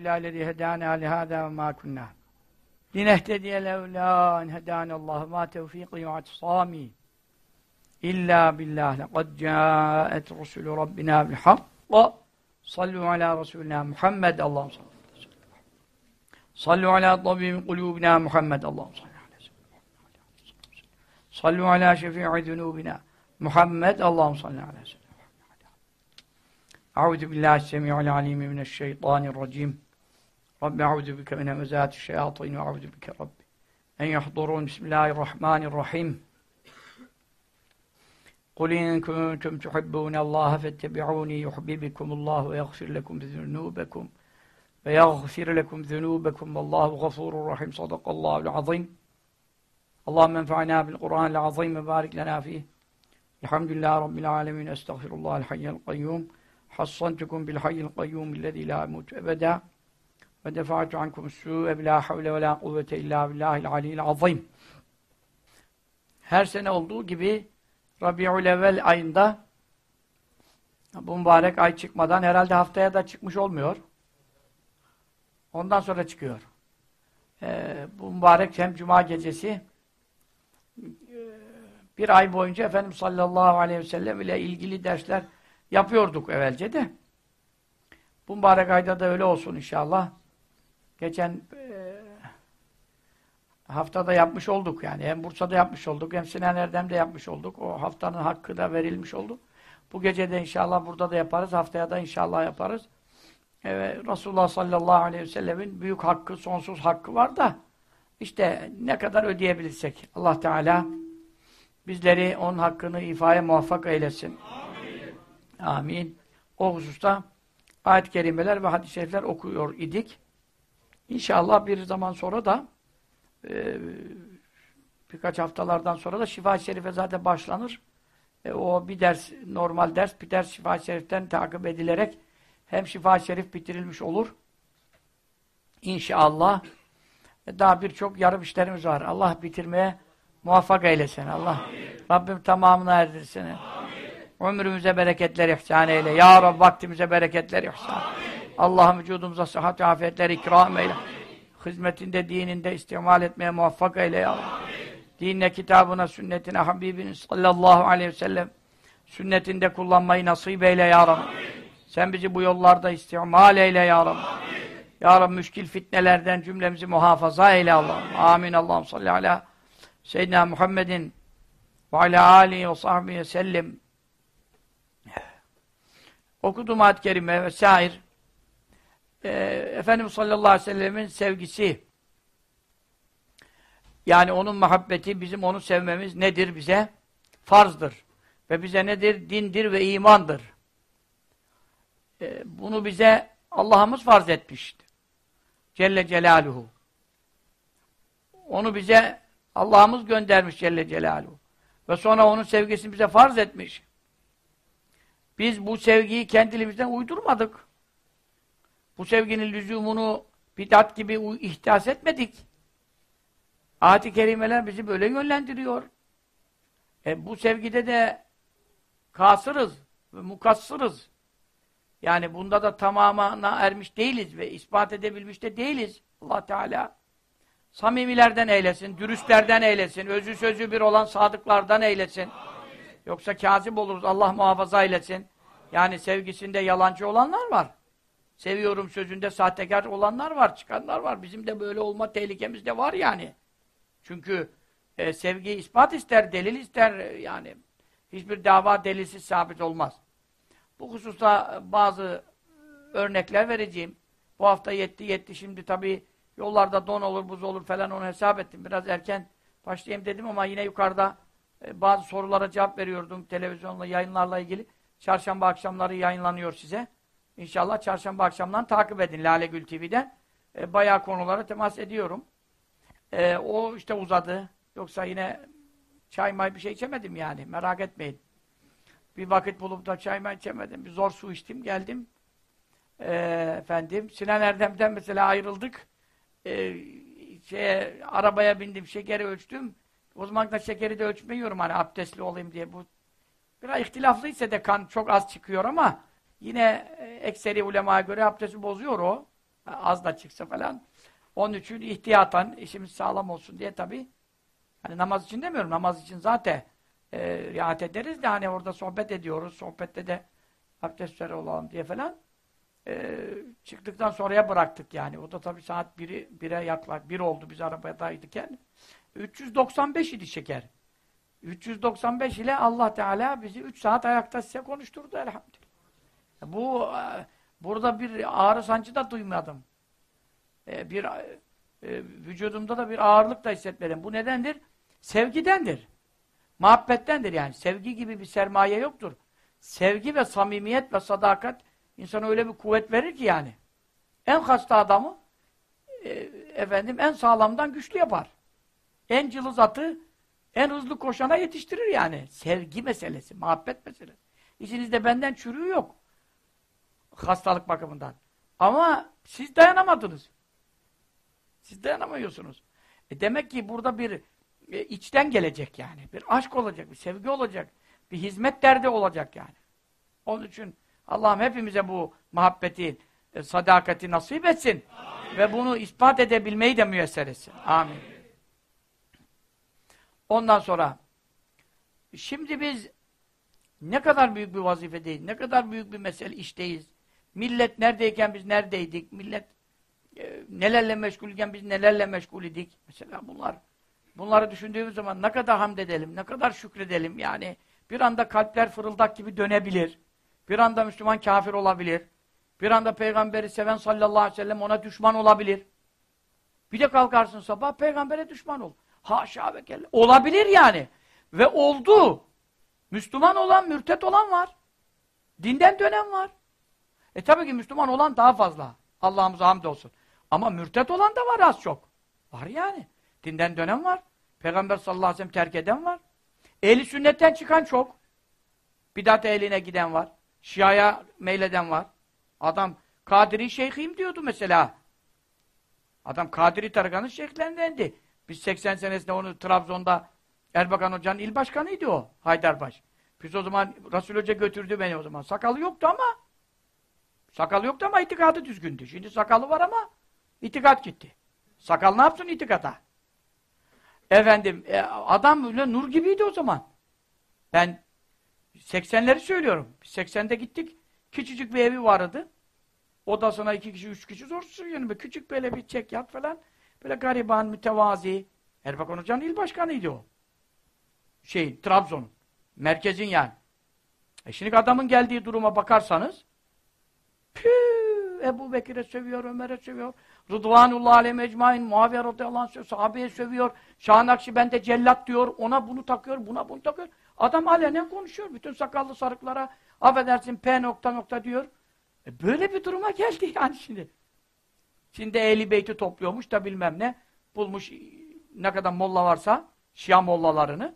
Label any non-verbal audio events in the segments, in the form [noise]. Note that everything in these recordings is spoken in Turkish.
Elhamdülillahi lezî hedâna lihâdâ ve mâ kunnâ. Linehtediye levlâ en hedânallâhu mâ tevfîqi ve atisâmî. İllâ billah lekad câet rusulü rabbina bil hakka. Sallu ala Resulina Muhammed. Allah'ım sallallahu aleyhi ve sellem. Sallu ala tabibin kulûbina Muhammed. Allah'ım sallallahu aleyhi ve sellem. Sallu ala şefî'i zunûbina Muhammed. Allah'ım sallallahu aleyhi ve alim mineşşeytanirracim. Rabbi euzu bike min hemezati'ş şeyatin ve euzu bike Rabbi en yahdurun. Bismillahirrahmanirrahim. قُلْ إِنْ كُنْتُمْ تُحِبُّونَ اللّٰهَ فَاتَّبِعُونِي يُحْبِبِكُمُ اللّٰهُ وَيَغْفِرْ لَكُمْ ذُنُوبَكُمْ وَيَغْفِرْ لَكُمْ ذُنُوبَكُمْ وَاللّٰهُ غَفُورٌ رَحِيمٌ صَدَقَ اللّٰهُ الْعَظِيمُ اللّٰهُمَّ انفعنا بالقرآن العظيم وبارك لنا فيه الحمد لله رب العالمين أستغفر الله الحي القيوم حصنتكم بالحي القيوم الذي لا يموت أبدا ve defa'tu ankum su'e bila havle ve la kuvvete illa billahil aliyil azim. Her sene olduğu gibi Rabi'ül evvel ayında bu mübarek ay çıkmadan herhalde haftaya da çıkmış olmuyor. Ondan sonra çıkıyor. Ee, bu mübarek hem cuma gecesi e, bir ay boyunca Efendimiz sallallahu aleyhi ve sellem ile ilgili dersler yapıyorduk evvelce de. Bu mübarek ayda da öyle olsun inşallah. Geçen e, haftada yapmış olduk yani. Hem Bursa'da yapmış olduk, hem Sinan Erdem'de yapmış olduk. O haftanın hakkı da verilmiş oldu. Bu gece de inşallah burada da yaparız. Haftaya da inşallah yaparız. Evet, Resulullah sallallahu aleyhi ve sellemin büyük hakkı, sonsuz hakkı var da işte ne kadar ödeyebilirsek Allah Teala bizleri onun hakkını ifaya muvaffak eylesin. Amin. Amin. O hususta ayet-i kerimeler ve hadis-i şerifler okuyor idik. İnşallah bir zaman sonra da e, birkaç haftalardan sonra da Şifa-i Şerife zaten başlanır. E, o bir ders, normal ders, bir ders Şifa-i Şerif'ten takip edilerek hem Şifa-i Şerif bitirilmiş olur. İnşallah. E, daha birçok yarım işlerimiz var. Allah bitirmeye muvaffak eylesin. Allah Amin. Rabbim tamamını erdirsin. Amin. Ömrümüze bereketler ihsan eyle. Ya Rabbi vaktimize bereketler ihsan. Allah'ım vücudumuza sıhhat afiyetler ikram eyle. Hizmetinde, dininde istimal etmeye muvaffak eyle ya Rabbi. Dinine, kitabına, sünnetine, Habibinin sallallahu aleyhi ve sellem sünnetinde kullanmayı nasip eyle ya Rabbi. Sen bizi bu yollarda istimal eyle ya Rabbi. Ya Rabbi müşkil fitnelerden cümlemizi muhafaza eyle Allah. Amin. Allah'ım salli ala Seyyidina Muhammedin ve ala alihi ve sahbihi sellem. Okudum ayet-i kerime ve şair e, Efendimiz sallallahu aleyhi ve sellemin sevgisi yani onun muhabbeti, bizim onu sevmemiz nedir bize? Farzdır. Ve bize nedir? Dindir ve imandır. E, bunu bize Allah'ımız farz etmişti. Celle Celaluhu. Onu bize Allah'ımız göndermiş Celle Celaluhu. Ve sonra onun sevgisini bize farz etmiş. Biz bu sevgiyi kendiliğimizden uydurmadık. Bu sevginin lüzumunu bidat gibi ihtiyaç etmedik. Ayet-i kerimeler bizi böyle yönlendiriyor. E, bu sevgide de kasırız ve mukassırız. Yani bunda da tamamına ermiş değiliz ve ispat edebilmiş de değiliz. Allah Teala samimilerden eylesin, dürüstlerden eylesin, özü sözü bir olan sadıklardan eylesin. Yoksa kazip oluruz, Allah muhafaza eylesin. Yani sevgisinde yalancı olanlar var. Seviyorum sözünde sahtekar olanlar var, çıkanlar var. Bizim de böyle olma tehlikemiz de var yani. Çünkü e, sevgi ispat ister, delil ister yani. Hiçbir dava delilsiz sabit olmaz. Bu hususta bazı örnekler vereceğim. Bu hafta yetti yetti. Şimdi tabii yollarda don olur, buz olur falan onu hesap ettim. Biraz erken başlayayım dedim ama yine yukarıda e, bazı sorulara cevap veriyordum televizyonla, yayınlarla ilgili. Çarşamba akşamları yayınlanıyor size. İnşallah çarşamba akşamdan takip edin Lale Gül TV'den. E, bayağı konulara temas ediyorum. E, o işte uzadı. Yoksa yine çay may bir şey içemedim yani. Merak etmeyin. Bir vakit bulup da çay may içemedim. Bir zor su içtim. Geldim. E, efendim. Sinan Erdem'den mesela ayrıldık. E, şeye, arabaya bindim. Şekeri ölçtüm. O zaman da şekeri de ölçmüyorum hani abdestli olayım diye. Bu biraz ihtilaflıysa de kan çok az çıkıyor ama Yine e, ekseri ulemaya göre abdesti bozuyor o. Az da çıksa falan. Onun için ihtiyatan işimiz sağlam olsun diye tabii. Hani namaz için demiyorum. Namaz için zaten e, riayet ederiz de hani orada sohbet ediyoruz. Sohbette de abdest olalım diye falan. E, çıktıktan sonraya bıraktık yani. O da tabii saat 1'i 1'e yaklaş. 1 oldu biz arabadaydıkken. 395 idi şeker. 395 ile Allah Teala bizi 3 saat ayakta size konuşturdu elhamdülillah. Bu e, burada bir ağrı sancı da duymadım. E, bir e, vücudumda da bir ağırlık da hissetmedim. Bu nedendir? Sevgidendir. Muhabbettendir yani. Sevgi gibi bir sermaye yoktur. Sevgi ve samimiyet ve sadakat insana öyle bir kuvvet verir ki yani. En hasta adamı e, efendim en sağlamdan güçlü yapar. En cılız atı en hızlı koşana yetiştirir yani. Sevgi meselesi, muhabbet meselesi. İçinizde benden çürüğü yok. Hastalık bakımından. Ama siz dayanamadınız. Siz dayanamıyorsunuz. E demek ki burada bir e, içten gelecek yani. Bir aşk olacak, bir sevgi olacak, bir hizmet derdi olacak yani. Onun için Allah'ım hepimize bu muhabbeti, e, sadakati nasip etsin. Amin. Ve bunu ispat edebilmeyi de müyesser etsin. Amin. Ondan sonra şimdi biz ne kadar büyük bir vazifedeyiz, ne kadar büyük bir mesele işteyiz. Millet neredeyken biz neredeydik, millet e, nelerle meşgulken biz nelerle meşgul idik. Mesela bunlar Bunları düşündüğümüz zaman ne kadar hamd edelim, ne kadar şükredelim yani. Bir anda kalpler fırıldak gibi dönebilir. Bir anda Müslüman kafir olabilir. Bir anda peygamberi seven sallallahu aleyhi ve sellem ona düşman olabilir. Bir de kalkarsın sabah peygambere düşman ol. Haşa ve kelle. Olabilir yani. Ve oldu. Müslüman olan, mürtet olan var. Dinden dönen var. E tabii ki Müslüman olan daha fazla. Allah'ımıza hamdolsun. Ama mürtet olan da var az çok. Var yani. Dinden dönen var. Peygamber sallallahu aleyhi ve sellem terk eden var. Ehli sünnetten çıkan çok. Bidat ehline giden var. Şia'ya meyleden var. Adam Kadiri şeyhiyim diyordu mesela. Adam Kadiri tarikanın şeyhlerindendi. Biz 80 senesinde onu Trabzon'da Erbakan Hoca'nın il başkanıydı o. Haydarbaş. Biz o zaman Resul Hoca götürdü beni o zaman. Sakalı yoktu ama sakalı yoktu ama itikadı düzgündü. Şimdi sakalı var ama itikat gitti. Sakal ne yapsın itikata? Efendim, e, adam öyle nur gibiydi o zaman. Ben 80'leri söylüyorum. Biz 80'de gittik. Küçücük bir evi vardı. Odasına iki kişi, üç kişi zor sığıyor. Küçük böyle bir çek yat falan. Böyle gariban, mütevazi. Erbakan Hoca'nın il başkanıydı o. Şey, Trabzon. Merkezin yani. E şimdi adamın geldiği duruma bakarsanız püh, Ebu Bekir'e sövüyor, Ömer'e sövüyor. Rıdvanullah aleyhi mecmain, Muaviye radıyallahu anh sahabeye sövüyor. Şah Nakşibendi cellat diyor, ona bunu takıyor, buna bunu takıyor. Adam alenen konuşuyor. Bütün sakallı sarıklara affedersin P nokta nokta diyor. E böyle bir duruma geldi [laughs] yani şimdi. Şimdi Ehli Beyt'i topluyormuş da bilmem ne. Bulmuş ne kadar molla varsa Şia mollalarını.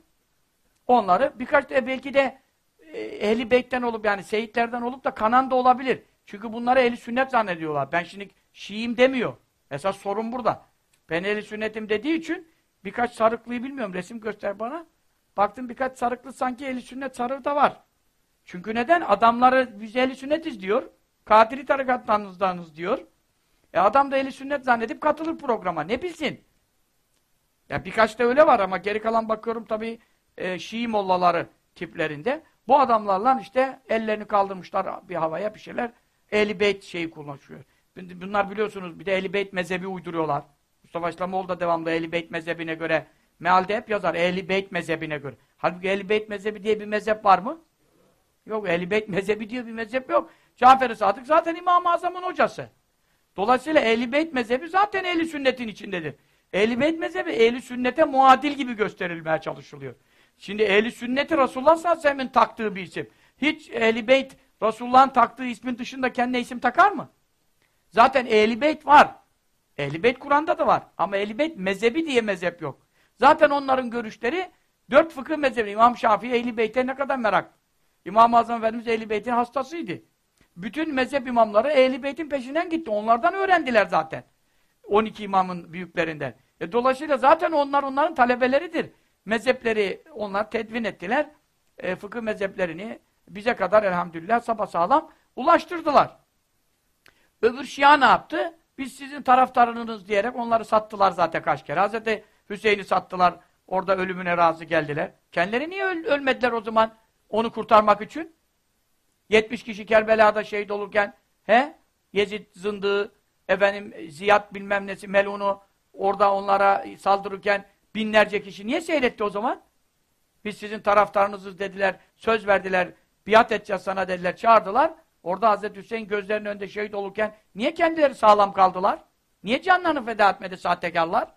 Onları birkaç da belki de e, Ehli Beyt'ten olup yani Seyitlerden olup da Kanan da olabilir. Çünkü bunları Ehli Sünnet zannediyorlar. Ben şimdi Şiiyim demiyor. Esas sorun burada. Ben Ehli Sünnetim dediği için birkaç sarıklıyı bilmiyorum. Resim göster bana. Baktım birkaç sarıklı sanki Ehli Sünnet sarığı da var. Çünkü neden? Adamları biz Ehli Sünnetiz diyor. Kadiri tarikatlarınızdanız diyor. E adam da Ehli Sünnet zannedip katılır programa. Ne bilsin? Ya birkaç da öyle var ama geri kalan bakıyorum tabii e, Şii mollaları tiplerinde. Bu adamlarla işte ellerini kaldırmışlar bir havaya bir şeyler. Ehli Beyt şeyi konuşuyor. Bunlar biliyorsunuz bir de Ehli Beyt mezhebi uyduruyorlar. Mustafa İslamoğlu da devamlı Ehli Beyt mezhebine göre mealde hep yazar Ehli Beyt mezhebine göre. Halbuki Ehli Beyt mezhebi diye bir mezhep var mı? Yok Ehli Beyt mezhebi diye bir mezhep yok. Cafer-i Sadık zaten İmam-ı Azam'ın hocası. Dolayısıyla Ehli Beyt mezhebi zaten Ehli Sünnet'in içindedir. Ehli Beyt mezhebi Ehli Sünnet'e muadil gibi gösterilmeye çalışılıyor. Şimdi Ehli Sünnet'i Resulullah sallallahu aleyhi ve sellem'in taktığı bir isim. Hiç Ehli Beyt Resulullah'ın taktığı ismin dışında kendine isim takar mı? Zaten Ehli var. Ehli Kur'an'da da var. Ama Ehli Beyt mezhebi diye mezhep yok. Zaten onların görüşleri dört fıkıh mezhebi. İmam Şafii Ehli Beyt'e ne kadar merak. İmam-ı Azam Efendimiz Ehli Beyt'in hastasıydı. Bütün mezhep imamları Ehli Beyt'in peşinden gitti. Onlardan öğrendiler zaten. 12 imamın büyüklerinden. E dolayısıyla zaten onlar onların talebeleridir. Mezhepleri onlar tedvin ettiler. E, fıkıh mezheplerini bize kadar elhamdülillah sapasağlam ulaştırdılar. Öbür Şia ne yaptı? Biz sizin taraftarınız diyerek onları sattılar zaten kaç kere. Hazreti Hüseyin'i sattılar. Orada ölümüne razı geldiler. Kendileri niye öl ölmediler o zaman onu kurtarmak için? 70 kişi Kerbela'da şehit olurken he? Yezid zındığı efendim Ziyad bilmem nesi Melun'u orada onlara saldırırken binlerce kişi niye seyretti o zaman? Biz sizin taraftarınızız dediler, söz verdiler, biat edeceğiz sana dediler, çağırdılar. Orada Hazreti Hüseyin gözlerinin önünde şehit olurken niye kendileri sağlam kaldılar? Niye canlarını feda etmedi sahtekarlar?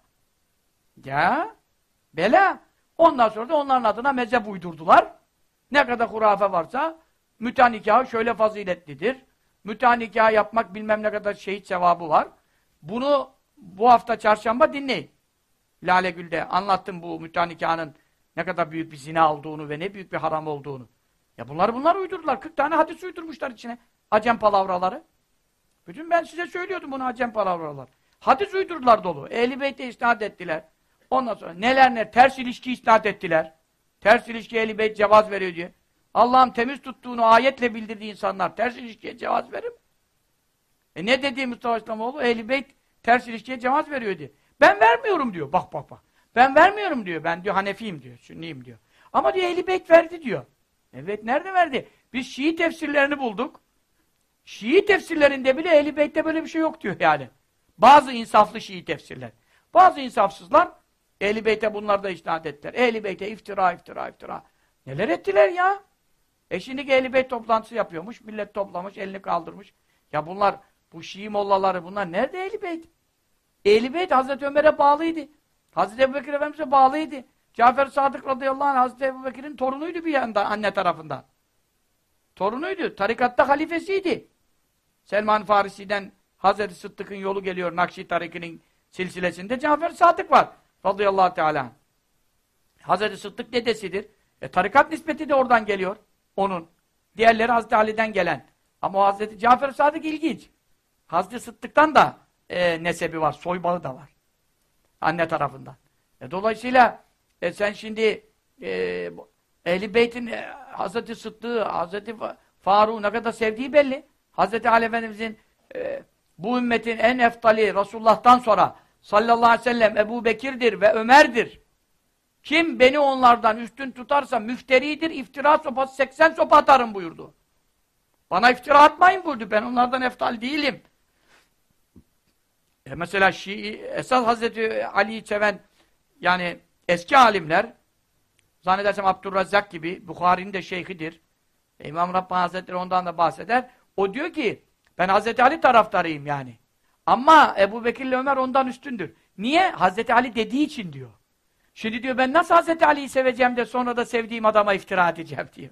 Ya, bela. Ondan sonra da onların adına mezhep uydurdular. Ne kadar hurafe varsa müteah nikahı şöyle faziletlidir. Müteah nikahı yapmak bilmem ne kadar şehit sevabı var. Bunu bu hafta çarşamba dinleyin. Lale Gül'de anlattım bu müteah nikahının ne kadar büyük bir zina olduğunu ve ne büyük bir haram olduğunu. Ya bunları bunlar uydurdular. 40 tane hadis uydurmuşlar içine. Acem palavraları. Bütün ben size söylüyordum bunu acem palavralar. Hadis uydurdular dolu. Ehli Beyt'e isnat ettiler. Ondan sonra neler ne ters ilişki isnat ettiler. Ters ilişki Ehli Beyt cevaz veriyor diye. Allah'ım temiz tuttuğunu ayetle bildirdi insanlar. Ters ilişkiye cevaz verir E ne dedi Mustafa İslamoğlu? Ehli Beyt ters ilişkiye cevaz veriyor diye. Ben vermiyorum diyor. Bak bak bak. Ben vermiyorum diyor. Ben diyor Hanefiyim diyor. Sünniyim diyor. Ama diyor Ehli Beyt verdi diyor. Evet nerede verdi? Biz Şii tefsirlerini bulduk. Şii tefsirlerinde bile Ehli Beyt'te böyle bir şey yok diyor yani. Bazı insaflı Şii tefsirler. Bazı insafsızlar Ehli Beyt'e bunlar da isnat ettiler. Ehli Beyt'e iftira, iftira, iftira. Neler ettiler ya? E şimdi Ehli Beyt toplantısı yapıyormuş. Millet toplamış, elini kaldırmış. Ya bunlar, bu Şii mollaları bunlar nerede Ehli Beyt? Ehli Beyt Hazreti Ömer'e bağlıydı. Hazreti Ebubekir Efendimiz'e bağlıydı. Cafer Sadık radıyallahu anh Hazreti Ebubekir'in torunuydu bir yandan anne tarafından. Torunuydu. Tarikatta halifesiydi. Selman Farisi'den Hazreti Sıddık'ın yolu geliyor Nakşi tarikinin silsilesinde Cafer Sadık var. Radıyallahu teala. Hazreti Sıddık dedesidir. E, tarikat nispeti de oradan geliyor. Onun. Diğerleri Hazreti Ali'den gelen. Ama o Hazreti Cafer Sadık ilginç. Hazreti Sıddık'tan da e, nesebi var. Soy bağı da var. Anne tarafından. E, dolayısıyla e, sen şimdi e, Ehl-i Beyt'in e, Hazreti Sıddık'ı, Hazreti Faruk'u ne kadar sevdiği belli. Hazreti Ali Efendimiz'in e, bu ümmetin en eftali Resulullah'tan sonra sallallahu aleyhi ve sellem Ebu Bekir'dir ve Ömer'dir. Kim beni onlardan üstün tutarsa müfteridir, iftira sopası 80 sopa atarım buyurdu. Bana iftira atmayın buyurdu. Ben onlardan eftal değilim. E mesela Şii, esas Hazreti Ali'yi seven yani eski alimler zannedersem Abdurrazzak gibi Bukhari'nin de şeyhidir. E, İmam Rabbani Hazretleri ondan da bahseder. O diyor ki ben Hazreti Ali taraftarıyım yani. Ama Ebu Bekir ile Ömer ondan üstündür. Niye? Hazreti Ali dediği için diyor. Şimdi diyor ben nasıl Hazreti Ali'yi seveceğim de sonra da sevdiğim adama iftira edeceğim diyor.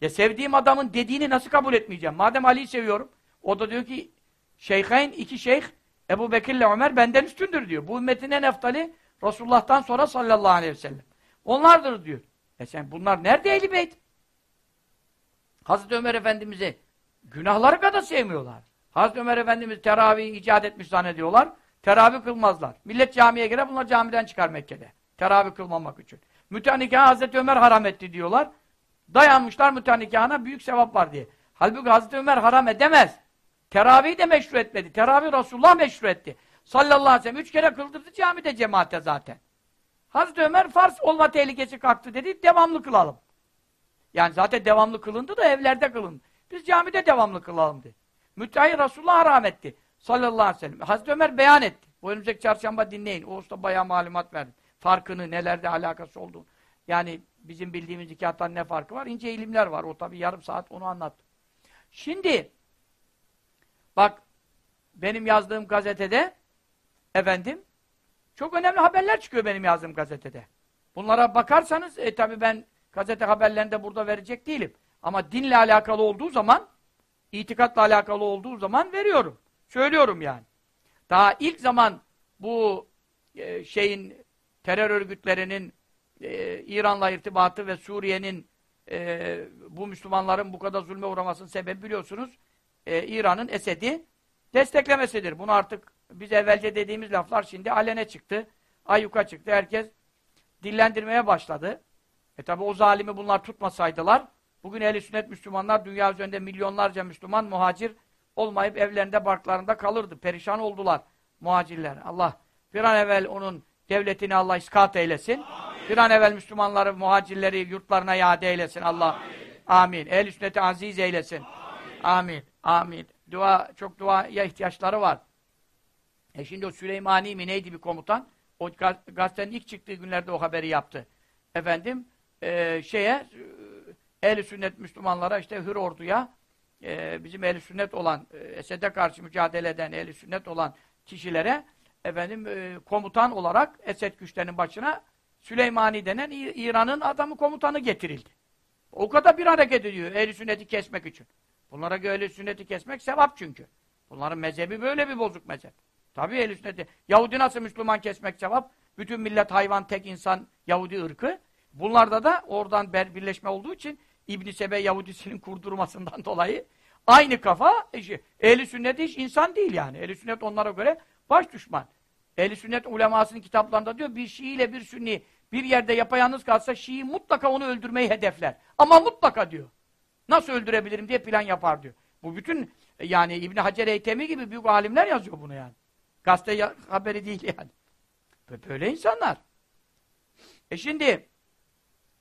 Ya sevdiğim adamın dediğini nasıl kabul etmeyeceğim? Madem Ali'yi seviyorum. O da diyor ki Şeyhain iki şeyh Ebu Bekir ile Ömer benden üstündür diyor. Bu ümmetin en eftali Resulullah'tan sonra sallallahu aleyhi ve sellem. Onlardır diyor. E sen bunlar nerede Ehl-i Beyt? Hazreti Ömer Efendimiz'i günahları kadar sevmiyorlar. Hazreti Ömer Efendimiz teravih icat etmiş zannediyorlar. Teravih kılmazlar. Millet camiye girer, bunlar camiden çıkar Mekke'de. Teravih kılmamak için. Mütenikahı Hazreti Ömer haram etti diyorlar. Dayanmışlar mütenikahına büyük sevap var diye. Halbuki Hazreti Ömer haram edemez. Teravih de meşru etmedi. Teravih Resulullah meşru etti. Sallallahu aleyhi ve sellem. Üç kere kıldırdı camide cemaate zaten. Hazreti Ömer farz olma tehlikesi kalktı dedi. Devamlı kılalım. Yani zaten devamlı kılındı da evlerde kılındı. Biz camide devamlı kılalım dedi. Müteahhit Resulullah haram etti. Sallallahu aleyhi ve sellem. Hazreti Ömer beyan etti. Bu önümüzdeki çarşamba dinleyin. O usta bayağı malumat verdi. Farkını, nelerde alakası olduğunu. Yani bizim bildiğimiz nikahtan ne farkı var? İnce ilimler var. O tabi yarım saat onu anlattı. Şimdi bak benim yazdığım gazetede efendim çok önemli haberler çıkıyor benim yazdığım gazetede. Bunlara bakarsanız e tabi ben gazete haberlerini de burada verecek değilim. Ama dinle alakalı olduğu zaman itikatla alakalı olduğu zaman veriyorum. Söylüyorum yani. Daha ilk zaman bu e, şeyin terör örgütlerinin e, İran'la irtibatı ve Suriye'nin e, bu Müslümanların bu kadar zulme uğramasının sebebi biliyorsunuz e, İran'ın Esed'i desteklemesidir. Bunu artık biz evvelce dediğimiz laflar şimdi alene çıktı. Ayyuka çıktı. Herkes dillendirmeye başladı. E tabi o zalimi bunlar tutmasaydılar bugün ehli sünnet Müslümanlar dünya üzerinde milyonlarca Müslüman muhacir olmayıp evlerinde, barklarında kalırdı. Perişan oldular muhacirler. Allah bir an evvel onun devletini Allah iskat eylesin. Amin. Bir an evvel Müslümanları, muhacirleri yurtlarına iade eylesin Allah. Amin. Ehl-i sünneti aziz eylesin. Amin. Amin. Amin. Dua, çok duaya ihtiyaçları var. E şimdi o Süleymani mi neydi bir komutan? O gazetenin ilk çıktığı günlerde o haberi yaptı. Efendim, e, şeye, ehl sünnet Müslümanlara, işte hür orduya, e, bizim ehl sünnet olan, e, Esed'e karşı mücadele eden ehl sünnet olan kişilere, efendim, e, komutan olarak Esed güçlerinin başına Süleymani denen İran'ın adamı komutanı getirildi. O kadar bir hareket ediyor ehl sünneti kesmek için. Bunlara göre ehl sünneti kesmek sevap çünkü. Bunların mezhebi böyle bir bozuk mezhep. Tabii ehl sünneti. Yahudi nasıl Müslüman kesmek sevap? Bütün millet hayvan, tek insan, Yahudi ırkı. Bunlarda da oradan birleşme olduğu için İbn Sebe Yahudisinin [laughs] kurdurmasından dolayı aynı kafa e, ehli sünnet hiç insan değil yani. Ehli sünnet onlara göre baş düşman. Ehli sünnet ulemasının kitaplarında diyor bir Şii ile bir Sünni bir yerde yapayalnız kalsa Şii mutlaka onu öldürmeyi hedefler. Ama mutlaka diyor. Nasıl öldürebilirim diye plan yapar diyor. Bu bütün yani İbn Hacer Eytemi gibi büyük alimler yazıyor bunu yani. Gazete haberi değil yani. Böyle insanlar. E şimdi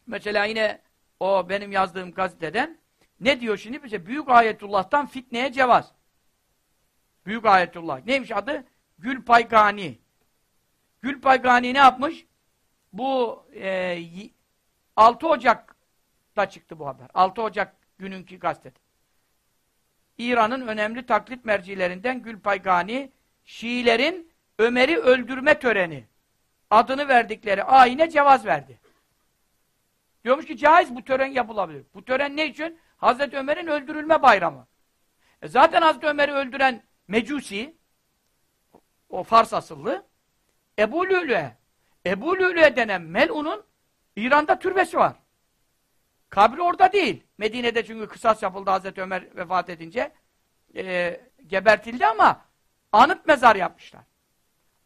mesela yine o benim yazdığım gazeteden ne diyor şimdi? Bize Büyük Ayetullah'tan fitneye cevaz. Büyük Ayetullah. Neymiş adı? Gülpaygani. Gülpaygani ne yapmış? Bu e, 6 Ocak'ta çıktı bu haber. 6 Ocak gününkü gazetede. İran'ın önemli taklit mercilerinden Gülpaygani Şiilerin Ömer'i öldürme töreni adını verdikleri ayine cevaz verdi. Diyormuş ki caiz bu tören yapılabilir. Bu tören ne için? Hazreti Ömer'in öldürülme bayramı. E zaten Hazreti Ömer'i öldüren Mecusi o Fars asıllı Ebu Lülü'e Ebu Lülü'e denen Melun'un İran'da türbesi var. Kabri orada değil. Medine'de çünkü kısas yapıldı Hazreti Ömer vefat edince. E, gebertildi ama anıt mezar yapmışlar.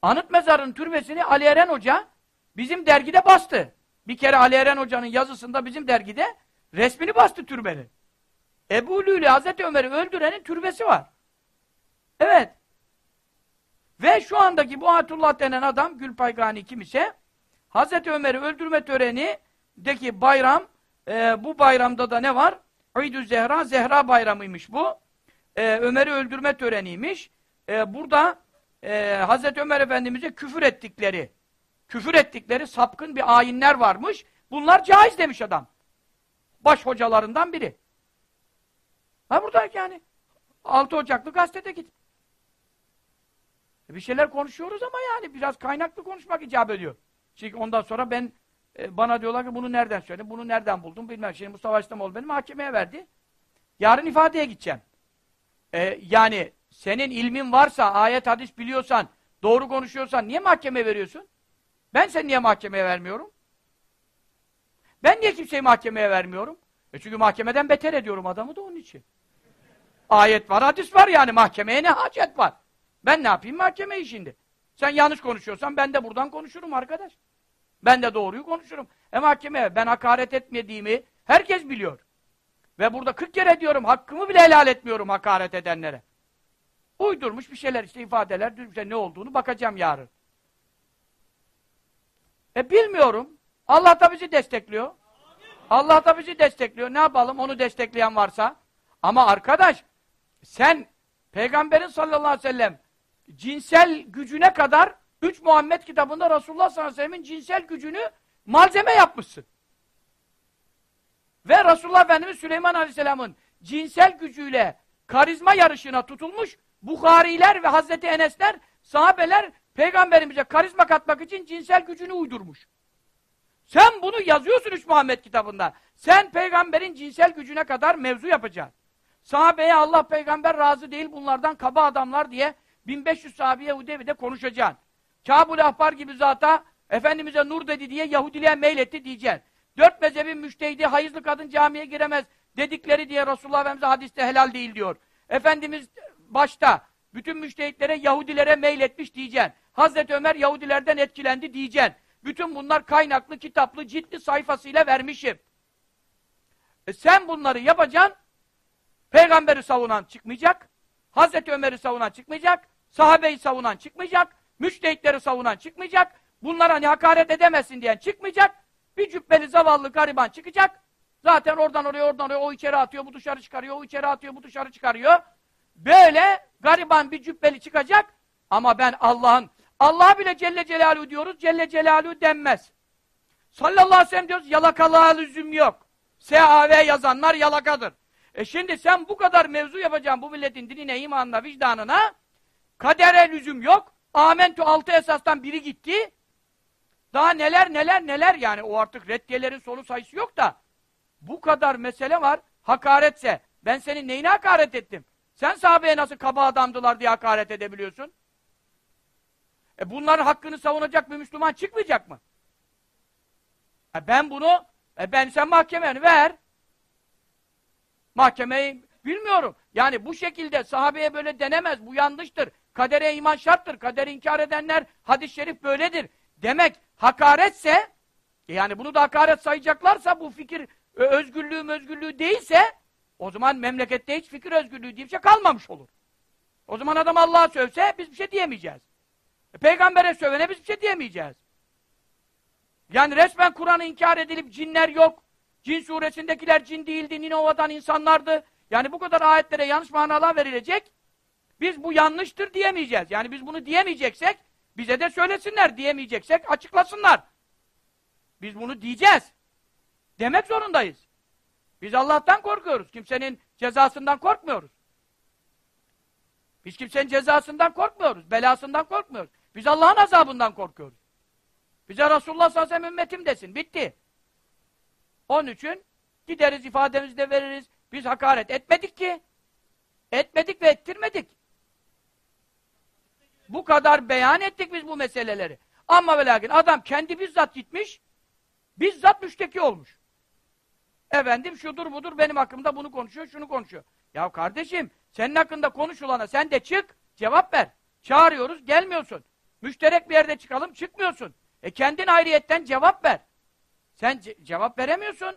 Anıt mezarın türbesini Ali Eren Hoca bizim dergide bastı. Bir kere Ali Eren Hoca'nın yazısında bizim dergide resmini bastı türbenin. Ebu Lüli Hazreti Ömer'i öldürenin türbesi var. Evet. Ve şu andaki bu Atullah denen adam Gülpaygani kim ise Hazreti Ömer'i öldürme töreni deki bayram e, bu bayramda da ne var? İdü Zehra, Zehra bayramıymış bu. E, Ömer'i öldürme töreniymiş. E, burada e, Hazreti Ömer Efendimiz'e küfür ettikleri, küfür ettikleri sapkın bir ayinler varmış. Bunlar caiz demiş adam. Baş hocalarından biri. Ha burada yani. 6 Ocaklı gazetede git. E bir şeyler konuşuyoruz ama yani biraz kaynaklı konuşmak icap ediyor. Çünkü ondan sonra ben e, bana diyorlar ki bunu nereden söyledin, bunu nereden buldun bilmem. Şimdi Mustafa İslamoğlu beni mahkemeye verdi. Yarın ifadeye gideceğim. E, yani senin ilmin varsa, ayet hadis biliyorsan, doğru konuşuyorsan niye mahkeme veriyorsun? Ben seni niye mahkemeye vermiyorum? Ben niye kimseyi mahkemeye vermiyorum? E çünkü mahkemeden beter ediyorum adamı da onun için. Ayet var, hadis var yani mahkemeye ne hacet var? Ben ne yapayım mahkemeyi şimdi? Sen yanlış konuşuyorsan ben de buradan konuşurum arkadaş. Ben de doğruyu konuşurum. E mahkemeye ben hakaret etmediğimi herkes biliyor. Ve burada 40 kere diyorum hakkımı bile helal etmiyorum hakaret edenlere. Uydurmuş bir şeyler işte ifadeler, işte ne olduğunu bakacağım yarın. E bilmiyorum. Allah da bizi destekliyor. Allah da bizi destekliyor. Ne yapalım onu destekleyen varsa? Ama arkadaş sen Peygamberin sallallahu aleyhi ve sellem cinsel gücüne kadar üç Muhammed kitabında Resulullah sallallahu aleyhi ve sellemin cinsel gücünü malzeme yapmışsın. Ve Resulullah Efendimiz Süleyman aleyhisselamın cinsel gücüyle karizma yarışına tutulmuş Bukhariler ve Hazreti Enesler, sahabeler peygamberimize karizma katmak için cinsel gücünü uydurmuş. Sen bunu yazıyorsun üç Muhammed kitabında. Sen peygamberin cinsel gücüne kadar mevzu yapacaksın. Sahabeye Allah peygamber razı değil bunlardan kaba adamlar diye 1500 sahabeye Hudevi'de konuşacaksın. Kabul Ahbar gibi zata Efendimiz'e nur dedi diye Yahudiliğe meyletti diyeceksin. Dört mezhebin müştehidi hayızlı kadın camiye giremez dedikleri diye Resulullah Efendimiz hadiste helal değil diyor. Efendimiz başta bütün müştehitlere Yahudilere meyletmiş diyeceksin. Hazreti Ömer Yahudilerden etkilendi diyeceksin. Bütün bunlar kaynaklı, kitaplı, ciddi sayfasıyla vermişim. E sen bunları yapacaksın, peygamberi savunan çıkmayacak, Hazreti Ömer'i savunan çıkmayacak, sahabeyi savunan çıkmayacak, müştehitleri savunan çıkmayacak, bunlara hani hakaret edemezsin diyen çıkmayacak, bir cübbeli zavallı gariban çıkacak, zaten oradan oraya oradan oraya o içeri atıyor, bu dışarı çıkarıyor, o içeri atıyor, bu dışarı çıkarıyor. Böyle gariban bir cübbeli çıkacak ama ben Allah'ın, Allah bile Celle Celaluhu diyoruz, Celle Celaluhu denmez. Sallallahu aleyhi ve sellem diyoruz, yalakalığa lüzum yok. SAV yazanlar yalakadır. E şimdi sen bu kadar mevzu yapacaksın bu milletin dinine, imanına, vicdanına, kadere lüzum yok. Amentü altı esastan biri gitti. Daha neler neler neler yani o artık reddiyelerin sonu sayısı yok da bu kadar mesele var. Hakaretse ben senin neyine hakaret ettim? Sen sahabeye nasıl kaba adamdılar diye hakaret edebiliyorsun? E bunların hakkını savunacak bir Müslüman çıkmayacak mı? E ben bunu, e ben sen mahkemeni ver. Mahkemeyi bilmiyorum. Yani bu şekilde sahabeye böyle denemez. Bu yanlıştır. Kadere iman şarttır. Kaderi inkar edenler hadis-i şerif böyledir. Demek hakaretse e yani bunu da hakaret sayacaklarsa bu fikir e, özgürlüğü özgürlüğü değilse o zaman memlekette hiç fikir özgürlüğü diye bir şey kalmamış olur. O zaman adam Allah'a sövse biz bir şey diyemeyeceğiz. E, peygambere sövene biz bir şey diyemeyeceğiz. Yani resmen Kur'an'ı inkar edilip cinler yok. Cin suresindekiler cin değildi, Ninova'dan insanlardı. Yani bu kadar ayetlere yanlış manalar verilecek. Biz bu yanlıştır diyemeyeceğiz. Yani biz bunu diyemeyeceksek bize de söylesinler. Diyemeyeceksek açıklasınlar. Biz bunu diyeceğiz. Demek zorundayız. Biz Allah'tan korkuyoruz. Kimsenin cezasından korkmuyoruz. Biz kimsenin cezasından korkmuyoruz. Belasından korkmuyoruz. Biz Allah'ın azabından korkuyoruz. Bize Resulullah sallallahu aleyhi ve sellem desin. Bitti. Onun için gideriz ifademizi de veririz. Biz hakaret etmedik ki. Etmedik ve ettirmedik. Bu kadar beyan ettik biz bu meseleleri. Ama ve lakin adam kendi bizzat gitmiş, bizzat müşteki olmuş. Efendim şudur budur benim hakkımda bunu konuşuyor, şunu konuşuyor. Ya kardeşim, senin hakkında konuşulana sen de çık, cevap ver. Çağırıyoruz, gelmiyorsun. Müşterek bir yerde çıkalım, çıkmıyorsun. E kendin ayrıyetten cevap ver. Sen ce cevap veremiyorsun.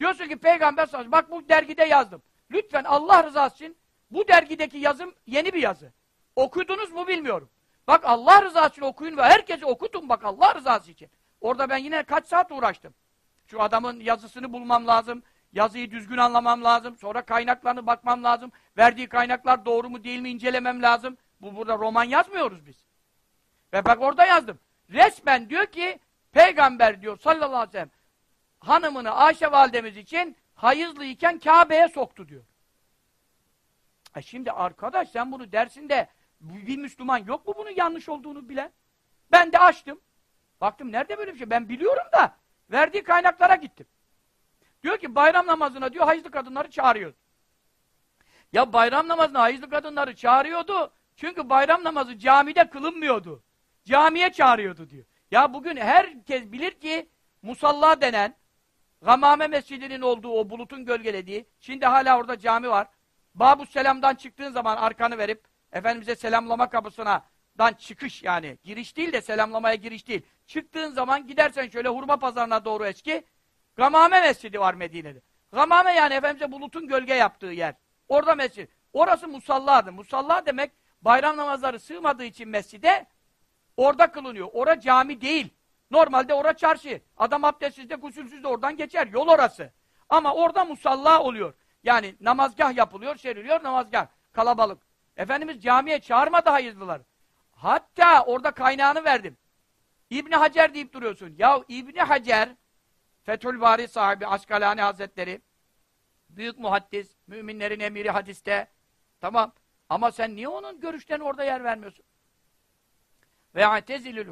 Diyorsun ki Peygamber sallallahu bak bu dergide yazdım. Lütfen Allah rızası için bu dergideki yazım yeni bir yazı. Okudunuz mu bilmiyorum. Bak Allah rızası için okuyun ve herkese okutun bak Allah rızası için. Orada ben yine kaç saat uğraştım. Şu adamın yazısını bulmam lazım. Yazıyı düzgün anlamam lazım. Sonra kaynaklarını bakmam lazım. Verdiği kaynaklar doğru mu değil mi incelemem lazım. Bu burada roman yazmıyoruz biz. Ve bak orada yazdım. Resmen diyor ki peygamber diyor sallallahu aleyhi ve sellem hanımını Ayşe validemiz için hayızlıyken Kabe'ye soktu diyor. E şimdi arkadaş sen bunu dersinde bir Müslüman yok mu bunun yanlış olduğunu bilen? Ben de açtım. Baktım nerede böyle bir şey? Ben biliyorum da verdiği kaynaklara gittim. Diyor ki bayram namazına diyor hayızlı kadınları çağırıyor. Ya bayram namazına hayızlı kadınları çağırıyordu. Çünkü bayram namazı camide kılınmıyordu. Camiye çağırıyordu diyor. Ya bugün herkes bilir ki musalla denen Gamame Mescidi'nin olduğu o bulutun gölgelediği, şimdi hala orada cami var. Babu Selam'dan çıktığın zaman arkanı verip Efendimiz'e selamlama kapısına dan çıkış yani. Giriş değil de selamlamaya giriş değil. Çıktığın zaman gidersen şöyle hurma pazarına doğru eski Gamame Mescidi var Medine'de. Gamame yani Efendimiz'e bulutun gölge yaptığı yer. Orada mescid. Orası musalladı. Musalla demek bayram namazları sığmadığı için mescide orada kılınıyor. Ora cami değil. Normalde ora çarşı. Adam abdestsiz de gusülsüz de oradan geçer. Yol orası. Ama orada musalla oluyor. Yani namazgah yapılıyor, seriliyor namazgah. Kalabalık. Efendimiz camiye çağırmadı hayızlılar. Hatta orada kaynağını verdim. İbni Hacer deyip duruyorsun. Ya İbni Hacer, Fethül Bari sahibi Aşkalani Hazretleri, büyük muhaddis, müminlerin emiri hadiste. Tamam. Ama sen niye onun görüşlerine orada yer vermiyorsun? Ve atezilül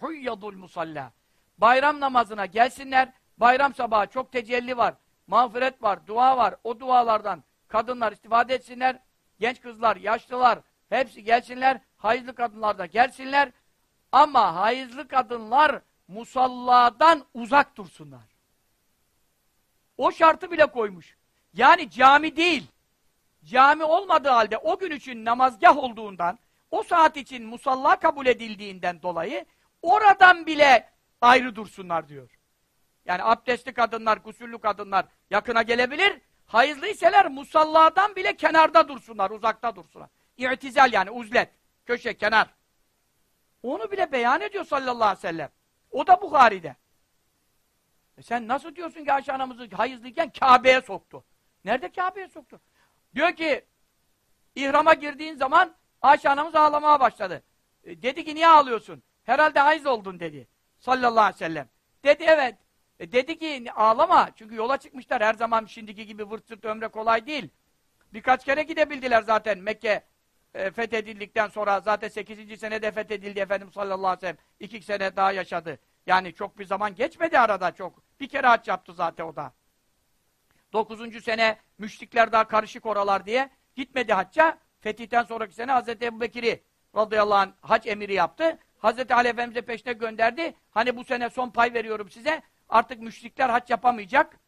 huyyadul musalla. Bayram namazına gelsinler. Bayram sabahı çok tecelli var. Mağfiret var, dua var. O dualardan kadınlar istifade etsinler. Genç kızlar, yaşlılar hepsi gelsinler. Hayızlı kadınlar da gelsinler. Ama hayızlı kadınlar musalladan uzak dursunlar. O şartı bile koymuş. Yani cami değil. Cami olmadığı halde o gün için namazgah olduğundan o saat için musalla kabul edildiğinden dolayı oradan bile ayrı dursunlar diyor. Yani abdestli kadınlar, gusüllü kadınlar yakına gelebilir. Hayızlıyseler musalladan bile kenarda dursunlar, uzakta dursunlar. İ'tizal yani uzlet, köşe, kenar. Onu bile beyan ediyor sallallahu aleyhi ve sellem. O da Bukhari'de. E sen nasıl diyorsun ki Ayşe anamızı hayızlıyken Kabe'ye soktu? Nerede Kabe'ye soktu? Diyor ki İhrama girdiğin zaman Ayşe anamız ağlamaya başladı. E, dedi ki niye ağlıyorsun? Herhalde hayız oldun dedi. Sallallahu aleyhi ve sellem. Dedi evet. E, dedi ki ağlama. Çünkü yola çıkmışlar. Her zaman şimdiki gibi vırt sırt ömre kolay değil. Birkaç kere gidebildiler zaten Mekke e, fethedildikten sonra zaten 8. senede fethedildi Efendimiz sallallahu aleyhi ve sellem. İki sene daha yaşadı. Yani çok bir zaman geçmedi arada çok. Bir kere haç yaptı zaten o da. Dokuzuncu sene müşrikler daha karışık oralar diye Gitmedi hacca. Fetihten sonraki sene Hazreti Ebu Bekir'i radıyallahu anh hac emiri yaptı. Hazreti Ali Efendimiz'e peşine gönderdi. Hani bu sene son pay veriyorum size. Artık müşrikler hac yapamayacak.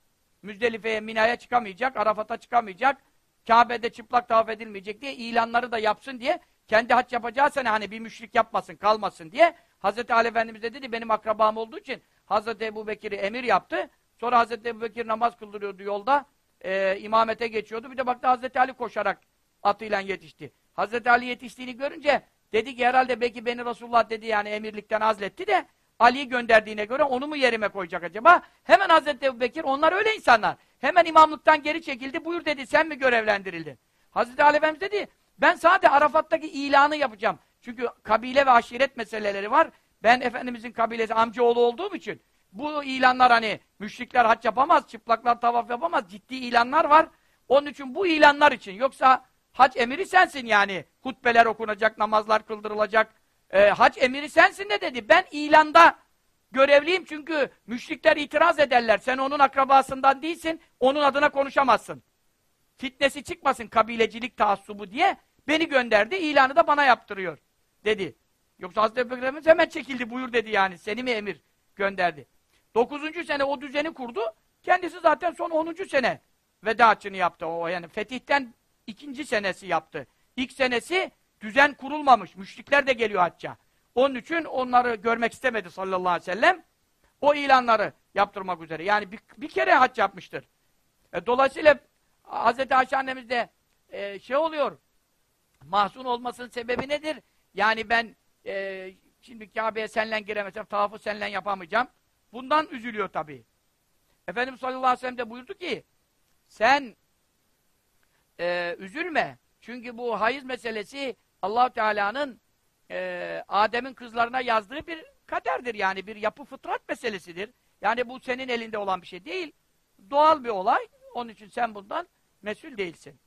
Müzdelife'ye, Mina'ya çıkamayacak. Arafat'a çıkamayacak. Kabe'de çıplak tavaf edilmeyecek diye ilanları da yapsın diye kendi hac yapacağı sene hani bir müşrik yapmasın, kalmasın diye Hazreti Ali Efendimiz de dedi benim akrabam olduğu için Hazreti Ebu Bekir'i emir yaptı. Sonra Hazreti Ebu Bekir namaz kıldırıyordu yolda e, imamete geçiyordu. Bir de baktı Hazreti Ali koşarak atıyla yetişti. Hazreti Ali yetiştiğini görünce dedi ki herhalde belki beni Resulullah dedi yani emirlikten azletti de Ali'yi gönderdiğine göre onu mu yerime koyacak acaba? Hemen Hazreti Ebu Bekir, onlar öyle insanlar. Hemen imamlıktan geri çekildi, buyur dedi, sen mi görevlendirildin? Hazreti Ali Efendimiz dedi, ben sadece Arafat'taki ilanı yapacağım. Çünkü kabile ve aşiret meseleleri var. Ben Efendimizin kabilesi amcaoğlu olduğum için bu ilanlar hani müşrikler haç yapamaz, çıplaklar tavaf yapamaz, ciddi ilanlar var. Onun için bu ilanlar için. Yoksa hac emiri sensin yani. Hutbeler okunacak, namazlar kıldırılacak. E, hac emiri sensin de dedi. Ben ilanda görevliyim çünkü müşrikler itiraz ederler. Sen onun akrabasından değilsin, onun adına konuşamazsın. Fitnesi çıkmasın kabilecilik taassubu diye beni gönderdi, ilanı da bana yaptırıyor dedi. Yoksa Hazreti Ebubekir hemen çekildi buyur dedi yani. Seni mi emir gönderdi? Dokuzuncu sene o düzeni kurdu. Kendisi zaten son onuncu sene vedaçını yaptı. O yani fetihten ikinci senesi yaptı. İlk senesi düzen kurulmamış. Müşrikler de geliyor hacca. Onun için onları görmek istemedi sallallahu aleyhi ve sellem. O ilanları yaptırmak üzere. Yani bir, bir kere hac yapmıştır. E, dolayısıyla Hz. Ayşe annemiz de e, şey oluyor, mahzun olmasının sebebi nedir? Yani ben e, şimdi Kabe'ye senle giremezsem, tavafı senle yapamayacağım. Bundan üzülüyor tabii. Efendimiz sallallahu aleyhi ve sellem de buyurdu ki sen e, üzülme. Çünkü bu hayız meselesi allah Teala'nın e, Adem'in kızlarına yazdığı bir kaderdir. Yani bir yapı fıtrat meselesidir. Yani bu senin elinde olan bir şey değil. Doğal bir olay. Onun için sen bundan mesul değilsin.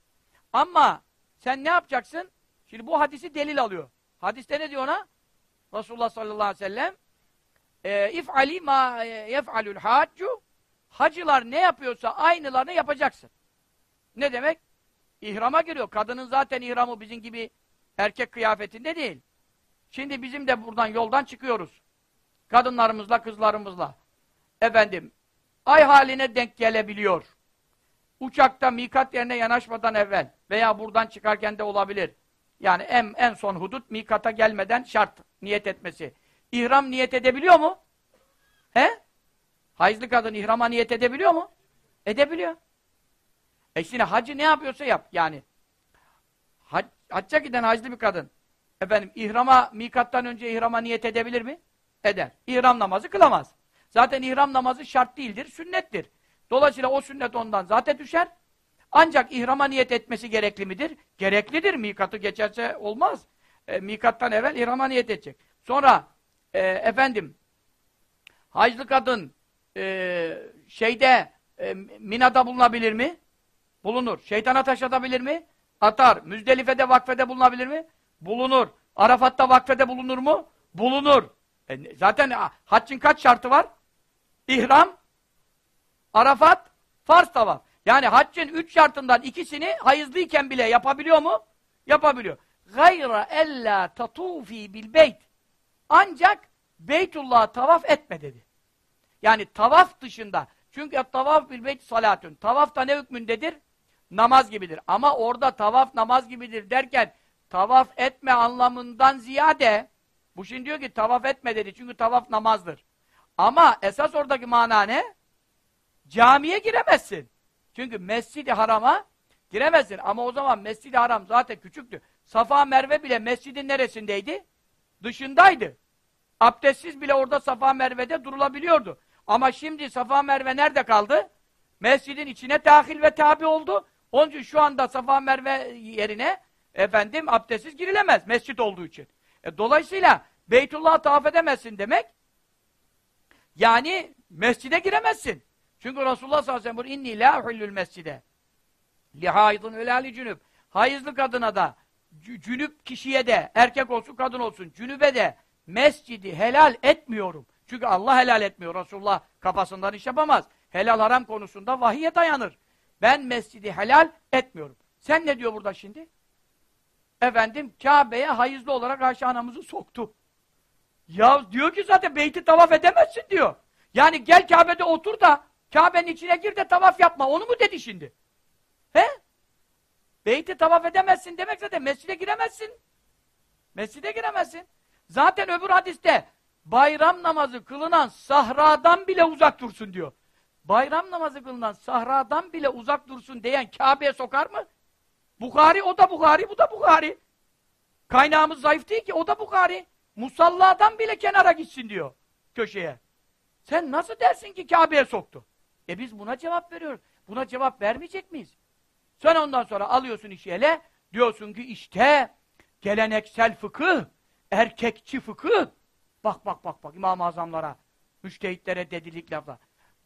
Ama sen ne yapacaksın? Şimdi bu hadisi delil alıyor. Hadiste ne diyor ona? Resulullah sallallahu aleyhi ve sellem e, if'ali ma yef'alul haccu hacılar ne yapıyorsa aynılarını yapacaksın. Ne demek? İhrama giriyor. Kadının zaten ihramı bizim gibi erkek kıyafetinde değil. Şimdi bizim de buradan yoldan çıkıyoruz. Kadınlarımızla, kızlarımızla. Efendim, ay haline denk gelebiliyor. Uçakta mikat yerine yanaşmadan evvel veya buradan çıkarken de olabilir. Yani en, en son hudut mikata gelmeden şart niyet etmesi. İhram niyet edebiliyor mu? He? Hayızlı kadın ihrama niyet edebiliyor mu? Edebiliyor. E şimdi hacı ne yapıyorsa yap yani. Hac, hacca giden haclı bir kadın. Efendim ihrama, mikattan önce ihrama niyet edebilir mi? Eder. İhram namazı kılamaz. Zaten ihram namazı şart değildir, sünnettir. Dolayısıyla o sünnet ondan zaten düşer. Ancak ihrama niyet etmesi gerekli midir? Gereklidir. Mikatı geçerse olmaz. E, mikattan evvel ihrama niyet edecek. Sonra e, efendim haclı kadın e, şeyde e, Mina'da bulunabilir mi? Bulunur. Şeytana taş atabilir mi? Atar. Müzdelife'de vakfede bulunabilir mi? Bulunur. Arafat'ta vakfede bulunur mu? Bulunur. E, zaten haccın kaç şartı var? İhram, Arafat, farz tavaf. Yani haccın üç şartından ikisini hayızlıyken bile yapabiliyor mu? Yapabiliyor. Gayra ella tatufi bil beyt. Ancak Beytullah'a tavaf etme dedi. Yani tavaf dışında. Çünkü tavaf bil beyt salatun. Tavaf da ne hükmündedir? Namaz gibidir. Ama orada tavaf namaz gibidir derken tavaf etme anlamından ziyade bu şimdi diyor ki tavaf etme dedi. Çünkü tavaf namazdır. Ama esas oradaki mana ne? Camiye giremezsin. Çünkü Mescid-i Haram'a giremezsin. Ama o zaman Mescid-i Haram zaten küçüktü. Safa Merve bile mescidin neresindeydi? Dışındaydı. Abdestsiz bile orada Safa Merve'de durulabiliyordu. Ama şimdi Safa Merve nerede kaldı? Mescidin içine dahil ve tabi oldu. Onun için şu anda Safa Merve yerine efendim abdestsiz girilemez mescit olduğu için. E, dolayısıyla Beytullah'ı tavaf edemezsin demek yani mescide giremezsin. Çünkü Resulullah sallallahu aleyhi ve sellem inni la uhullül mescide li haydın ve li cünüp hayızlı kadına da cünüp kişiye de erkek olsun kadın olsun cünübe de mescidi helal etmiyorum. Çünkü Allah helal etmiyor. Resulullah kafasından iş yapamaz. Helal haram konusunda vahiye dayanır. Ben mescidi helal etmiyorum. Sen ne diyor burada şimdi? Efendim Kabe'ye hayızlı olarak Ayşe anamızı soktu. Ya diyor ki zaten beyti tavaf edemezsin diyor. Yani gel Kabe'de otur da Kabe'nin içine gir de tavaf yapma. Onu mu dedi şimdi? He? Beyti tavaf edemezsin demek zaten mescide giremezsin. Mescide giremezsin. Zaten öbür hadiste bayram namazı kılınan sahradan bile uzak dursun diyor. Bayram namazı kılınan sahradan bile uzak dursun diyen Kabe'ye sokar mı? Bukhari, o da Bukhari, bu da Bukhari. Kaynağımız zayıf değil ki, o da Bukhari. Musalladan bile kenara gitsin diyor, köşeye. Sen nasıl dersin ki Kabe'ye soktu? E biz buna cevap veriyoruz. Buna cevap vermeyecek miyiz? Sen ondan sonra alıyorsun işi ele, diyorsun ki işte geleneksel fıkıh, erkekçi fıkıh. Bak bak bak bak İmam-ı Azamlara, müştehitlere dedilik laflar.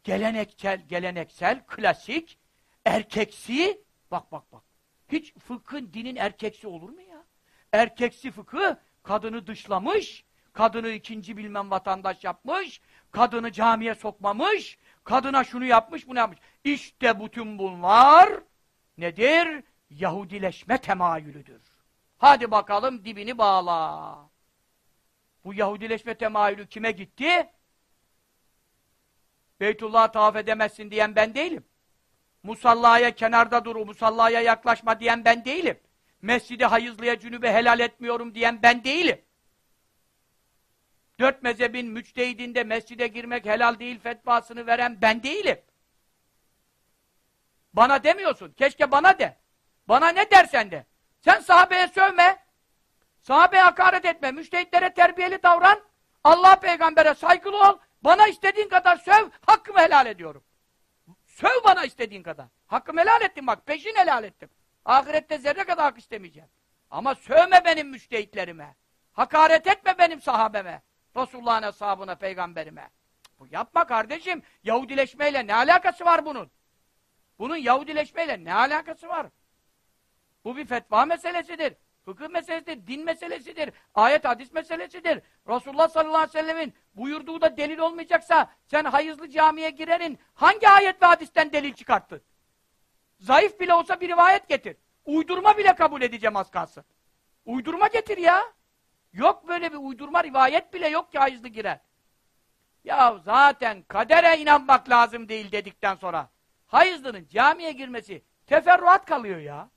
Geleneksel, geleneksel, klasik, erkeksi, bak bak bak. Hiç fıkhın, dinin erkeksi olur mu ya? Erkeksi fıkıh, kadını dışlamış, kadını ikinci bilmem vatandaş yapmış, kadını camiye sokmamış, kadına şunu yapmış, bunu yapmış. İşte bütün bunlar nedir? Yahudileşme temayülüdür. Hadi bakalım dibini bağla. Bu Yahudileşme temayülü kime gitti? Beytullah'a tavaf edemezsin diyen ben değilim. Musallaya kenarda dur, musallaya yaklaşma diyen ben değilim. Mescidi hayızlıya cünübe helal etmiyorum diyen ben değilim. Dört mezhebin müçtehidinde mescide girmek helal değil fetvasını veren ben değilim. Bana demiyorsun. Keşke bana de. Bana ne dersen de. Sen sahabeye sövme. Sahabeye hakaret etme. Müştehitlere terbiyeli davran. Allah peygambere saygılı ol. Bana istediğin kadar söv. Hakkımı helal ediyorum. Söv bana istediğin kadar. Hakkımı helal ettim bak. Peşin helal ettim. Ahirette zerre kadar hak istemeyeceğim. Ama sövme benim müştehitlerime. Hakaret etme benim sahabeme. Resulullah'ın ashabına, peygamberime. Bu yapma kardeşim. Yahudileşmeyle ne alakası var bunun? Bunun Yahudileşmeyle ne alakası var? Bu bir fetva meselesidir. Fıkıh meselesidir, din meselesidir, ayet hadis meselesidir. Resulullah sallallahu aleyhi ve sellemin buyurduğu da delil olmayacaksa sen hayızlı camiye girerin hangi ayet ve hadisten delil çıkarttın? Zayıf bile olsa bir rivayet getir. Uydurma bile kabul edeceğim az kalsın. Uydurma getir ya. Yok böyle bir uydurma rivayet bile yok ki hayızlı girer. Ya zaten kadere inanmak lazım değil dedikten sonra hayızlının camiye girmesi teferruat kalıyor ya.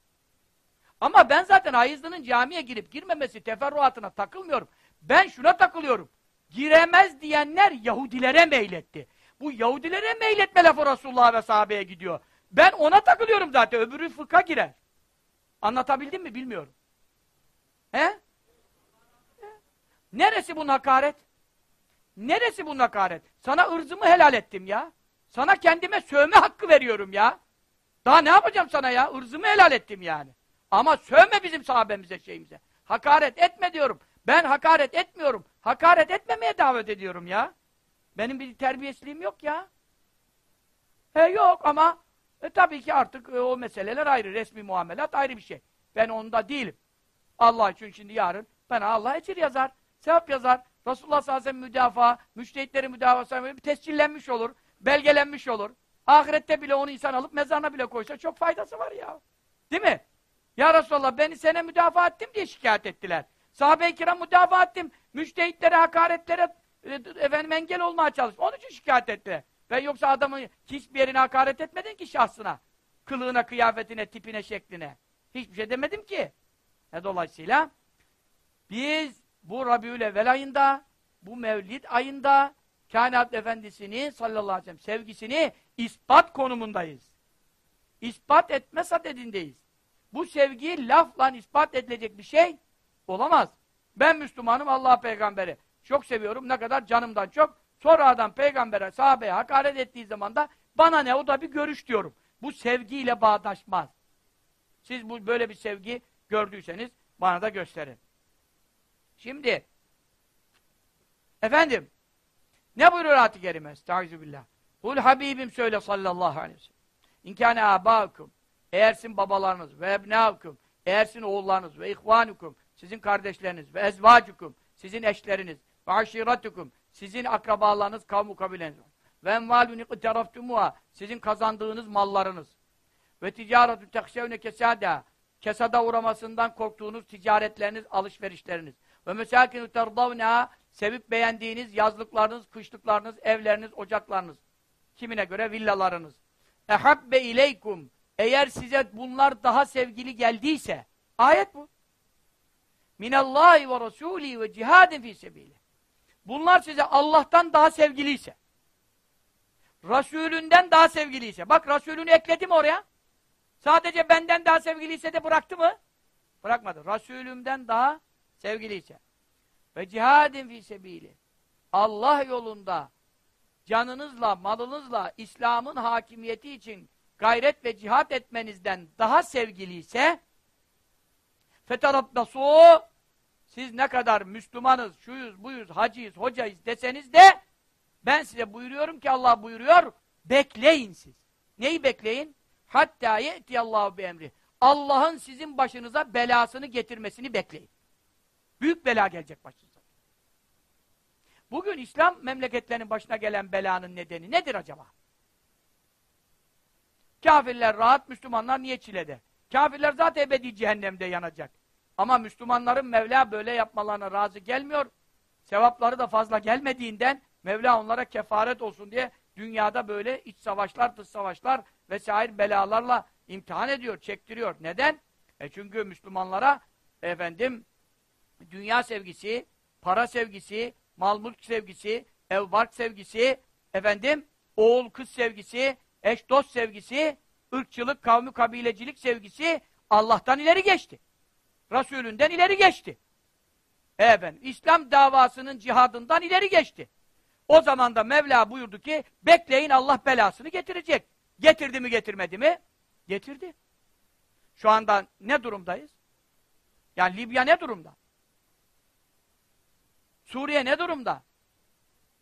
Ama ben zaten hayızlının camiye girip girmemesi teferruatına takılmıyorum. Ben şuna takılıyorum. Giremez diyenler Yahudilere meyletti. Bu Yahudilere meyletme lafı Resulullah ve sahabeye gidiyor. Ben ona takılıyorum zaten. Öbürü fıkha girer. Anlatabildim mi bilmiyorum. He? Neresi bu hakaret? Neresi bu hakaret? Sana ırzımı helal ettim ya. Sana kendime sövme hakkı veriyorum ya. Daha ne yapacağım sana ya? Irzımı helal ettim yani. Ama sövme bizim sahabemize şeyimize. Hakaret etme diyorum. Ben hakaret etmiyorum. Hakaret etmemeye davet ediyorum ya. Benim bir terbiyesizliğim yok ya. He yok ama e, tabii ki artık e, o meseleler ayrı. Resmi muamelat ayrı bir şey. Ben onda değilim. Allah için şimdi yarın bana Allah ecir yazar. Sevap yazar. Resulullah sallallahu aleyhi ve sellem müdafaa, müştehitlerin müdafası bir tescillenmiş olur. Belgelenmiş olur. Ahirette bile onu insan alıp mezarına bile koysa çok faydası var ya. Değil mi? Ya Resulallah beni sene müdafaa ettim diye şikayet ettiler. Sahabe-i kiram müdafaa ettim. Müştehitlere, hakaretlere e, efendim engel olmaya çalıştım. Onun için şikayet etti. Ben yoksa adamı hiçbir yerine hakaret etmedin ki şahsına. Kılığına, kıyafetine, tipine, şekline. Hiçbir şey demedim ki. E dolayısıyla biz bu Rabiül Evvel ayında, bu Mevlid ayında Kainat Efendisi'ni sallallahu aleyhi ve sellem sevgisini ispat konumundayız. ispat etme sadedindeyiz. Bu sevgi lafla ispat edilecek bir şey olamaz. Ben Müslümanım Allah peygamberi. Çok seviyorum ne kadar canımdan çok. Sonra adam peygambere, sahabeye hakaret ettiği zaman da bana ne o da bir görüş diyorum. Bu sevgiyle bağdaşmaz. Siz bu böyle bir sevgi gördüyseniz bana da gösterin. Şimdi efendim ne buyuruyor ayet-i kerime? Estağfirullah. Kul Habibim söyle sallallahu aleyhi ve sellem. İnkâne âbâkum. Eğersin babalarınız ve ebnâkum. Eğersin oğullarınız ve ihvânukum. Sizin kardeşleriniz ve ezvâcukum. Sizin eşleriniz ve aşiratukum. Sizin akrabalarınız, kavmu kabileniz. Ve envâlûn iqteraftumuha. Sizin kazandığınız mallarınız. Ve ticaretü tekşevne kesâdâ. Kesada uğramasından korktuğunuz ticaretleriniz, alışverişleriniz. Ve mesâkinü terdavnâ. Sevip beğendiğiniz yazlıklarınız, kışlıklarınız, evleriniz, ocaklarınız. Kimine göre villalarınız. Ehabbe ileykum. Eğer size bunlar daha sevgili geldiyse, ayet bu. Minallahi ve Rasûlî ve cihadin fî sebîlih. Bunlar size Allah'tan daha sevgiliyse, Resulünden daha sevgiliyse, bak Resulünü ekledim oraya. Sadece benden daha sevgiliyse de bıraktı mı? Bırakmadı. Resulümden daha sevgiliyse. Ve cihadin fî sebîlih. Allah yolunda canınızla, malınızla İslam'ın hakimiyeti için gayret ve cihat etmenizden daha sevgiliyse fetarabbasu siz ne kadar Müslümanız, şuyuz, buyuz, hacıyız, hocayız deseniz de ben size buyuruyorum ki Allah buyuruyor bekleyin siz. Neyi bekleyin? Hatta ye'tiyallahu bi emri. Allah'ın sizin başınıza belasını getirmesini bekleyin. Büyük bela gelecek başınıza. Bugün İslam memleketlerinin başına gelen belanın nedeni nedir acaba? Kafirler rahat, Müslümanlar niye çilede? Kafirler zaten ebedi cehennemde yanacak. Ama Müslümanların Mevla böyle yapmalarına razı gelmiyor. Sevapları da fazla gelmediğinden Mevla onlara kefaret olsun diye dünyada böyle iç savaşlar, dış savaşlar vesaire belalarla imtihan ediyor, çektiriyor. Neden? E çünkü Müslümanlara efendim dünya sevgisi, para sevgisi, mal mülk sevgisi, ev bark sevgisi, efendim oğul kız sevgisi, eş dost sevgisi, ırkçılık, kavmi kabilecilik sevgisi Allah'tan ileri geçti. Resulünden ileri geçti. Efendim, İslam davasının cihadından ileri geçti. O zaman da Mevla buyurdu ki, bekleyin Allah belasını getirecek. Getirdi mi getirmedi mi? Getirdi. Şu anda ne durumdayız? Yani Libya ne durumda? Suriye ne durumda?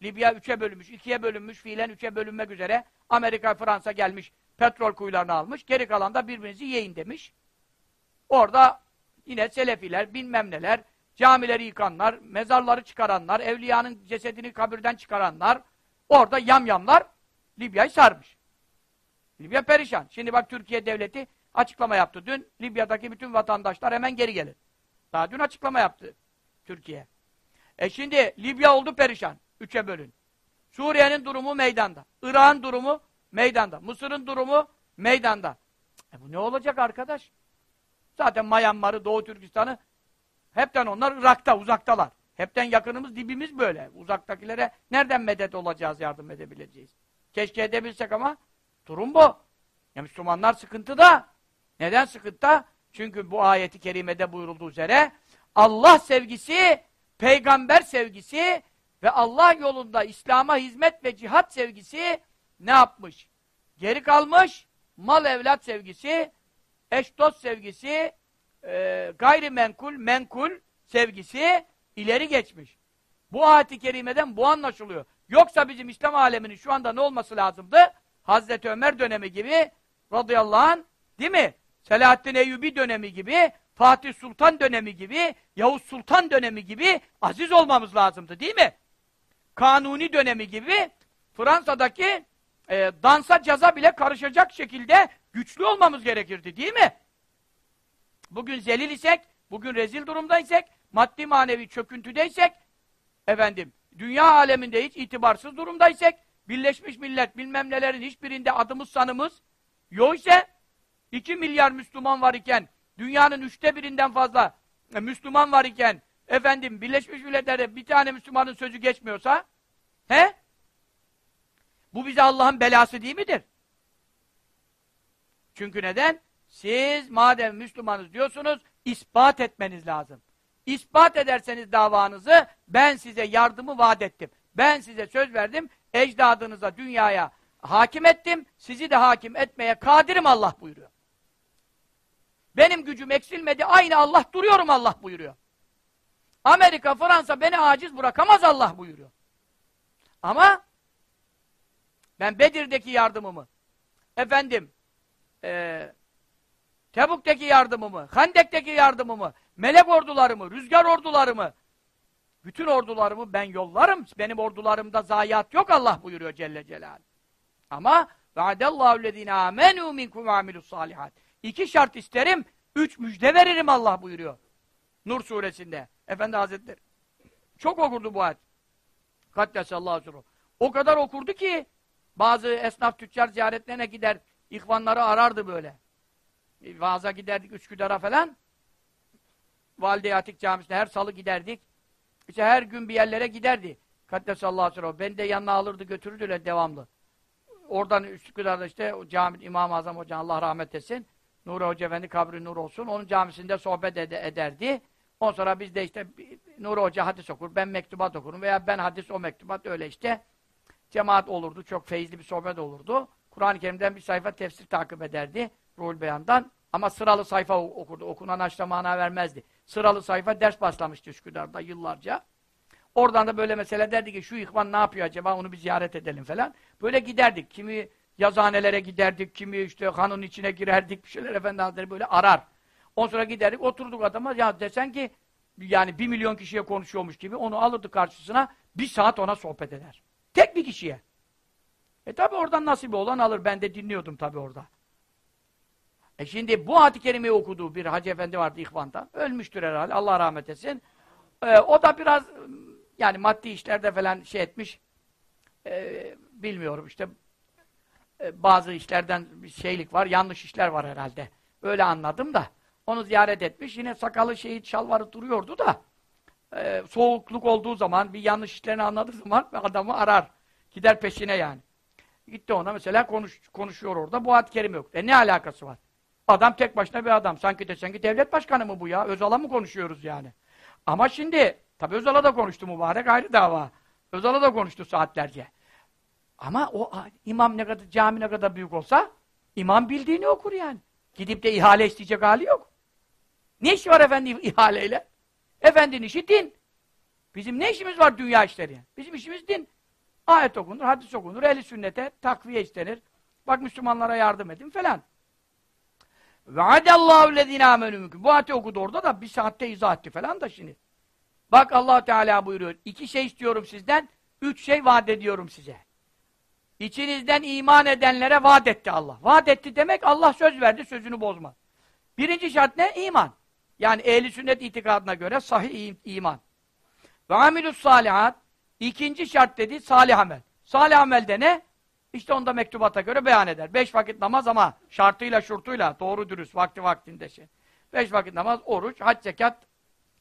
Libya üçe bölünmüş, ikiye bölünmüş, fiilen üçe bölünmek üzere. Amerika, Fransa gelmiş, petrol kuyularını almış, geri kalan da birbirinizi yiyin demiş. Orada yine Selefiler, bilmem neler, camileri yıkanlar, mezarları çıkaranlar, evliyanın cesedini kabirden çıkaranlar, orada yamyamlar Libya'yı sarmış. Libya perişan. Şimdi bak Türkiye devleti açıklama yaptı. Dün Libya'daki bütün vatandaşlar hemen geri gelir. Daha dün açıklama yaptı Türkiye. E şimdi Libya oldu perişan. Üçe bölün. Suriye'nin durumu meydanda. Irak'ın durumu meydanda. Mısır'ın durumu meydanda. E bu ne olacak arkadaş? Zaten Myanmar'ı, Doğu Türkistan'ı hepten onlar Irak'ta, uzaktalar. Hepten yakınımız, dibimiz böyle. Uzaktakilere nereden medet olacağız, yardım edebileceğiz? Keşke edebilsek ama durum bu. Ya Müslümanlar sıkıntıda. Neden sıkıntıda? Çünkü bu ayeti kerimede buyurulduğu üzere Allah sevgisi, peygamber sevgisi ve Allah yolunda İslam'a hizmet ve cihat sevgisi ne yapmış? Geri kalmış, mal evlat sevgisi, eş dost sevgisi, e, gayrimenkul, menkul sevgisi ileri geçmiş. Bu ayet-i kerimeden bu anlaşılıyor. Yoksa bizim İslam aleminin şu anda ne olması lazımdı? Hazreti Ömer dönemi gibi radıyallahu anh değil mi? Selahaddin Eyyubi dönemi gibi, Fatih Sultan dönemi gibi, Yavuz Sultan dönemi gibi aziz olmamız lazımdı değil mi? Kanuni dönemi gibi Fransa'daki e, dansa caza bile karışacak şekilde güçlü olmamız gerekirdi değil mi? Bugün zelil isek, bugün rezil durumdaysak, maddi manevi çöküntüdeysek, efendim, dünya aleminde hiç itibarsız durumdaysak, Birleşmiş Millet bilmem nelerin hiçbirinde adımız sanımız yok ise 2 milyar Müslüman var iken dünyanın üçte birinden fazla e, Müslüman var iken efendim Birleşmiş Milletler'de bir tane Müslümanın sözü geçmiyorsa he? Bu bize Allah'ın belası değil midir? Çünkü neden? Siz madem Müslümanız diyorsunuz, ispat etmeniz lazım. İspat ederseniz davanızı, ben size yardımı vaat ettim. Ben size söz verdim, ecdadınıza, dünyaya hakim ettim, sizi de hakim etmeye kadirim Allah buyuruyor. Benim gücüm eksilmedi, aynı Allah duruyorum Allah buyuruyor. Amerika, Fransa beni aciz bırakamaz Allah buyuruyor. Ama ben Bedir'deki yardımımı, efendim, e, Tebuk'taki yardımımı, Hendek'teki yardımımı, melek ordularımı, rüzgar ordularımı, bütün ordularımı ben yollarım. Benim ordularımda zayiat yok Allah buyuruyor Celle Celaluhu. Ama vaadallahu lezine amenu minkum amilus salihat. İki şart isterim, üç müjde veririm Allah buyuruyor. Nur suresinde. Efendi Hazretleri. Çok okurdu bu ayet. Kaddesallahu suru. O kadar okurdu ki bazı esnaf tüccar ziyaretlerine gider, ihvanları arardı böyle. Vaaza giderdik Üsküdar'a falan. Valide Yatik Camisi'ne her salı giderdik. İşte her gün bir yerlere giderdi. Kaddesallahu suru. Beni de yanına alırdı götürürdüler devamlı. Oradan Üsküdar'da işte cami İmam-ı Azam Hoca Allah rahmet etsin. Nuri Hoca Efendi kabri nur olsun. Onun camisinde sohbet ed ederdi. Ondan sonra biz de işte Nuri Hoca hadis okur, ben mektubat okurum veya ben hadis o mektubat öyle işte. Cemaat olurdu, çok feyizli bir sohbet olurdu. Kur'an-ı Kerim'den bir sayfa tefsir takip ederdi Ruhul Beyan'dan. Ama sıralı sayfa okurdu. Okunan açta mana vermezdi. Sıralı sayfa ders başlamıştı Üsküdar'da yıllarca. Oradan da böyle mesele derdi ki şu ihvan ne yapıyor acaba onu bir ziyaret edelim falan. Böyle giderdik. Kimi yazanelere giderdik, kimi işte hanın içine girerdik, bir şeyler Efendi Hazretleri böyle arar. Ondan sonra giderdik, oturduk adama, ya desen ki yani bir milyon kişiye konuşuyormuş gibi onu alırdı karşısına, bir saat ona sohbet eder. Tek bir kişiye. E tabi oradan nasip olan alır, ben de dinliyordum tabi orada. E şimdi bu hadis-i kerimeyi okuduğu bir hacı efendi vardı İhvan'da, ölmüştür herhalde, Allah rahmet etsin. E, o da biraz yani maddi işlerde falan şey etmiş, e, bilmiyorum işte e, bazı işlerden bir şeylik var, yanlış işler var herhalde. Öyle anladım da. Onu ziyaret etmiş. Yine sakalı şehit şalvarı duruyordu da e, soğukluk olduğu zaman, bir yanlış işlerini anladığı zaman [laughs] adamı arar. Gider peşine yani. Gitti ona mesela konuş, konuşuyor orada. Bu ad kerim yok. E ne alakası var? Adam tek başına bir adam. Sanki desen ki devlet başkanı mı bu ya? Özal'a mı konuşuyoruz yani? Ama şimdi, tabi Özal'a da konuştu mübarek ayrı dava. Özal'a da konuştu saatlerce. Ama o imam ne kadar, cami ne kadar büyük olsa imam bildiğini okur yani. Gidip de ihale isteyecek hali yok. Ne işi var efendi [laughs] ihaleyle? Efendinin işi din. Bizim ne işimiz var dünya işleri? Bizim işimiz din. Ayet okunur, hadis okunur, ehli sünnete takviye istenir. Bak Müslümanlara yardım edin falan. Ve adallahu lezine amenü Bu ayeti okudu orada da bir saatte izah etti falan da şimdi. Bak allah Teala buyuruyor. İki şey istiyorum sizden, üç şey vaat ediyorum size. İçinizden iman edenlere vaat etti Allah. Vaat etti demek Allah söz verdi, sözünü bozma. Birinci şart ne? İman. Yani ehli sünnet itikadına göre sahih iman. Ve amilus salihat. İkinci şart dedi salih amel. Salih amelde ne? İşte onda mektubata göre beyan eder. Beş vakit namaz ama şartıyla şurtuyla doğru dürüst vakti vaktinde şey. Beş vakit namaz, oruç, hac, zekat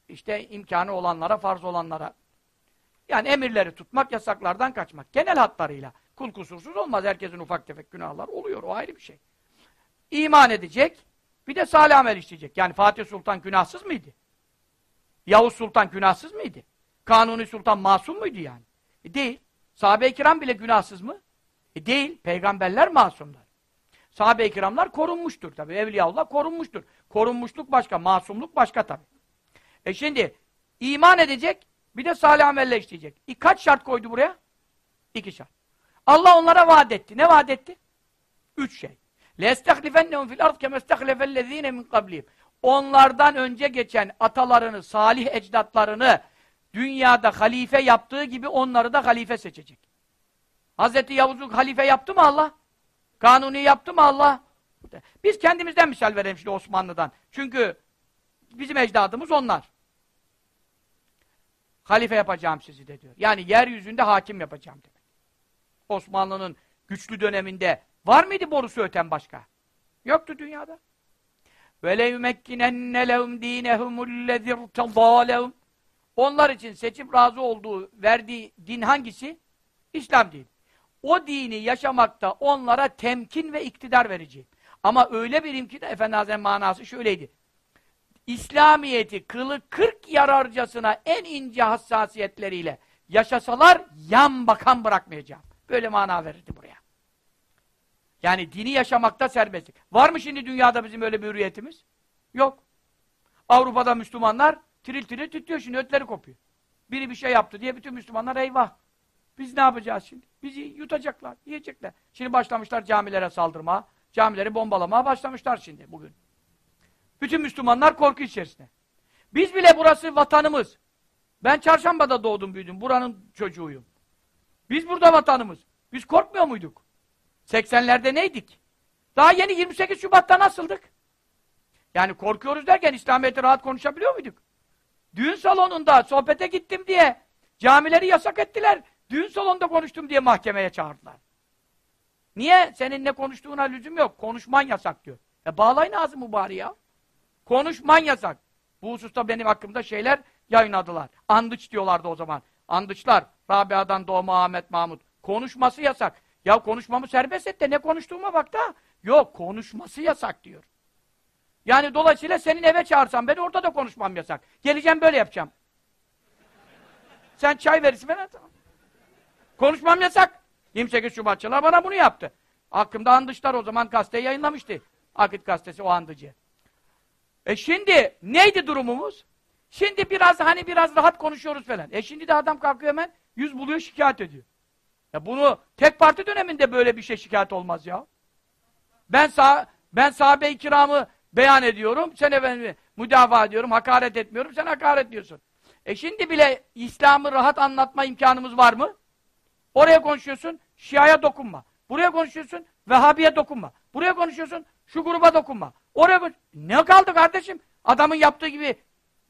işte imkanı olanlara, farz olanlara. Yani emirleri tutmak, yasaklardan kaçmak. Genel hatlarıyla. Kul kusursuz olmaz. Herkesin ufak tefek günahlar oluyor. O ayrı bir şey. İman edecek. Bir de salih amel işleyecek. Yani Fatih Sultan günahsız mıydı? Yavuz Sultan günahsız mıydı? Kanuni Sultan masum muydu yani? E değil. Sahabe-i kiram bile günahsız mı? E değil. Peygamberler masumlar. Sahabe-i kiramlar korunmuştur tabi. Evliyaullah korunmuştur. Korunmuşluk başka, masumluk başka tabi. E şimdi iman edecek, bir de salih amelle işleyecek. E kaç şart koydu buraya? İki şart. Allah onlara vaat etti. Ne vaat etti? Üç şey. لَيَسْتَخْلِفَنَّهُمْ فِي الْأَرْضِ كَمَا اسْتَخْلَفَ الَّذ۪ينَ مِنْ قَبْلِهِمْ Onlardan önce geçen atalarını, salih ecdatlarını dünyada halife yaptığı gibi onları da halife seçecek. Hazreti Yavuz'u halife yaptı mı Allah? Kanuni yaptı mı Allah? Biz kendimizden misal verelim şimdi Osmanlı'dan. Çünkü bizim ecdadımız onlar. Halife yapacağım sizi de diyor. Yani yeryüzünde hakim yapacağım demek. Osmanlı'nın güçlü döneminde Var mıydı borusu öten başka? Yoktu dünyada. Ve yumekkinen lehum dinehumul lezî irtezâ Onlar için seçip razı olduğu, verdiği din hangisi? İslam dini. O dini yaşamakta onlara temkin ve iktidar verici. Ama öyle bir imkin, Efendi Hazretleri'nin manası şöyleydi. İslamiyeti kılı kırk yararcasına en ince hassasiyetleriyle yaşasalar yan bakan bırakmayacağım. Böyle mana verirdi buraya. Yani dini yaşamakta serbestlik. Var mı şimdi dünyada bizim öyle bir hürriyetimiz? Yok. Avrupa'da Müslümanlar tiril tiril tütüyor şimdi ötleri kopuyor. Biri bir şey yaptı diye bütün Müslümanlar eyvah. Biz ne yapacağız şimdi? Bizi yutacaklar, yiyecekler. Şimdi başlamışlar camilere saldırma, camileri bombalamaya başlamışlar şimdi bugün. Bütün Müslümanlar korku içerisinde. Biz bile burası vatanımız. Ben çarşambada doğdum büyüdüm. Buranın çocuğuyum. Biz burada vatanımız. Biz korkmuyor muyduk? 80'lerde neydik? Daha yeni 28 Şubat'ta nasıldık? Yani korkuyoruz derken İslamiyet'i rahat konuşabiliyor muyduk? Düğün salonunda sohbete gittim diye camileri yasak ettiler. Düğün salonunda konuştum diye mahkemeye çağırdılar. Niye? Senin ne konuştuğuna lüzum yok. Konuşman yasak diyor. E bağlayın ağzımı bari ya. Konuşman yasak. Bu hususta benim hakkımda şeyler yayınladılar. Andıç diyorlardı o zaman. Andıçlar. Rabia'dan doğma Ahmet Mahmut. Konuşması yasak. Ya konuşmamı serbest et de ne konuştuğuma bak da. Yok konuşması yasak diyor. Yani dolayısıyla senin eve çağırsam beni orada da konuşmam yasak. Geleceğim böyle yapacağım. Sen çay verirsin ben tamam. Konuşmam yasak. 28 Şubatçılar bana bunu yaptı. Hakkımda andışlar o zaman gazeteyi yayınlamıştı. Akit gazetesi o andıcı. E şimdi neydi durumumuz? Şimdi biraz hani biraz rahat konuşuyoruz falan. E şimdi de adam kalkıyor hemen yüz buluyor şikayet ediyor. Ya bunu tek parti döneminde böyle bir şey şikayet olmaz ya. Ben sağ ben sahabe-i kiramı beyan ediyorum. Sen efendim müdafaa ediyorum. Hakaret etmiyorum. Sen hakaret diyorsun. E şimdi bile İslam'ı rahat anlatma imkanımız var mı? Oraya konuşuyorsun. Şia'ya dokunma. Buraya konuşuyorsun. Vehhabiye dokunma. Buraya konuşuyorsun. Şu gruba dokunma. Oraya konuş. Ne kaldı kardeşim? Adamın yaptığı gibi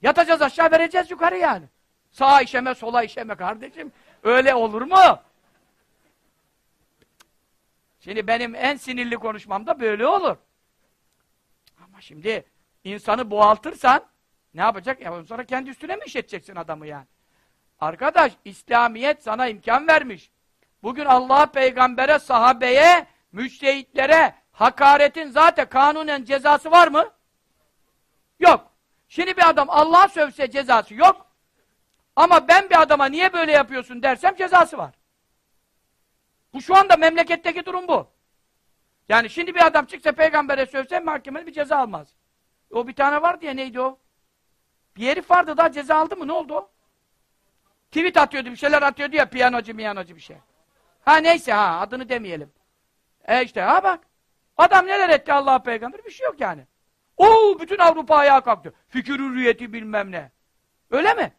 yatacağız aşağı vereceğiz yukarı yani. Sağa işeme sola işeme kardeşim. Öyle olur mu? Şimdi benim en sinirli konuşmam da böyle olur. Ama şimdi insanı boğaltırsan ne yapacak? Ya sonra kendi üstüne mi işleteceksin adamı yani? Arkadaş, İslamiyet sana imkan vermiş. Bugün Allah peygambere, sahabeye, müçtehitlere hakaretin zaten kanunen cezası var mı? Yok. Şimdi bir adam Allah'a sövse cezası yok. Ama ben bir adama niye böyle yapıyorsun dersem cezası var. Bu şu anda memleketteki durum bu. Yani şimdi bir adam çıksa peygambere sövse mahkemede bir ceza almaz. O bir tane var diye neydi o? Bir herif vardı daha ceza aldı mı? Ne oldu o? Tweet atıyordu, bir şeyler atıyordu ya piyanocu miyanocu bir şey. Ha neyse ha adını demeyelim. E işte ha bak. Adam neler etti Allah peygamber bir şey yok yani. Oo bütün Avrupa ayağa kalktı. Fikir hürriyeti bilmem ne. Öyle mi?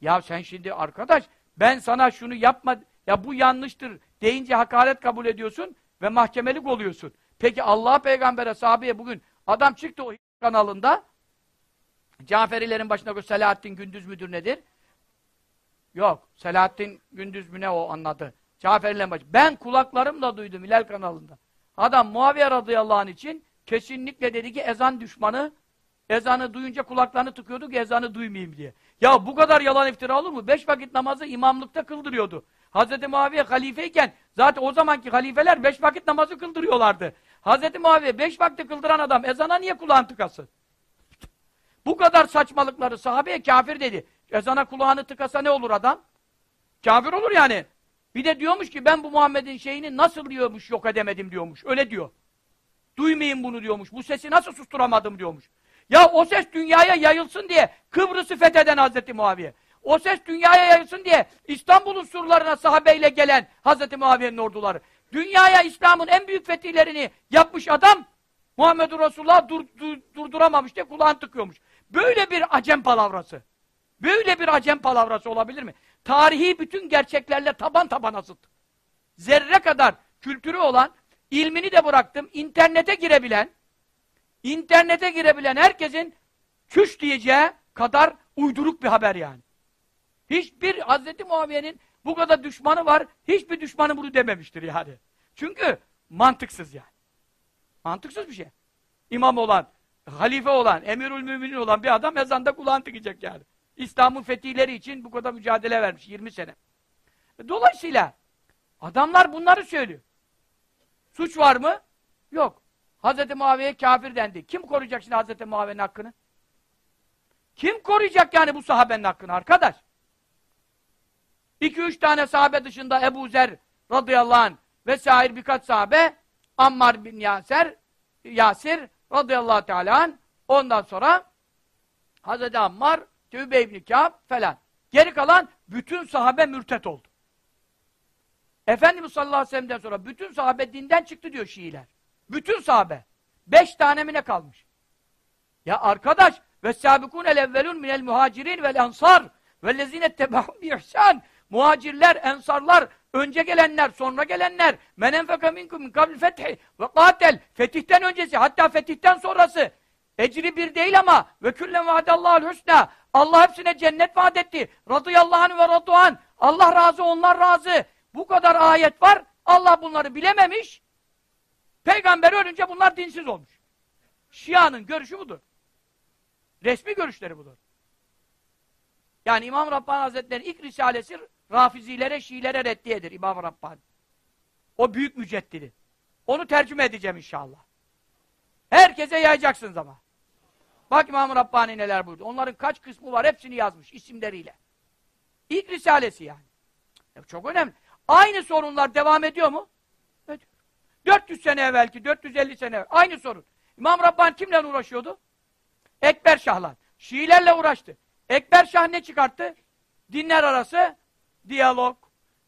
Ya sen şimdi arkadaş ben sana şunu yapma ya bu yanlıştır deyince hakaret kabul ediyorsun ve mahkemelik oluyorsun. Peki Allah peygambere sahabeye bugün adam çıktı o kanalında Caferilerin başında Selahattin Gündüz müdür nedir? Yok. Selahattin Gündüz mü ne o anladı. Caferilerin başı. Ben kulaklarımla duydum Hilal kanalında. Adam Muaviye radıyallahu anh için kesinlikle dedi ki ezan düşmanı ezanı duyunca kulaklarını tıkıyorduk ezanı duymayayım diye. Ya bu kadar yalan iftira olur mu? Beş vakit namazı imamlıkta kıldırıyordu. Hz. Muaviye halifeyken zaten o zamanki halifeler beş vakit namazı kıldırıyorlardı. Hz. Muaviye beş vakti kıldıran adam ezana niye kulağını tıkasın? Bu kadar saçmalıkları sahabeye kafir dedi. Ezana kulağını tıkasa ne olur adam? Kafir olur yani. Bir de diyormuş ki ben bu Muhammed'in şeyini nasıl diyormuş yok edemedim diyormuş. Öyle diyor. Duymayın bunu diyormuş. Bu sesi nasıl susturamadım diyormuş. Ya o ses dünyaya yayılsın diye Kıbrıs'ı fetheden Hazreti Muaviye. O ses dünyaya yayılsın diye İstanbul'un surlarına sahabeyle gelen Hazreti Muaviye'nin orduları. Dünyaya İslam'ın en büyük fetihlerini yapmış adam Muhammedur Resulullah dur, dur, durduramamış diye kulağını tıkıyormuş. Böyle bir acem palavrası. Böyle bir acem palavrası olabilir mi? Tarihi bütün gerçeklerle taban tabana zıt. Zerre kadar kültürü olan, ilmini de bıraktım, internete girebilen, internete girebilen herkesin çüş diyeceği kadar uyduruk bir haber yani. Hiçbir Hazreti Muaviye'nin bu kadar düşmanı var, hiçbir düşmanı bunu dememiştir yani. Çünkü mantıksız yani. Mantıksız bir şey. İmam olan, halife olan, emirül müminin olan bir adam ezanda kulağını tıkayacak yani. İslam'ın fetihleri için bu kadar mücadele vermiş 20 sene. Dolayısıyla adamlar bunları söylüyor. Suç var mı? Yok. Hazreti Muaviye kafir dendi. Kim koruyacak şimdi Hazreti Muaviye'nin hakkını? Kim koruyacak yani bu sahabenin hakkını arkadaş? İki üç tane sahabe dışında Ebu Zer radıyallahu anh vesaire birkaç sahabe Ammar bin Yaser Yasir radıyallahu teala anh ondan sonra Hazreti Ammar Tübe ibn Kâb falan. Geri kalan bütün sahabe mürtet oldu. Efendimiz sallallahu aleyhi ve sellem'den sonra bütün sahabe dinden çıktı diyor Şiiler. Bütün sahabe. Beş tane mi ne kalmış? Ya arkadaş ve sabikûnel evvelûn minel muhacirin vel ensar vellezîne tebahum bi ihsan muhacirler, ensarlar, önce gelenler, sonra gelenler men enfeka minkum min kabl fethi ve katel fetihten öncesi hatta fetihten sonrası ecri bir değil ama ve küllen vaadallahul husna Allah hepsine cennet vaat etti. Radıyallahu anh ve raduan. Allah razı, onlar razı. Bu kadar ayet var. Allah bunları bilememiş. Peygamber ölünce bunlar dinsiz olmuş. Şia'nın görüşü budur. Resmi görüşleri budur. Yani İmam Rabbani Hazretleri'nin ilk risalesi Rafizilere, Şiilere reddiyedir İmam Rabbani. O büyük müceddidi. Onu tercüme edeceğim inşallah. Herkese yayacaksınız ama. Bak İmam Rabbani neler buyurdu. Onların kaç kısmı var hepsini yazmış isimleriyle. İlk risalesi yani. Çok önemli. Aynı sorunlar devam ediyor mu? Ediyor. 400 sene evvelki, 450 sene evvel. Aynı sorun. İmam Rabbani kimle uğraşıyordu? Ekber Şah'la. Şiilerle uğraştı. Ekber Şah ne çıkarttı? Dinler arası diyalog.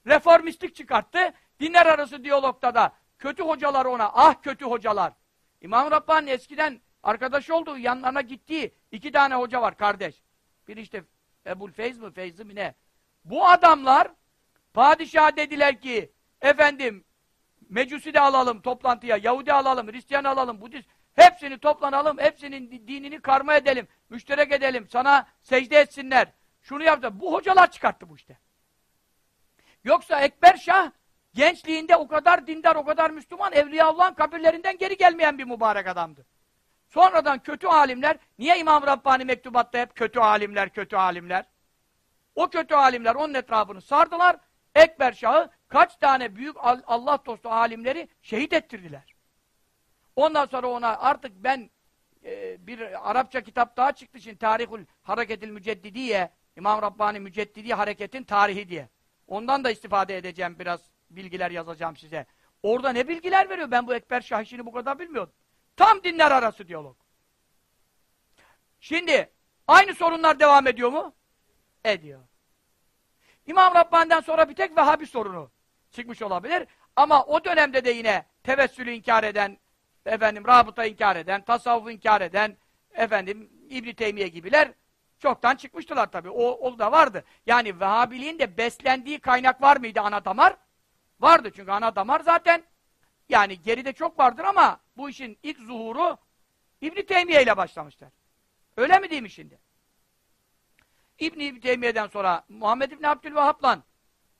Reformistlik çıkarttı. Dinler arası diyalogda da kötü hocalar ona, ah kötü hocalar. İmam Rabbani eskiden arkadaş olduğu, yanlarına gittiği iki tane hoca var kardeş. Bir işte Ebul Feyz mi, Feyzi mi ne? Bu adamlar padişah dediler ki efendim Mecusi de alalım toplantıya, Yahudi alalım, Hristiyan alalım, Budist hepsini toplanalım, hepsinin dinini karma edelim, müşterek edelim, sana secde etsinler. Şunu yaptı. Bu hocalar çıkarttı bu işte. Yoksa Ekber Şah gençliğinde o kadar dindar, o kadar Müslüman, Evliyaullah'ın kabirlerinden geri gelmeyen bir mübarek adamdı. Sonradan kötü alimler, niye İmam Rabbani mektubatta hep kötü alimler, kötü alimler? O kötü alimler onun etrafını sardılar. Ekber Şah'ı kaç tane büyük Allah dostu alimleri şehit ettirdiler. Ondan sonra ona artık ben e, bir Arapça kitap daha çıktı şimdi Tarihul Hareketil Müceddidiye İmam Rabbani Müceddidi Hareketin Tarihi diye. Ondan da istifade edeceğim biraz bilgiler yazacağım size. Orada ne bilgiler veriyor? Ben bu Ekber Şah bu kadar bilmiyordum. Tam dinler arası diyalog. Şimdi aynı sorunlar devam ediyor mu? Ediyor. İmam Rabbani'den sonra bir tek Vehhabi sorunu çıkmış olabilir. Ama o dönemde de yine tevessülü inkar eden, efendim rabıta inkar eden, tasavvufu inkar eden, efendim İbn Teymiye gibiler çoktan çıkmıştılar tabii. O, o da vardı. Yani Vehhabiliğin de beslendiği kaynak var mıydı ana damar? Vardı çünkü ana damar zaten yani geride çok vardır ama bu işin ilk zuhuru İbn Teymiye ile başlamışlar. Öyle mi değil mi şimdi? İbn İbn Teymiye'den sonra Muhammed İbn Abdülvahap'la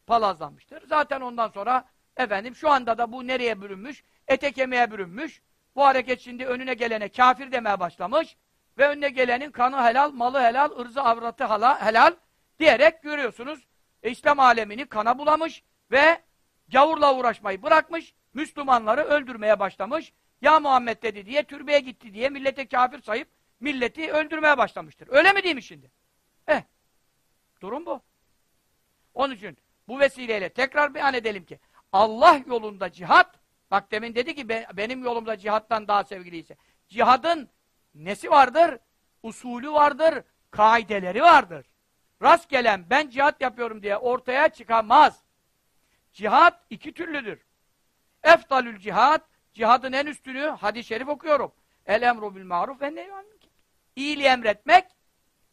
palazlanmıştır. Zaten ondan sonra efendim şu anda da bu nereye bürünmüş? Ete kemiğe bürünmüş. Bu hareket şimdi önüne gelene kafir demeye başlamış ve önüne gelenin kanı helal, malı helal, ırzı avratı hala, helal diyerek görüyorsunuz. E, İslam alemini kana bulamış ve gavurla uğraşmayı bırakmış, Müslümanları öldürmeye başlamış. Ya Muhammed dedi diye, türbeye gitti diye millete kafir sayıp milleti öldürmeye başlamıştır. Öyle mi değil mi şimdi? Eh, durum bu. Onun için bu vesileyle tekrar beyan edelim ki Allah yolunda cihat, bak demin dedi ki benim yolumda cihattan daha sevgiliyse, cihadın nesi vardır? Usulü vardır, kaideleri vardır. Rast gelen ben cihat yapıyorum diye ortaya çıkamaz. Cihat iki türlüdür. Eftalül cihat, cihadın en üstünü hadis-i şerif okuyorum. El emru bil maruf ve nehyü İyiliği emretmek,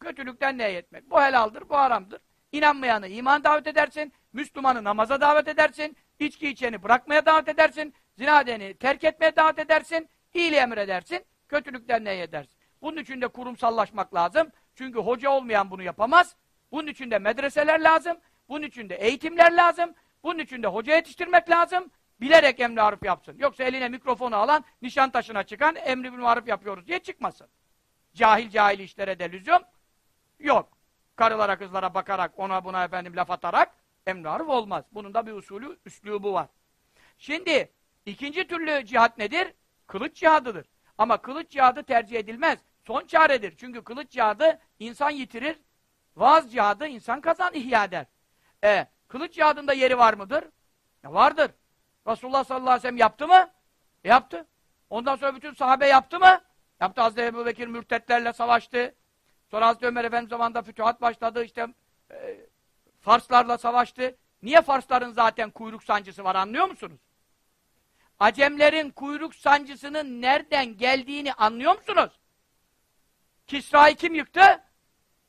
kötülükten nehyetmek. Bu helaldir, bu haramdır. İnanmayanı iman davet edersin, Müslümanı namaza davet edersin, içki içeni bırakmaya davet edersin, zinadeni terk etmeye davet edersin, iyiliği emredersin, kötülükten nehyedersin. Bunun için de kurumsallaşmak lazım. Çünkü hoca olmayan bunu yapamaz. Bunun için de medreseler lazım. Bunun için de eğitimler lazım. Bunun için de hoca yetiştirmek lazım. Bilerek emri arif yapsın. Yoksa eline mikrofonu alan, nişan taşına çıkan emri bil marif yapıyoruz diye çıkmasın. Cahil cahil işlere de lüzum yok. Karılara kızlara bakarak ona buna efendim laf atarak emri arif olmaz. Bunun da bir usulü, üslubu var. Şimdi ikinci türlü cihat nedir? Kılıç cihadıdır. Ama kılıç cihadı tercih edilmez. Son çaredir. Çünkü kılıç cihadı insan yitirir. Vaaz cihadı insan kazan ihya eder. E, kılıç cihadında yeri var mıdır? E, vardır. Resulullah sallallahu aleyhi ve sellem yaptı mı? E, yaptı. Ondan sonra bütün sahabe yaptı mı? Yaptı. Hazreti Ebu Bekir mürtetlerle savaştı. Sonra Hazreti Ömer Efendimiz zamanında fütühat başladı. İşte e, Farslarla savaştı. Niye Farsların zaten kuyruk sancısı var anlıyor musunuz? Acemlerin kuyruk sancısının nereden geldiğini anlıyor musunuz? Kisra'yı kim yıktı?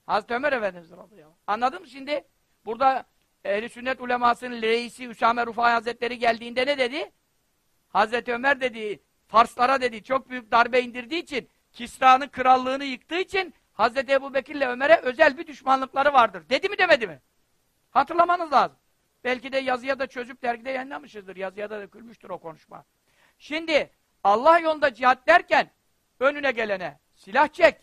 Hazreti Ömer Efendimiz radıyallahu Anladın mı şimdi? Burada Ehl-i Sünnet ulemasının reisi Üsame Rufai Hazretleri geldiğinde ne dedi? Hazreti Ömer dedi, Farslara dedi, çok büyük darbe indirdiği için, Kisra'nın krallığını yıktığı için Hazreti Ebu Bekir'le Ömer'e özel bir düşmanlıkları vardır. Dedi mi demedi mi? Hatırlamanız lazım. Belki de yazıya da çözüp dergide yayınlamışızdır. Yazıya da dökülmüştür o konuşma. Şimdi Allah yolunda cihat derken önüne gelene silah çek.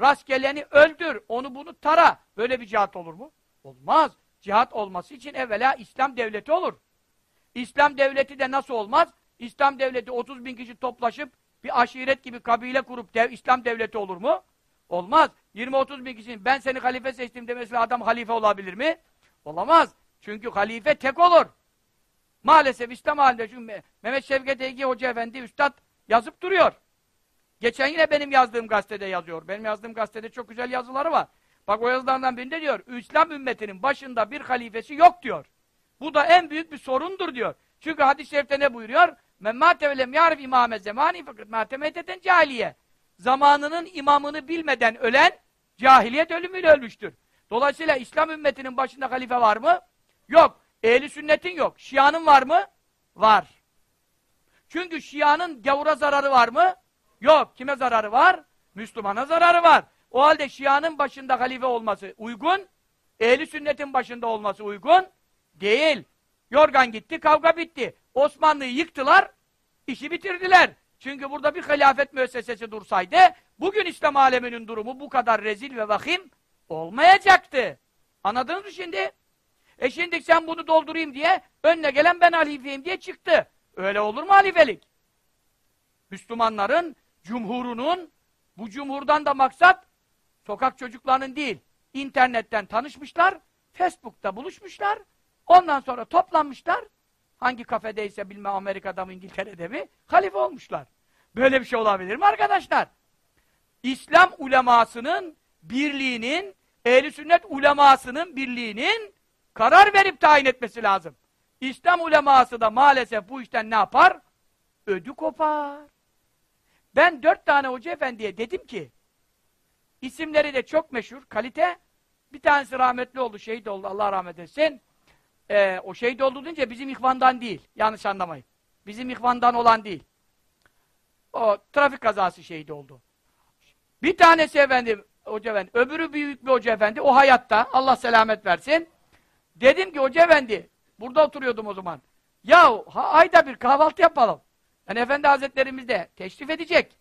Rastgeleni öldür. Onu bunu tara. Böyle bir cihat olur mu? Olmaz. Cihat olması için evvela İslam devleti olur. İslam devleti de nasıl olmaz? İslam devleti 30 bin kişi toplaşıp bir aşiret gibi kabile kurup dev, İslam devleti olur mu? Olmaz. 20-30 bin kişinin ben seni halife seçtim demesiyle adam halife olabilir mi? Olamaz. Çünkü halife tek olur. Maalesef İslam halinde çünkü Mehmet Şevket Ege Hoca Efendi Üstad yazıp duruyor. Geçen yine benim yazdığım gazetede yazıyor. Benim yazdığım gazetede çok güzel yazıları var. Bak o yazılardan birinde diyor, İslam ümmetinin başında bir halifesi yok diyor. Bu da en büyük bir sorundur diyor. Çünkü hadis-i şerifte ne buyuruyor? Men mâte ve lem yârif imâme zemâni fakat mâte meyteten cahiliye. Zamanının imamını bilmeden ölen, cahiliyet ölümüyle ölmüştür. Dolayısıyla İslam ümmetinin başında halife var mı? Yok. Ehli sünnetin yok. Şia'nın var mı? Var. Çünkü Şia'nın gavura zararı var mı? Yok. Kime zararı var? Müslümana zararı var. O halde Şia'nın başında halife olması uygun, ehli sünnetin başında olması uygun değil. Yorgan gitti, kavga bitti. Osmanlı'yı yıktılar, işi bitirdiler. Çünkü burada bir hilafet müessesesi dursaydı, bugün İslam aleminin durumu bu kadar rezil ve vahim olmayacaktı. Anladınız mı şimdi? E şimdi sen bunu doldurayım diye, önüne gelen ben halifeyim diye çıktı. Öyle olur mu halifelik? Müslümanların, cumhurunun, bu cumhurdan da maksat, sokak çocuklarının değil, internetten tanışmışlar, Facebook'ta buluşmuşlar, ondan sonra toplanmışlar, hangi kafedeyse bilmem Amerika'da mı İngiltere'de mi, halife olmuşlar. Böyle bir şey olabilir mi arkadaşlar? İslam ulemasının birliğinin, ehli sünnet ulemasının birliğinin karar verip tayin etmesi lazım. İslam uleması da maalesef bu işten ne yapar? Ödü kopar. Ben dört tane hoca efendiye dedim ki, isimleri de çok meşhur, kalite, bir tanesi rahmetli oldu, şehit oldu, Allah rahmet etsin. Ee, o şehit oldu deyince bizim ihvandan değil, yanlış anlamayın. Bizim ihvandan olan değil. O trafik kazası şehit oldu. Bir tanesi efendim, hoca efendi, öbürü büyük bir hoca efendi, o hayatta, Allah selamet versin. Dedim ki hoca efendi, burada oturuyordum o zaman. Ya ayda bir kahvaltı yapalım. Yani Efendi Hazretlerimiz de teşrif edecek.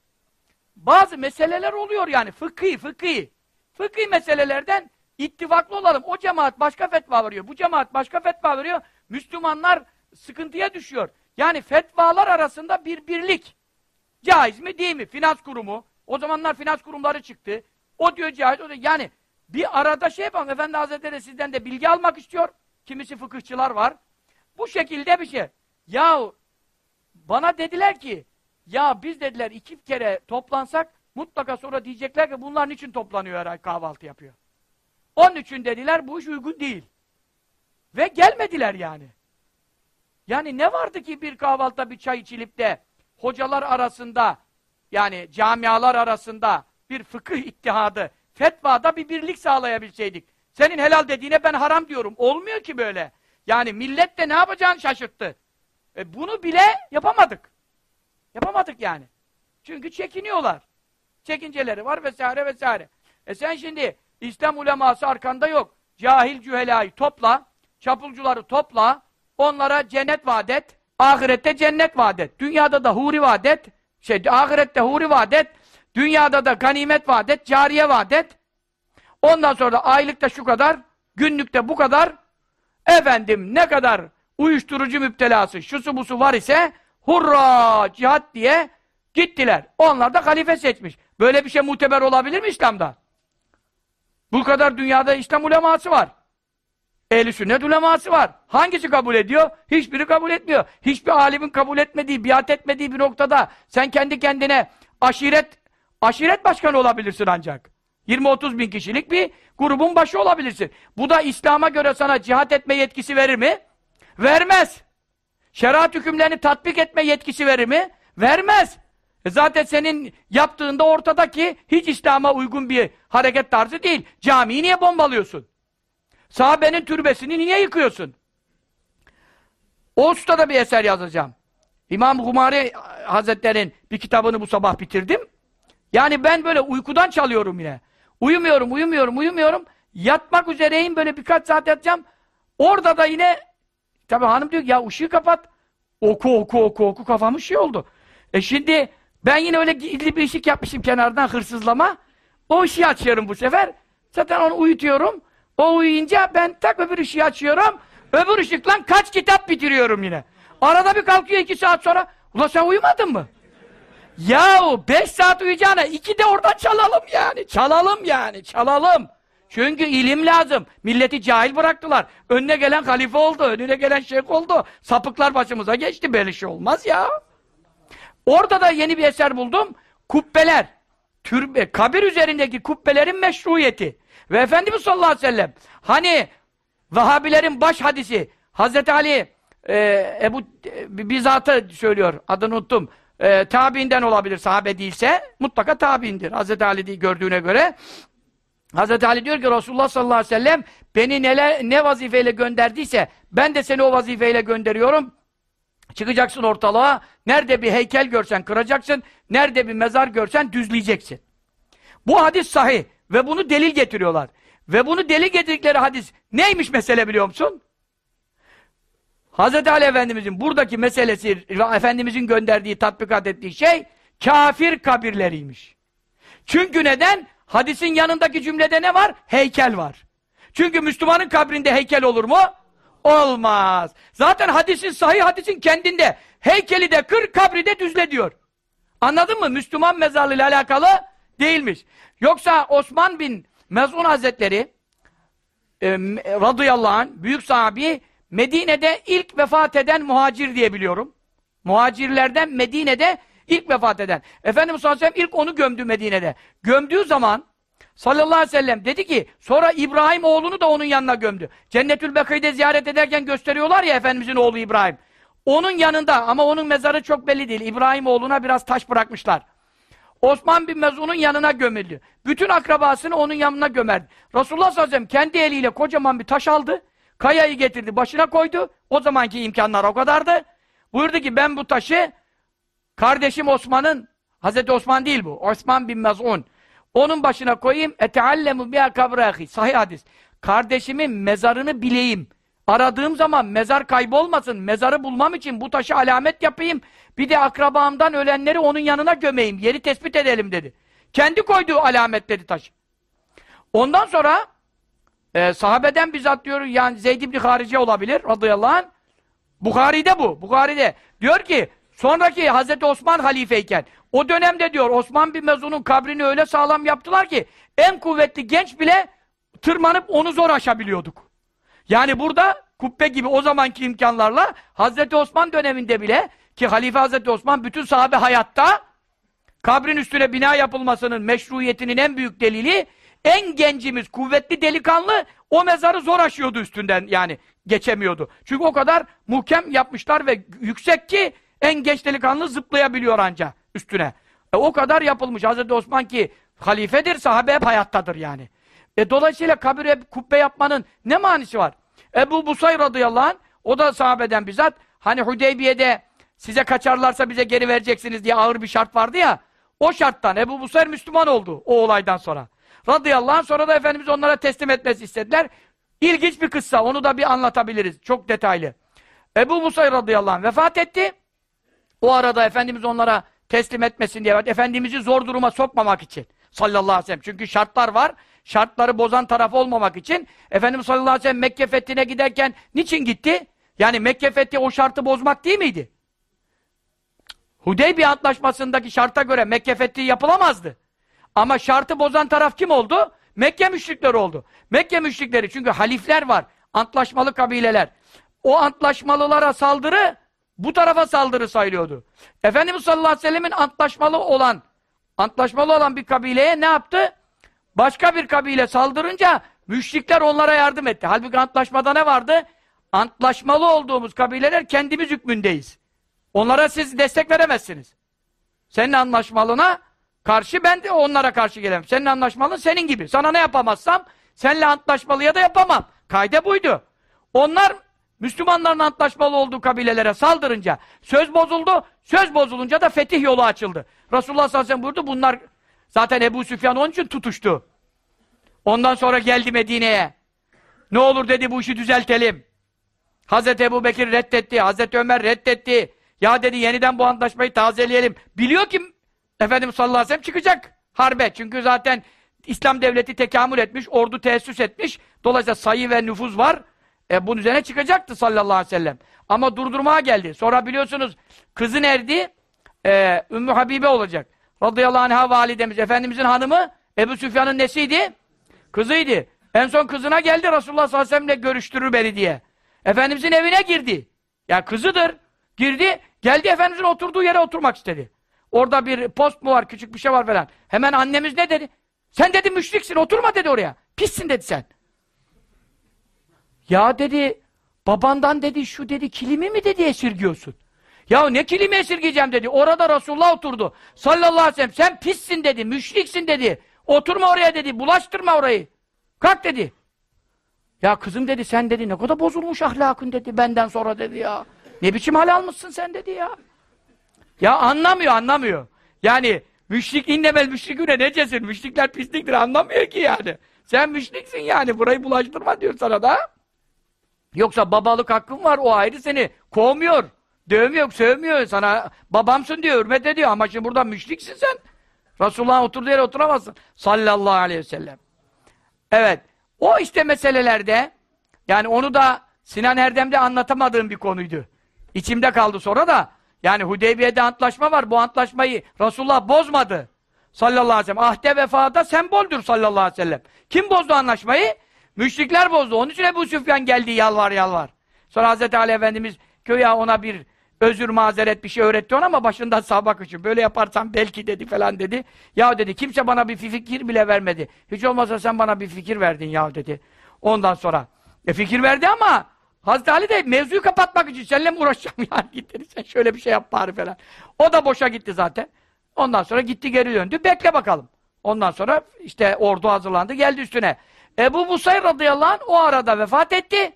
Bazı meseleler oluyor yani, fıkhi, fıkhi. Fıkhi meselelerden ittifaklı olalım. O cemaat başka fetva veriyor, bu cemaat başka fetva veriyor. Müslümanlar sıkıntıya düşüyor. Yani fetvalar arasında bir birlik. Caiz mi değil mi? Finans kurumu. O zamanlar finans kurumları çıktı. O diyor caiz, o diyor. Yani bir arada şey yapalım. Efendi Hazretleri sizden de bilgi almak istiyor. Kimisi fıkıhçılar var. Bu şekilde bir şey. Yahu bana dediler ki ya biz dediler iki kere toplansak mutlaka sonra diyecekler ki bunlar niçin toplanıyor her ay kahvaltı yapıyor. Onun için dediler bu iş uygun değil. Ve gelmediler yani. Yani ne vardı ki bir kahvaltıda bir çay içilip de hocalar arasında yani camialar arasında bir fıkıh ittihadı, fetvada bir birlik sağlayabilseydik. Senin helal dediğine ben haram diyorum. Olmuyor ki böyle. Yani millet de ne yapacağını şaşırttı. E bunu bile yapamadık. Yapamadık yani. Çünkü çekiniyorlar. Çekinceleri var vesaire vesaire. E sen şimdi İslam uleması arkanda yok. Cahil cühelayı topla, çapulcuları topla, onlara cennet vaadet, ahirette cennet vaadet. Dünyada da huri vaadet, şey ahirette huri vaadet, dünyada da ganimet vaadet, cariye vaadet. Ondan sonra da aylıkta şu kadar, günlükte bu kadar. Efendim ne kadar uyuşturucu müptelası, şusu busu var ise hurra cihat diye Gittiler. Onlar da halife seçmiş. Böyle bir şey muteber olabilir mi İslam'da? Bu kadar dünyada İslam uleması var. Ehl-i sünnet uleması var. Hangisi kabul ediyor? Hiçbiri kabul etmiyor. Hiçbir alimin kabul etmediği, biat etmediği bir noktada sen kendi kendine aşiret aşiret başkanı olabilirsin ancak. 20-30 bin kişilik bir grubun başı olabilirsin. Bu da İslam'a göre sana cihat etme yetkisi verir mi? Vermez. Şeriat hükümlerini tatbik etme yetkisi verir mi? Vermez. E zaten senin yaptığında ortadaki hiç İslam'a uygun bir hareket tarzı değil. Camiyi niye bombalıyorsun? Sahabenin türbesini niye yıkıyorsun? O usta bir eser yazacağım. İmam Humari Hazretleri'nin bir kitabını bu sabah bitirdim. Yani ben böyle uykudan çalıyorum yine. Uyumuyorum, uyumuyorum, uyumuyorum. Yatmak üzereyim böyle birkaç saat yatacağım. Orada da yine tabi hanım diyor ki ya ışığı kapat. Oku oku oku oku kafamız şey oldu. E şimdi ben yine öyle gizli bir ışık yapmışım kenardan hırsızlama. O ışığı açıyorum bu sefer. Zaten onu uyutuyorum. O uyuyunca ben tak öbür ışığı açıyorum. Öbür ışıkla kaç kitap bitiriyorum yine. Arada bir kalkıyor iki saat sonra. Ulan sen uyumadın mı? Yahu beş saat uyuyacağına iki de oradan çalalım yani. Çalalım yani, çalalım. Çünkü ilim lazım. Milleti cahil bıraktılar. Önüne gelen halife oldu, önüne gelen şeyh oldu. Sapıklar başımıza geçti, böyle şey olmaz ya. Orada da yeni bir eser buldum. Kubbeler. Türbe, kabir üzerindeki kubbelerin meşruiyeti. Ve Efendimiz sallallahu aleyhi ve sellem hani Vahabilerin baş hadisi Hazreti Ali e, Ebu e, bizzatı söylüyor. Adını unuttum. E, tabiinden olabilir sahabe değilse mutlaka tabiindir. Hazreti Ali gördüğüne göre Hazreti Ali diyor ki Resulullah sallallahu aleyhi ve sellem beni neler, ne vazifeyle gönderdiyse ben de seni o vazifeyle gönderiyorum. Çıkacaksın ortalığa. Nerede bir heykel görsen kıracaksın. Nerede bir mezar görsen düzleyeceksin. Bu hadis sahih. Ve bunu delil getiriyorlar. Ve bunu delil getirdikleri hadis neymiş mesele biliyor musun? Hz. Ali Efendimizin buradaki meselesi, Efendimizin gönderdiği, tatbikat ettiği şey kafir kabirleriymiş. Çünkü neden? Hadisin yanındaki cümlede ne var? Heykel var. Çünkü Müslümanın kabrinde heykel olur mu? Olmaz. Zaten hadisin, sahih hadisin kendinde heykeli de kır, kabri de düzle diyor. Anladın mı? Müslüman mezarlığıyla alakalı değilmiş. Yoksa Osman bin Mezun Hazretleri e, radıyallahu anh, büyük sahabi Medine'de ilk vefat eden muhacir diye biliyorum. Muhacirlerden Medine'de ilk vefat eden. Efendimiz sallallahu aleyhi ve sellem ilk onu gömdü Medine'de. Gömdüğü zaman sallallahu aleyhi ve sellem dedi ki sonra İbrahim oğlunu da onun yanına gömdü. Cennetül Bekay'de ziyaret ederken gösteriyorlar ya Efendimizin oğlu İbrahim. Onun yanında ama onun mezarı çok belli değil. İbrahim oğluna biraz taş bırakmışlar. Osman bin Mezun'un yanına gömüldü. Bütün akrabasını onun yanına gömerdi. Resulullah sallallahu aleyhi ve sellem kendi eliyle kocaman bir taş aldı. Kayayı getirdi, başına koydu. O zamanki imkanlar o kadardı. Buyurdu ki ben bu taşı kardeşim Osman'ın, Hazreti Osman değil bu, Osman bin Mezun. Onun başına koyayım. Eteallemu biha kabrahi. Sahih hadis. Kardeşimin mezarını bileyim. Aradığım zaman mezar kaybolmasın. Mezarı bulmam için bu taşı alamet yapayım. Bir de akrabamdan ölenleri onun yanına gömeyim. Yeri tespit edelim dedi. Kendi koyduğu alamet dedi taş. Ondan sonra e, sahabeden bizzat diyor yani Zeyd ibn Harice olabilir radıyallahu anh. Bukhari'de bu. Bukhari'de. Diyor ki sonraki Hazreti Osman halifeyken o dönemde diyor Osman bin Mezun'un kabrini öyle sağlam yaptılar ki en kuvvetli genç bile tırmanıp onu zor aşabiliyorduk. Yani burada kubbe gibi o zamanki imkanlarla Hazreti Osman döneminde bile ki Halife Hazreti Osman bütün sahabe hayatta kabrin üstüne bina yapılmasının meşruiyetinin en büyük delili en gencimiz, kuvvetli delikanlı o mezarı zor aşıyordu üstünden yani geçemiyordu. Çünkü o kadar muhkem yapmışlar ve yüksek ki en genç delikanlı zıplayabiliyor anca üstüne. E, o kadar yapılmış. Hazreti Osman ki halifedir, sahabe hep hayattadır yani. E, dolayısıyla kabire kubbe yapmanın ne manisi var? Ebu Busay radıyallahu anh, o da sahabeden bizzat, hani Hudeybiye'de size kaçarlarsa bize geri vereceksiniz diye ağır bir şart vardı ya, o şarttan Ebu Busayr Müslüman oldu o olaydan sonra. Radıyallahu anh sonra da Efendimiz onlara teslim etmesi istediler. İlginç bir kıssa, onu da bir anlatabiliriz, çok detaylı. Ebu Musayr radıyallahu anh vefat etti. O arada Efendimiz onlara teslim etmesin diye, Efendimiz'i zor duruma sokmamak için sallallahu aleyhi ve sellem. Çünkü şartlar var, şartları bozan taraf olmamak için Efendimiz sallallahu aleyhi ve sellem Mekke fethine giderken niçin gitti? Yani Mekke fethi o şartı bozmak değil miydi? Hudeybiye Antlaşması'ndaki şarta göre Mekke fethi yapılamazdı. Ama şartı bozan taraf kim oldu? Mekke müşrikleri oldu. Mekke müşrikleri çünkü halifler var. Antlaşmalı kabileler. O antlaşmalılara saldırı bu tarafa saldırı sayılıyordu. Efendimiz sallallahu aleyhi ve sellemin antlaşmalı olan antlaşmalı olan bir kabileye ne yaptı? Başka bir kabile saldırınca müşrikler onlara yardım etti. Halbuki antlaşmada ne vardı? Antlaşmalı olduğumuz kabileler kendimiz hükmündeyiz. Onlara siz destek veremezsiniz. Senin anlaşmalına karşı ben de onlara karşı gelemem. Senin anlaşmalın senin gibi. Sana ne yapamazsam seninle antlaşmalıya da yapamam. Kayde buydu. Onlar Müslümanların antlaşmalı olduğu kabilelere saldırınca söz bozuldu. Söz bozulunca da fetih yolu açıldı. Resulullah sallallahu aleyhi ve sellem buyurdu. Bunlar zaten Ebu Süfyan onun için tutuştu. Ondan sonra geldi Medine'ye. Ne olur dedi bu işi düzeltelim. Hazreti Ebu Bekir reddetti. Hazreti Ömer reddetti. Ya dedi yeniden bu antlaşmayı tazeleyelim. Biliyor ki Efendimiz sallallahu aleyhi ve sellem çıkacak harbe. Çünkü zaten İslam devleti tekamül etmiş, ordu teessüs etmiş. Dolayısıyla sayı ve nüfuz var. E, bunun üzerine çıkacaktı sallallahu aleyhi ve sellem. Ama durdurmaya geldi. Sonra biliyorsunuz kızın erdi e, Ümmü Habibe olacak. Radıyallahu anh'a validemiz. Efendimizin hanımı Ebu Süfyan'ın nesiydi? Kızıydı. En son kızına geldi Resulullah sallallahu aleyhi ve sellem'le görüştürür beni diye. Efendimizin evine girdi. Ya kızıdır. Girdi. Geldi Efendimizin oturduğu yere oturmak istedi. Orada bir post mu var, küçük bir şey var falan. Hemen annemiz ne dedi? Sen dedi müşriksin, oturma dedi oraya. Pissin dedi sen. Ya dedi, babandan dedi, şu dedi, kilimi mi dedi esirgiyorsun? Ya ne kilimi esirgeyeceğim dedi. Orada Resulullah oturdu. Sallallahu aleyhi ve sellem, sen pissin dedi, müşriksin dedi. Oturma oraya dedi, bulaştırma orayı. Kalk dedi. Ya kızım dedi, sen dedi, ne kadar bozulmuş ahlakın dedi, benden sonra dedi ya. Ne biçim hal almışsın sen dedi ya. Ya anlamıyor, anlamıyor. Yani müşrik innemel müşriküne necesin? Müşrikler pisliktir, anlamıyor ki yani. Sen müşriksin yani, burayı bulaştırma diyor sana da. Yoksa babalık hakkın var, o ayrı seni kovmuyor, dövmüyor, sövmüyor. Sana babamsın diyor, hürmet ediyor ama şimdi burada müşriksin sen. Resulullah'ın oturduğu yere oturamazsın. Sallallahu aleyhi ve sellem. Evet, o işte meselelerde, yani onu da Sinan Erdem'de anlatamadığım bir konuydu. İçimde kaldı sonra da, yani Hudeybiye'de antlaşma var. Bu antlaşmayı Resulullah bozmadı. Sallallahu aleyhi ve sellem. Ahde vefada semboldür sallallahu aleyhi ve sellem. Kim bozdu anlaşmayı? Müşrikler bozdu. Onun için Ebu Süfyan geldi yalvar yalvar. Sonra Hazreti Ali Efendimiz köye ona bir özür mazeret bir şey öğretti ona ama başından sabak için. Böyle yaparsan belki dedi falan dedi. Ya dedi kimse bana bir fikir bile vermedi. Hiç olmazsa sen bana bir fikir verdin ya dedi. Ondan sonra. E fikir verdi ama Hazreti Ali de mevzuyu kapatmak için seninle mi uğraşacağım yani [laughs] gitti sen şöyle bir şey yap bari falan. O da boşa gitti zaten. Ondan sonra gitti geri döndü. Bekle bakalım. Ondan sonra işte ordu hazırlandı geldi üstüne. Ebu Musayr radıyallahu anh o arada vefat etti.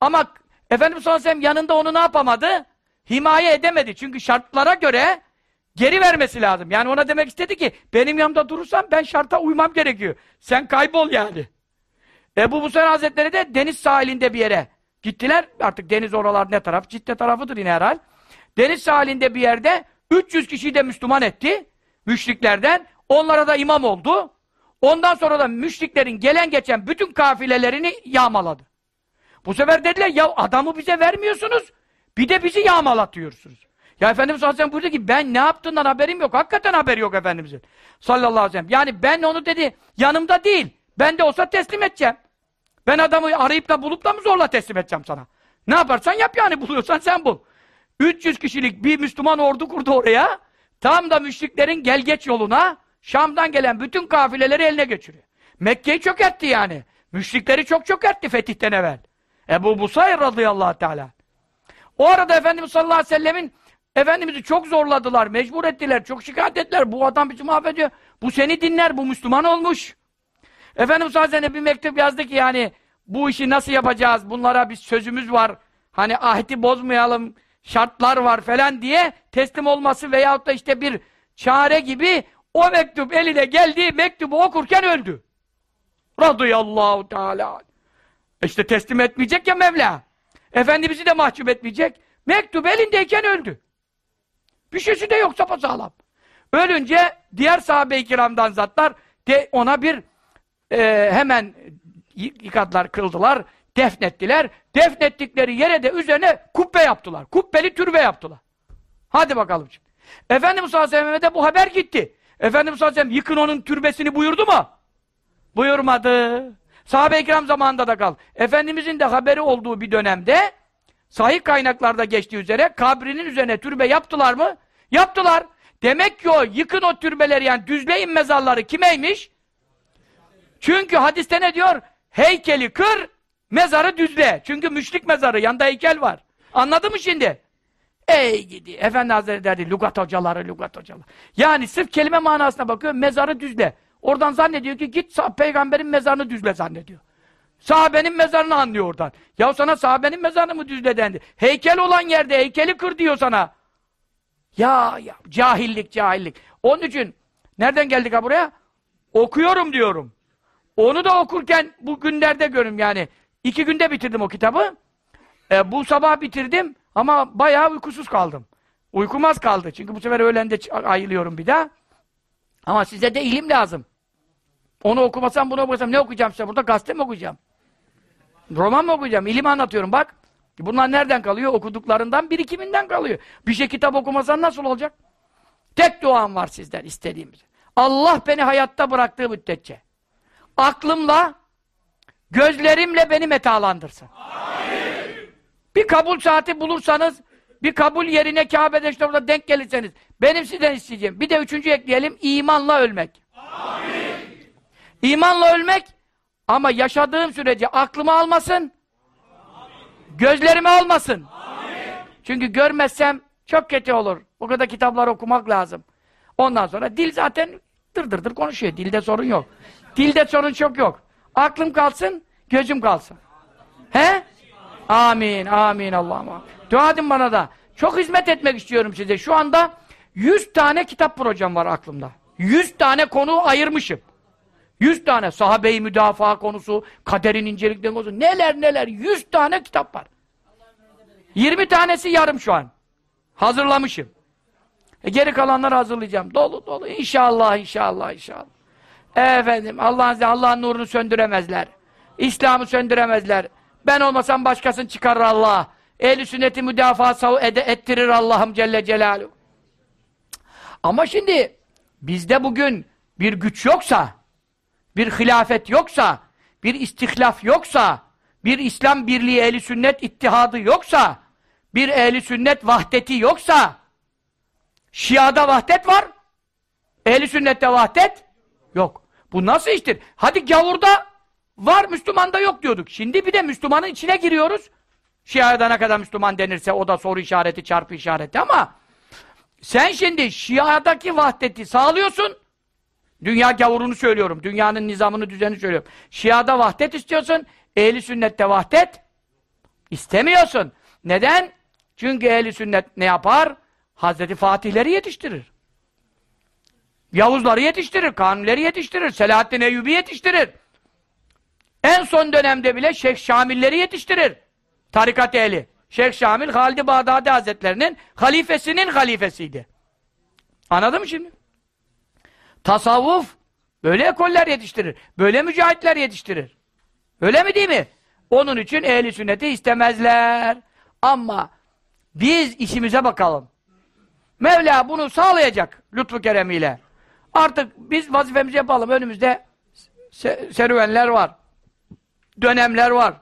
Ama Efendimiz sallallahu aleyhi yanında onu ne yapamadı? Himaye edemedi. Çünkü şartlara göre geri vermesi lazım. Yani ona demek istedi ki benim yanımda durursan ben şarta uymam gerekiyor. Sen kaybol yani. Ebu Musayr Hazretleri de deniz sahilinde bir yere Gittiler, artık deniz oralar ne taraf? Cidde tarafıdır yine herhal. Deniz sahilinde bir yerde 300 kişiyi de Müslüman etti. Müşriklerden. Onlara da imam oldu. Ondan sonra da müşriklerin gelen geçen bütün kafilelerini yağmaladı. Bu sefer dediler ya adamı bize vermiyorsunuz. Bir de bizi yağmalatıyorsunuz. Ya Efendimiz sallallahu aleyhi ve sellem buyurdu ki ben ne yaptığından haberim yok. Hakikaten haberi yok Efendimizin. Sallallahu aleyhi ve sellem. Yani ben onu dedi yanımda değil. Ben de olsa teslim edeceğim. Ben adamı arayıp da bulup da mı zorla teslim edeceğim sana? Ne yaparsan yap yani buluyorsan sen bul. 300 kişilik bir Müslüman ordu kurdu oraya. Tam da müşriklerin gel geç yoluna Şam'dan gelen bütün kafileleri eline geçiriyor. Mekke'yi çökertti yani. Müşrikleri çok çökertti fetihten evvel. Ebu Busayr radıyallahu teala. O arada Efendimiz sallallahu aleyhi ve sellemin Efendimiz'i çok zorladılar, mecbur ettiler, çok şikayet ettiler. Bu adam bizi mahvediyor. Bu seni dinler, bu Müslüman olmuş. Efendimiz sallallahu aleyhi ve sellem bir mektup yazdı ki yani bu işi nasıl yapacağız? Bunlara bir sözümüz var. Hani ahdi bozmayalım, şartlar var falan diye teslim olması veyahut da işte bir çare gibi o mektup eline geldi, mektubu okurken öldü. Radıyallahu teala. İşte teslim etmeyecek ya Mevla. Efendimiz'i de mahcup etmeyecek. Mektup elindeyken öldü. Bir şeysi de yok sapasağlam. Ölünce diğer sahabe-i kiramdan zatlar de ona bir e, hemen yıkadılar, kıldılar, defnettiler. Defnettikleri yere de üzerine kubbe yaptılar. Kubbeli türbe yaptılar. Hadi bakalım şimdi. Efendimiz sallallahu de bu haber gitti. Efendimiz sallallahu yıkın onun türbesini buyurdu mu? Buyurmadı. Sahabe-i kiram zamanında da kal. Efendimizin de haberi olduğu bir dönemde sahih kaynaklarda geçtiği üzere kabrinin üzerine türbe yaptılar mı? Yaptılar. Demek ki o yıkın o türbeleri yani düzleyin mezarları kimeymiş? Çünkü hadiste ne diyor? Heykeli kır, mezarı düzle. Çünkü müşrik mezarı, yanında heykel var. Anladın mı şimdi? Ey gidi. Efendi Hazretleri derdi, lügat hocaları, lügat hocaları. Yani sırf kelime manasına bakıyor, mezarı düzle. Oradan zannediyor ki git peygamberin mezarını düzle zannediyor. Sahabenin mezarını anlıyor oradan. Ya sana sahabenin mezarını mı düzle dendi? Heykel olan yerde heykeli kır diyor sana. Ya ya cahillik cahillik. Onun için nereden geldik ha buraya? Okuyorum diyorum. Onu da okurken bu günlerde görüm yani. iki günde bitirdim o kitabı. E, bu sabah bitirdim ama bayağı uykusuz kaldım. Uykum az kaldı. Çünkü bu sefer öğlende ayılıyorum bir daha. Ama size de ilim lazım. Onu okumasam bunu okumasam ne okuyacağım size burada? Gazete mi okuyacağım? Roman mı okuyacağım? İlim anlatıyorum bak. Bunlar nereden kalıyor? Okuduklarından birikiminden kalıyor. Bir şey kitap okumasan nasıl olacak? Tek duam var sizden istediğimiz. Allah beni hayatta bıraktığı müddetçe. Aklımla, gözlerimle beni metalandırsın. Amin. Bir kabul saati bulursanız, bir kabul yerine Kabe'de işte orada denk gelirseniz, benim sizden isteyeceğim. Bir de üçüncü ekleyelim, imanla ölmek. Amin. İmanla ölmek, ama yaşadığım sürece aklımı almasın, gözlerimi almasın. Çünkü görmezsem çok kötü olur. Bu kadar kitaplar okumak lazım. Ondan sonra dil zaten dır dır dır konuşuyor. Dilde sorun yok. Dilde sorun çok yok. Aklım kalsın, gözüm kalsın. He? Amin, amin Allah'ım. Dua edin bana da. Çok hizmet etmek istiyorum size. Şu anda 100 tane kitap projem var aklımda. 100 tane konu ayırmışım. 100 tane sahabe-i müdafaa konusu, kaderin incelikleri konusu, neler neler 100 tane kitap var. 20 tanesi yarım şu an. Hazırlamışım. E geri kalanları hazırlayacağım. Dolu dolu. İnşallah, inşallah, inşallah. E efendim, Allah'ın Allah'ın nurunu söndüremezler. İslam'ı söndüremezler. Ben olmasam başkasını çıkarır Allah. Ehl-i sünneti müdafaa ed ettirir Allah'ım Celle Celaluhu. Ama şimdi bizde bugün bir güç yoksa, bir hilafet yoksa, bir istihlaf yoksa, bir İslam birliği ehli sünnet ittihadı yoksa, bir ehli sünnet vahdeti yoksa, Şia'da vahdet var, ehli sünnette vahdet yok. Bu nasıl iştir? Hadi gavurda var, Müslümanda yok diyorduk. Şimdi bir de Müslümanın içine giriyoruz. Şia'da ne kadar Müslüman denirse o da soru işareti, çarpı işareti ama sen şimdi Şia'daki vahdeti sağlıyorsun, Dünya gavurunu söylüyorum. Dünyanın nizamını, düzenini söylüyorum. Şia'da vahdet istiyorsun. Ehli sünnette vahdet istemiyorsun. Neden? Çünkü ehli sünnet ne yapar? Hazreti Fatihleri yetiştirir. Yavuzları yetiştirir, Kanunileri yetiştirir, Selahaddin Eyyubi yetiştirir. En son dönemde bile Şeyh Şamilleri yetiştirir. Tarikat ehli. Şeyh Şamil, Halid-i Bağdadi Hazretlerinin halifesinin halifesiydi. Anladın mı şimdi? Tasavvuf böyle ekoller yetiştirir. Böyle mücahitler yetiştirir. Öyle mi değil mi? Onun için ehli sünneti istemezler. Ama biz işimize bakalım. Mevla bunu sağlayacak lütfu keremiyle. Artık biz vazifemizi yapalım. Önümüzde serüvenler var. Dönemler var.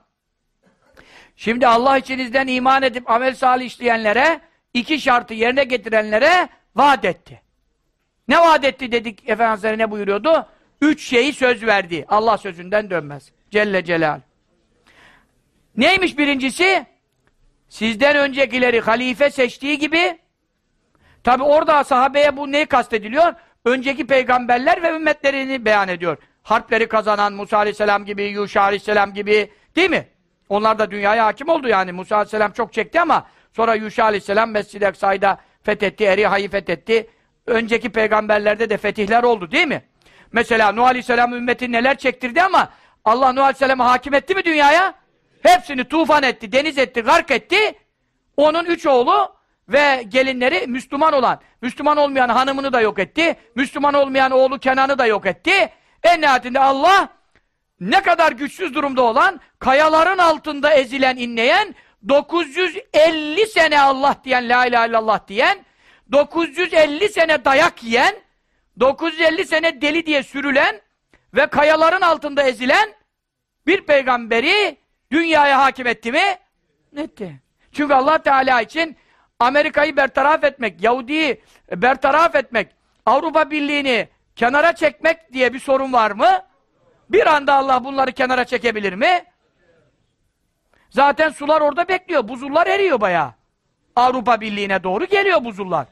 Şimdi Allah içinizden iman edip amel salih işleyenlere, iki şartı yerine getirenlere vaat etti. Ne vaat etti dedik Efendimiz ne buyuruyordu? Üç şeyi söz verdi. Allah sözünden dönmez. Celle Celal. Neymiş birincisi? Sizden öncekileri halife seçtiği gibi tabi orada sahabeye bu neyi kastediliyor? Önceki peygamberler ve ümmetlerini beyan ediyor. Harpleri kazanan Musa Aleyhisselam gibi, Yuşa Aleyhisselam gibi değil mi? Onlar da dünyaya hakim oldu yani. Musa Aleyhisselam çok çekti ama sonra Yuşa Aleyhisselam Mescid-i Aksa'yı fethetti, Eriha'yı fethetti önceki peygamberlerde de fetihler oldu değil mi? Mesela Nuh Aleyhisselam ümmeti neler çektirdi ama Allah Nuh Aleyhisselam'ı hakim etti mi dünyaya? Hepsini tufan etti, deniz etti, gark etti. Onun üç oğlu ve gelinleri Müslüman olan, Müslüman olmayan hanımını da yok etti. Müslüman olmayan oğlu Kenan'ı da yok etti. En nihayetinde Allah ne kadar güçsüz durumda olan, kayaların altında ezilen, inleyen, 950 sene Allah diyen, la ilahe illallah diyen, 950 sene dayak yiyen, 950 sene deli diye sürülen ve kayaların altında ezilen bir peygamberi dünyaya hakim etti mi? Etti. Çünkü Allah Teala için Amerika'yı bertaraf etmek, Yahudi'yi bertaraf etmek, Avrupa Birliği'ni kenara çekmek diye bir sorun var mı? Bir anda Allah bunları kenara çekebilir mi? Zaten sular orada bekliyor. Buzullar eriyor bayağı. Avrupa Birliği'ne doğru geliyor buzullar.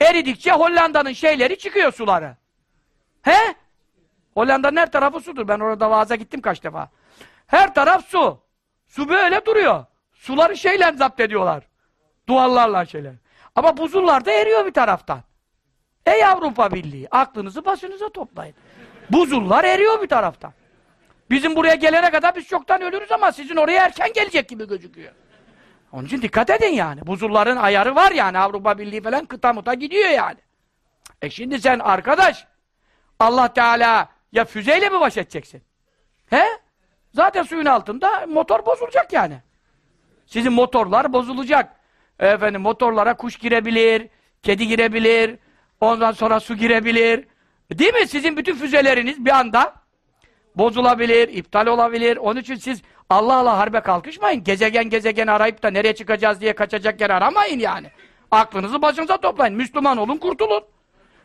Eridikçe Hollanda'nın şeyleri çıkıyor suları. He? Hollanda'nın her tarafı sudur. Ben orada vaaza gittim kaç defa. Her taraf su. Su böyle duruyor. Suları şeyle zapt ediyorlar. Duvarlarla şeyler. Ama buzullar da eriyor bir taraftan. Ey Avrupa Birliği, aklınızı başınıza toplayın. Buzullar eriyor bir taraftan. Bizim buraya gelene kadar biz çoktan ölürüz ama sizin oraya erken gelecek gibi gözüküyor. Onun için dikkat edin yani. Buzulların ayarı var yani. Avrupa Birliği falan kıta muta gidiyor yani. E şimdi sen arkadaş Allah Teala ya füzeyle mi baş edeceksin? He? Zaten suyun altında motor bozulacak yani. Sizin motorlar bozulacak. Efendim motorlara kuş girebilir, kedi girebilir, ondan sonra su girebilir. Değil mi? Sizin bütün füzeleriniz bir anda bozulabilir, iptal olabilir. Onun için siz Allah Allah harbe kalkışmayın. Gezegen gezegen arayıp da nereye çıkacağız diye kaçacak yer aramayın yani. Aklınızı başınıza toplayın. Müslüman olun, kurtulun.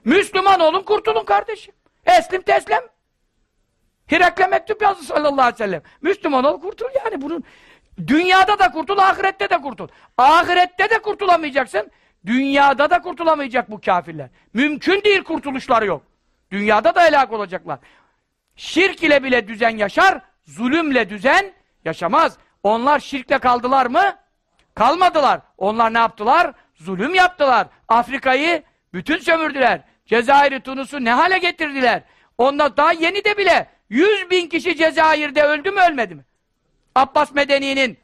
Müslüman olun, kurtulun kardeşim. Eslim teslem. Hirakle mektup yazdı sallallahu aleyhi ve sellem. Müslüman ol, kurtul yani bunun. Dünyada da kurtul, ahirette de kurtul. Ahirette de kurtulamayacaksın. Dünyada da kurtulamayacak bu kafirler. Mümkün değil kurtuluşları yok. Dünyada da helak olacaklar. Şirk ile bile düzen yaşar, zulümle düzen yaşamaz. Onlar şirkle kaldılar mı? Kalmadılar. Onlar ne yaptılar? Zulüm yaptılar. Afrika'yı bütün sömürdüler. Cezayir'i, Tunus'u ne hale getirdiler? Onlar daha yeni de bile 100 bin kişi Cezayir'de öldü mü ölmedi mi? Abbas Medeni'nin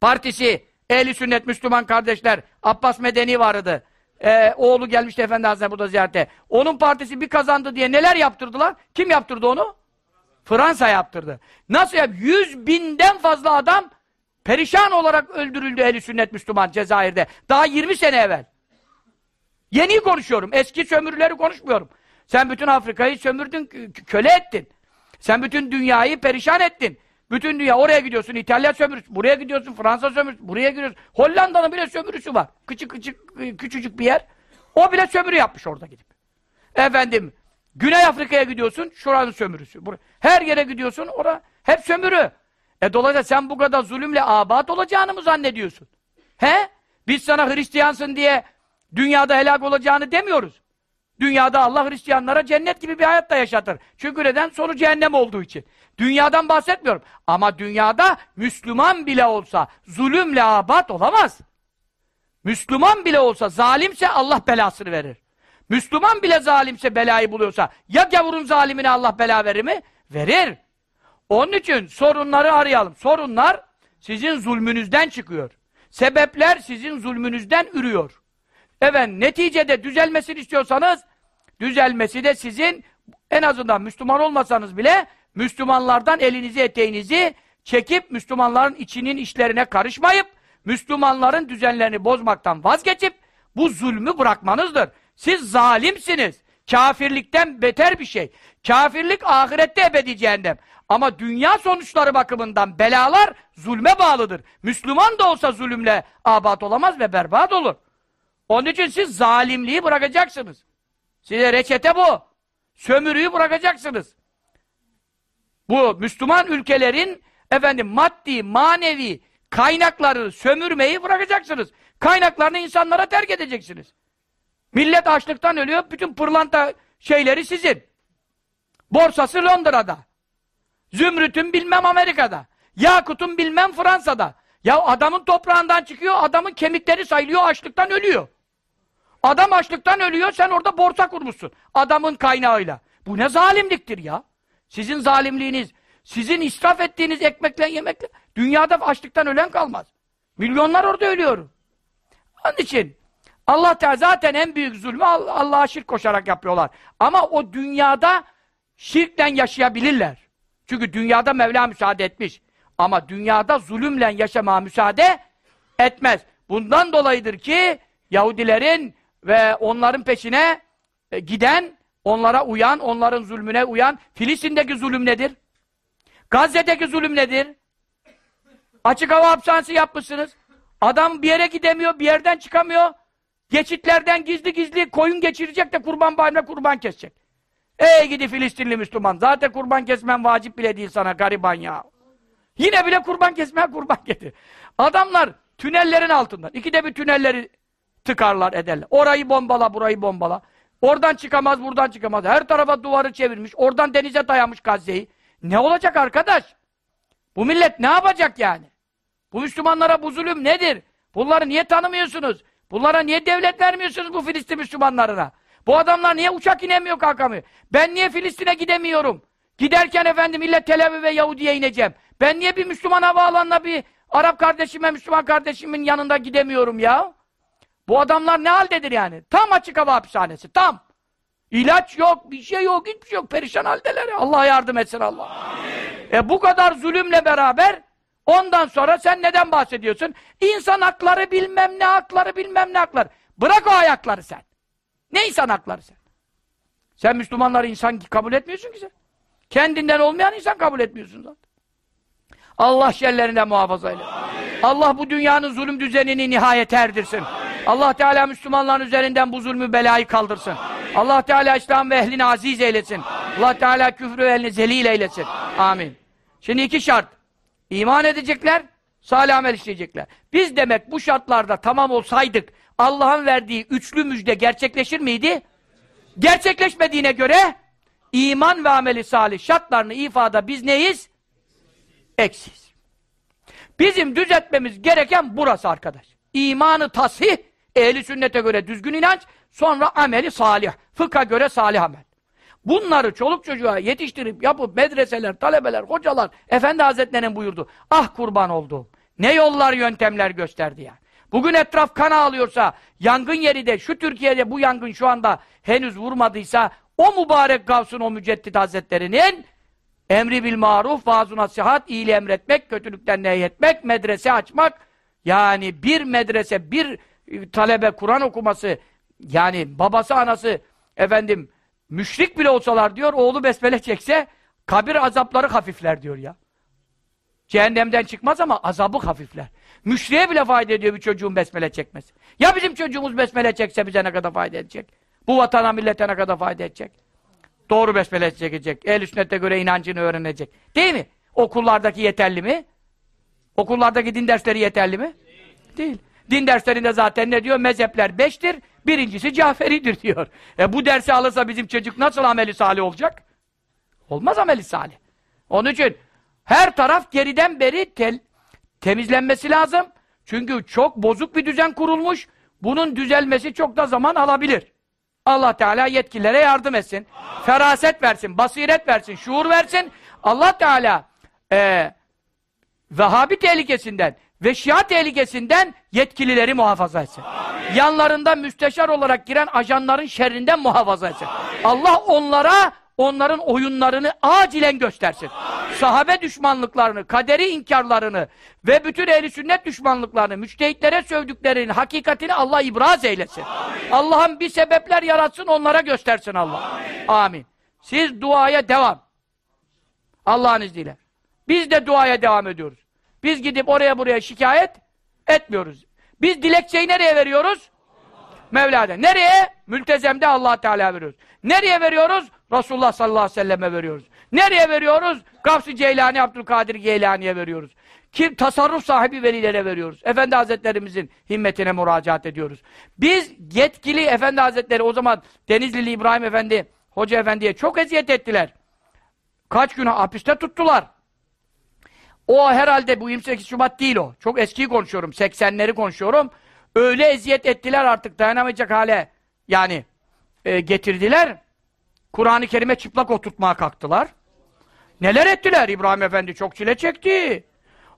partisi, ehli sünnet Müslüman kardeşler, Abbas Medeni vardı. Ee, oğlu gelmişti Efendi Hazretleri burada ziyarete. Onun partisi bir kazandı diye neler yaptırdılar? Kim yaptırdı onu? Fransa yaptırdı. Nasıl yap? Yüz binden fazla adam perişan olarak öldürüldü ehli sünnet Müslüman Cezayir'de. Daha 20 sene evvel. Yeni konuşuyorum. Eski sömürüleri konuşmuyorum. Sen bütün Afrika'yı sömürdün, köle ettin. Sen bütün dünyayı perişan ettin. Bütün dünya oraya gidiyorsun, İtalya sömürüsü, buraya gidiyorsun, Fransa sömürüsü, buraya gidiyorsun. Hollanda'nın bile sömürüsü var. Küçük küçük küçücük bir yer. O bile sömürü yapmış orada gidip. Efendim, Güney Afrika'ya gidiyorsun, şuranın sömürüsü. Her yere gidiyorsun, orada hep sömürü. E dolayısıyla sen bu kadar zulümle abat olacağını mı zannediyorsun? He? Biz sana Hristiyansın diye dünyada helak olacağını demiyoruz. Dünyada Allah Hristiyanlara cennet gibi bir hayat da yaşatır. Çünkü neden? Sonu cehennem olduğu için. Dünyadan bahsetmiyorum. Ama dünyada Müslüman bile olsa zulümle abat olamaz. Müslüman bile olsa zalimse Allah belasını verir. Müslüman bile zalimse belayı buluyorsa ya gavurun zalimine Allah bela verir mi? Verir. Onun için sorunları arayalım. Sorunlar sizin zulmünüzden çıkıyor. Sebepler sizin zulmünüzden ürüyor. Evet, neticede düzelmesini istiyorsanız, düzelmesi de sizin, en azından Müslüman olmasanız bile, Müslümanlardan elinizi eteğinizi çekip, Müslümanların içinin işlerine karışmayıp, Müslümanların düzenlerini bozmaktan vazgeçip, bu zulmü bırakmanızdır. Siz zalimsiniz. Kafirlikten beter bir şey. Kafirlik ahirette ebedi cehennem. Ama dünya sonuçları bakımından belalar zulme bağlıdır. Müslüman da olsa zulümle abat olamaz ve berbat olur. Onun için siz zalimliği bırakacaksınız. Size reçete bu. Sömürüyü bırakacaksınız. Bu Müslüman ülkelerin efendim maddi, manevi kaynakları sömürmeyi bırakacaksınız. Kaynaklarını insanlara terk edeceksiniz. Millet açlıktan ölüyor, bütün pırlanta şeyleri sizin. Borsası Londra'da. Zümrüt'ün bilmem Amerika'da. Yakut'un bilmem Fransa'da. Ya adamın toprağından çıkıyor, adamın kemikleri sayılıyor, açlıktan ölüyor. Adam açlıktan ölüyor, sen orada borsa kurmuşsun. Adamın kaynağıyla. Bu ne zalimliktir ya? Sizin zalimliğiniz, sizin israf ettiğiniz ekmekle yemekle, dünyada açlıktan ölen kalmaz. Milyonlar orada ölüyor. Onun için Allah Teala zaten en büyük zulmü Allah'a şirk koşarak yapıyorlar. Ama o dünyada şirkten yaşayabilirler. Çünkü dünyada Mevla müsaade etmiş. Ama dünyada zulümle yaşamaya müsaade etmez. Bundan dolayıdır ki Yahudilerin ve onların peşine e, giden, onlara uyan, onların zulmüne uyan. Filistin'deki zulüm nedir? Gazze'deki zulüm nedir? Açık hava hapishanesi yapmışsınız. Adam bir yere gidemiyor, bir yerden çıkamıyor. Geçitlerden gizli gizli koyun geçirecek de kurban bayramına kurban kesecek. Ey gidi Filistinli Müslüman. Zaten kurban kesmen vacip bile değil sana gariban ya. Yine bile kurban kesmeye kurban getir. Adamlar tünellerin altından. İkide bir tünelleri tıkarlar ederler. Orayı bombala, burayı bombala. Oradan çıkamaz, buradan çıkamaz. Her tarafa duvarı çevirmiş. Oradan denize dayamış Gazze'yi. Ne olacak arkadaş? Bu millet ne yapacak yani? Bu Müslümanlara bu zulüm nedir? Bunları niye tanımıyorsunuz? Bunlara niye devlet vermiyorsunuz bu Filistin Müslümanlarına? Bu adamlar niye uçak inemiyor kalkamıyor? Ben niye Filistin'e gidemiyorum? Giderken efendim illa Tel Aviv ve Yahudi'ye ineceğim. Ben niye bir Müslüman havaalanına bir Arap kardeşime, Müslüman kardeşimin yanında gidemiyorum ya? Bu adamlar ne haldedir yani? Tam açık hava hapishanesi, tam. İlaç yok, bir şey yok, hiçbir şey yok. Perişan haldeler. Allah yardım etsin Allah. Amin. E bu kadar zulümle beraber ondan sonra sen neden bahsediyorsun? İnsan hakları bilmem ne hakları bilmem ne hakları. Bırak o ayakları sen. Ne insan hakları sen? Sen Müslümanları insan kabul etmiyorsun ki sen. Kendinden olmayan insan kabul etmiyorsun zaten. Allah şerlerinden muhafaza eyle. Allah bu dünyanın zulüm düzenini nihayet erdirsin. Amin. Allah Teala Müslümanların üzerinden bu zulmü belayı kaldırsın. Amin. Allah Teala İslam ve ehlini aziz eylesin. Amin. Allah Teala küfrü ve ehlini zelil eylesin. Amin. Amin. Şimdi iki şart. İman edecekler, salih amel işleyecekler. Biz demek bu şartlarda tamam olsaydık Allah'ın verdiği üçlü müjde gerçekleşir miydi? Gerçekleşmediğine göre iman ve ameli salih şartlarını ifade biz neyiz? Eksiz. Bizim düzeltmemiz gereken burası arkadaş. İmanı tasih, ehli sünnete göre düzgün inanç, sonra ameli salih. Fıkha göre salih amel. Bunları çoluk çocuğa yetiştirip yapıp medreseler, talebeler, hocalar, Efendi Hazretleri'nin buyurdu. Ah kurban oldu. Ne yollar, yöntemler gösterdi ya. Bugün etraf kan ağlıyorsa, yangın yeri de, şu Türkiye'de bu yangın şu anda henüz vurmadıysa, o mübarek Gavs'un, o Müceddit Hazretleri'nin emri bil maruf, vaaz nasihat, iyiliği emretmek, kötülükten nehyetmek, medrese açmak, yani bir medrese, bir talebe Kur'an okuması, yani babası anası, efendim, müşrik bile olsalar diyor, oğlu besmele çekse, kabir azapları hafifler diyor ya. Cehennemden çıkmaz ama azabı hafifler. Müşriye bile fayda ediyor bir çocuğun besmele çekmesi. Ya bizim çocuğumuz besmele çekse bize ne kadar fayda edecek? Bu vatana, millete ne kadar fayda edecek? Doğru besmele çekecek. El sünnete göre inancını öğrenecek. Değil mi? Okullardaki yeterli mi? Okullardaki din dersleri yeterli mi? Değil. Değil. Din derslerinde zaten ne diyor? Mezhepler beştir. Birincisi Caferi'dir [laughs] diyor. E bu dersi alırsa bizim çocuk nasıl ameli salih olacak? Olmaz ameli salih. Onun için her taraf geriden beri tel, temizlenmesi lazım. Çünkü çok bozuk bir düzen kurulmuş. Bunun düzelmesi çok da zaman alabilir. Allah Teala yetkililere yardım etsin. Feraset versin, basiret versin, şuur versin. Allah Teala e, Vehhabi tehlikesinden ve Şia tehlikesinden yetkilileri muhafaza etsin. Amin. Yanlarında müsteşar olarak giren ajanların şerrinden muhafaza etsin. Amin. Allah onlara onların oyunlarını acilen göstersin. Amin. Sahabe düşmanlıklarını, kaderi inkarlarını ve bütün ehli sünnet düşmanlıklarını, müçtehitlere sövdüklerini, hakikatini Allah ibraz eylesin. Allah'ın bir sebepler yaratsın, onlara göstersin Allah. Amin. Amin. Siz duaya devam. Allah'ın izniyle. Biz de duaya devam ediyoruz. Biz gidip oraya buraya şikayet etmiyoruz. Biz dilekçeyi nereye veriyoruz? Mevla'da. Nereye? Mültezemde allah Teala veriyoruz. Nereye veriyoruz? Resulullah sallallahu aleyhi ve selleme veriyoruz. Nereye veriyoruz? Gafs-ı Ceylani, Abdülkadir Geylani'ye veriyoruz. Kim? Tasarruf sahibi velilere veriyoruz. Efendi Hazretlerimizin himmetine müracaat ediyoruz. Biz yetkili Efendi Hazretleri o zaman Denizlili İbrahim Efendi, Hoca Efendi'ye çok eziyet ettiler. Kaç gün hapiste tuttular. O herhalde bu 28 Şubat değil o. Çok eski konuşuyorum. 80'leri konuşuyorum. Öyle eziyet ettiler artık dayanamayacak hale yani e, getirdiler. Kur'an-ı Kerim'e çıplak oturtmaya kalktılar. Neler ettiler? İbrahim Efendi çok çile çekti.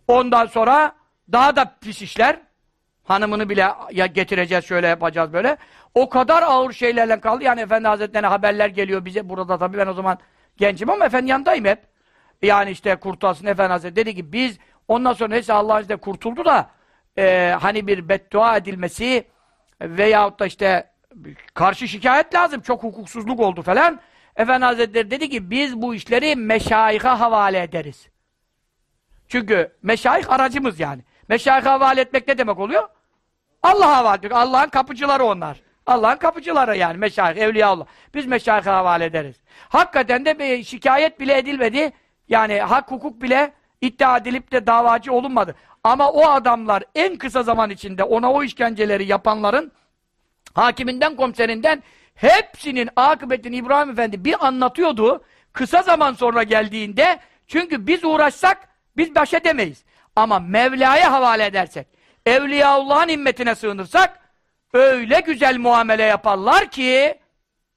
Ondan sonra daha da pis işler. Hanımını bile ya getireceğiz şöyle yapacağız böyle. O kadar ağır şeylerle kaldı. Yani Efendi Hazretleri'ne haberler geliyor bize. Burada tabii ben o zaman gencim ama Efendi yanındayım hep. Yani işte kurtulsın Efendi Hazretleri dedi ki biz ondan sonra neyse Allah'ın izniyle kurtuldu da e, hani bir beddua edilmesi veyahut da işte karşı şikayet lazım. Çok hukuksuzluk oldu falan. Efendi Hazretleri dedi ki biz bu işleri meşayiha havale ederiz. Çünkü meşayih aracımız yani. Meşayiha havale etmek ne demek oluyor? Allah'a havale etmek. Allah'ın kapıcıları onlar. Allah'ın kapıcıları yani meşayih, evliyaullah. Biz meşayiha havale ederiz. Hakikaten de bir şikayet bile edilmedi. Yani hak hukuk bile iddia edilip de davacı olunmadı. Ama o adamlar en kısa zaman içinde ona o işkenceleri yapanların hakiminden, komiserinden hepsinin akıbetini İbrahim Efendi bir anlatıyordu. Kısa zaman sonra geldiğinde çünkü biz uğraşsak biz baş edemeyiz. Ama Mevla'ya havale edersek, Evliyaullah'ın himmetine sığınırsak öyle güzel muamele yaparlar ki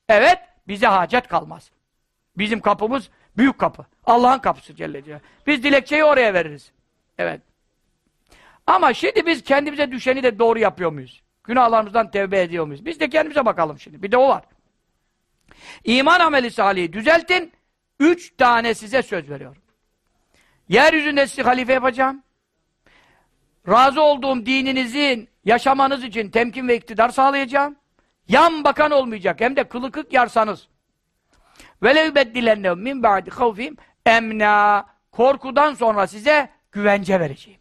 evet bize hacet kalmaz. Bizim kapımız büyük kapı. Allah'ın kapısı Celle Celaluhu. Biz dilekçeyi oraya veririz. Evet. Ama şimdi biz kendimize düşeni de doğru yapıyor muyuz? Günahlarımızdan tevbe ediyor muyuz? Biz de kendimize bakalım şimdi. Bir de o var. İman ameli salih'i düzeltin. Üç tane size söz veriyorum. Yeryüzünde sizi halife yapacağım. Razı olduğum dininizin yaşamanız için temkin ve iktidar sağlayacağım. Yan bakan olmayacak. Hem de kılıkık yarsanız. Ve levbeddilennehum min ba'di havfim emna. Korkudan sonra size güvence vereceğim.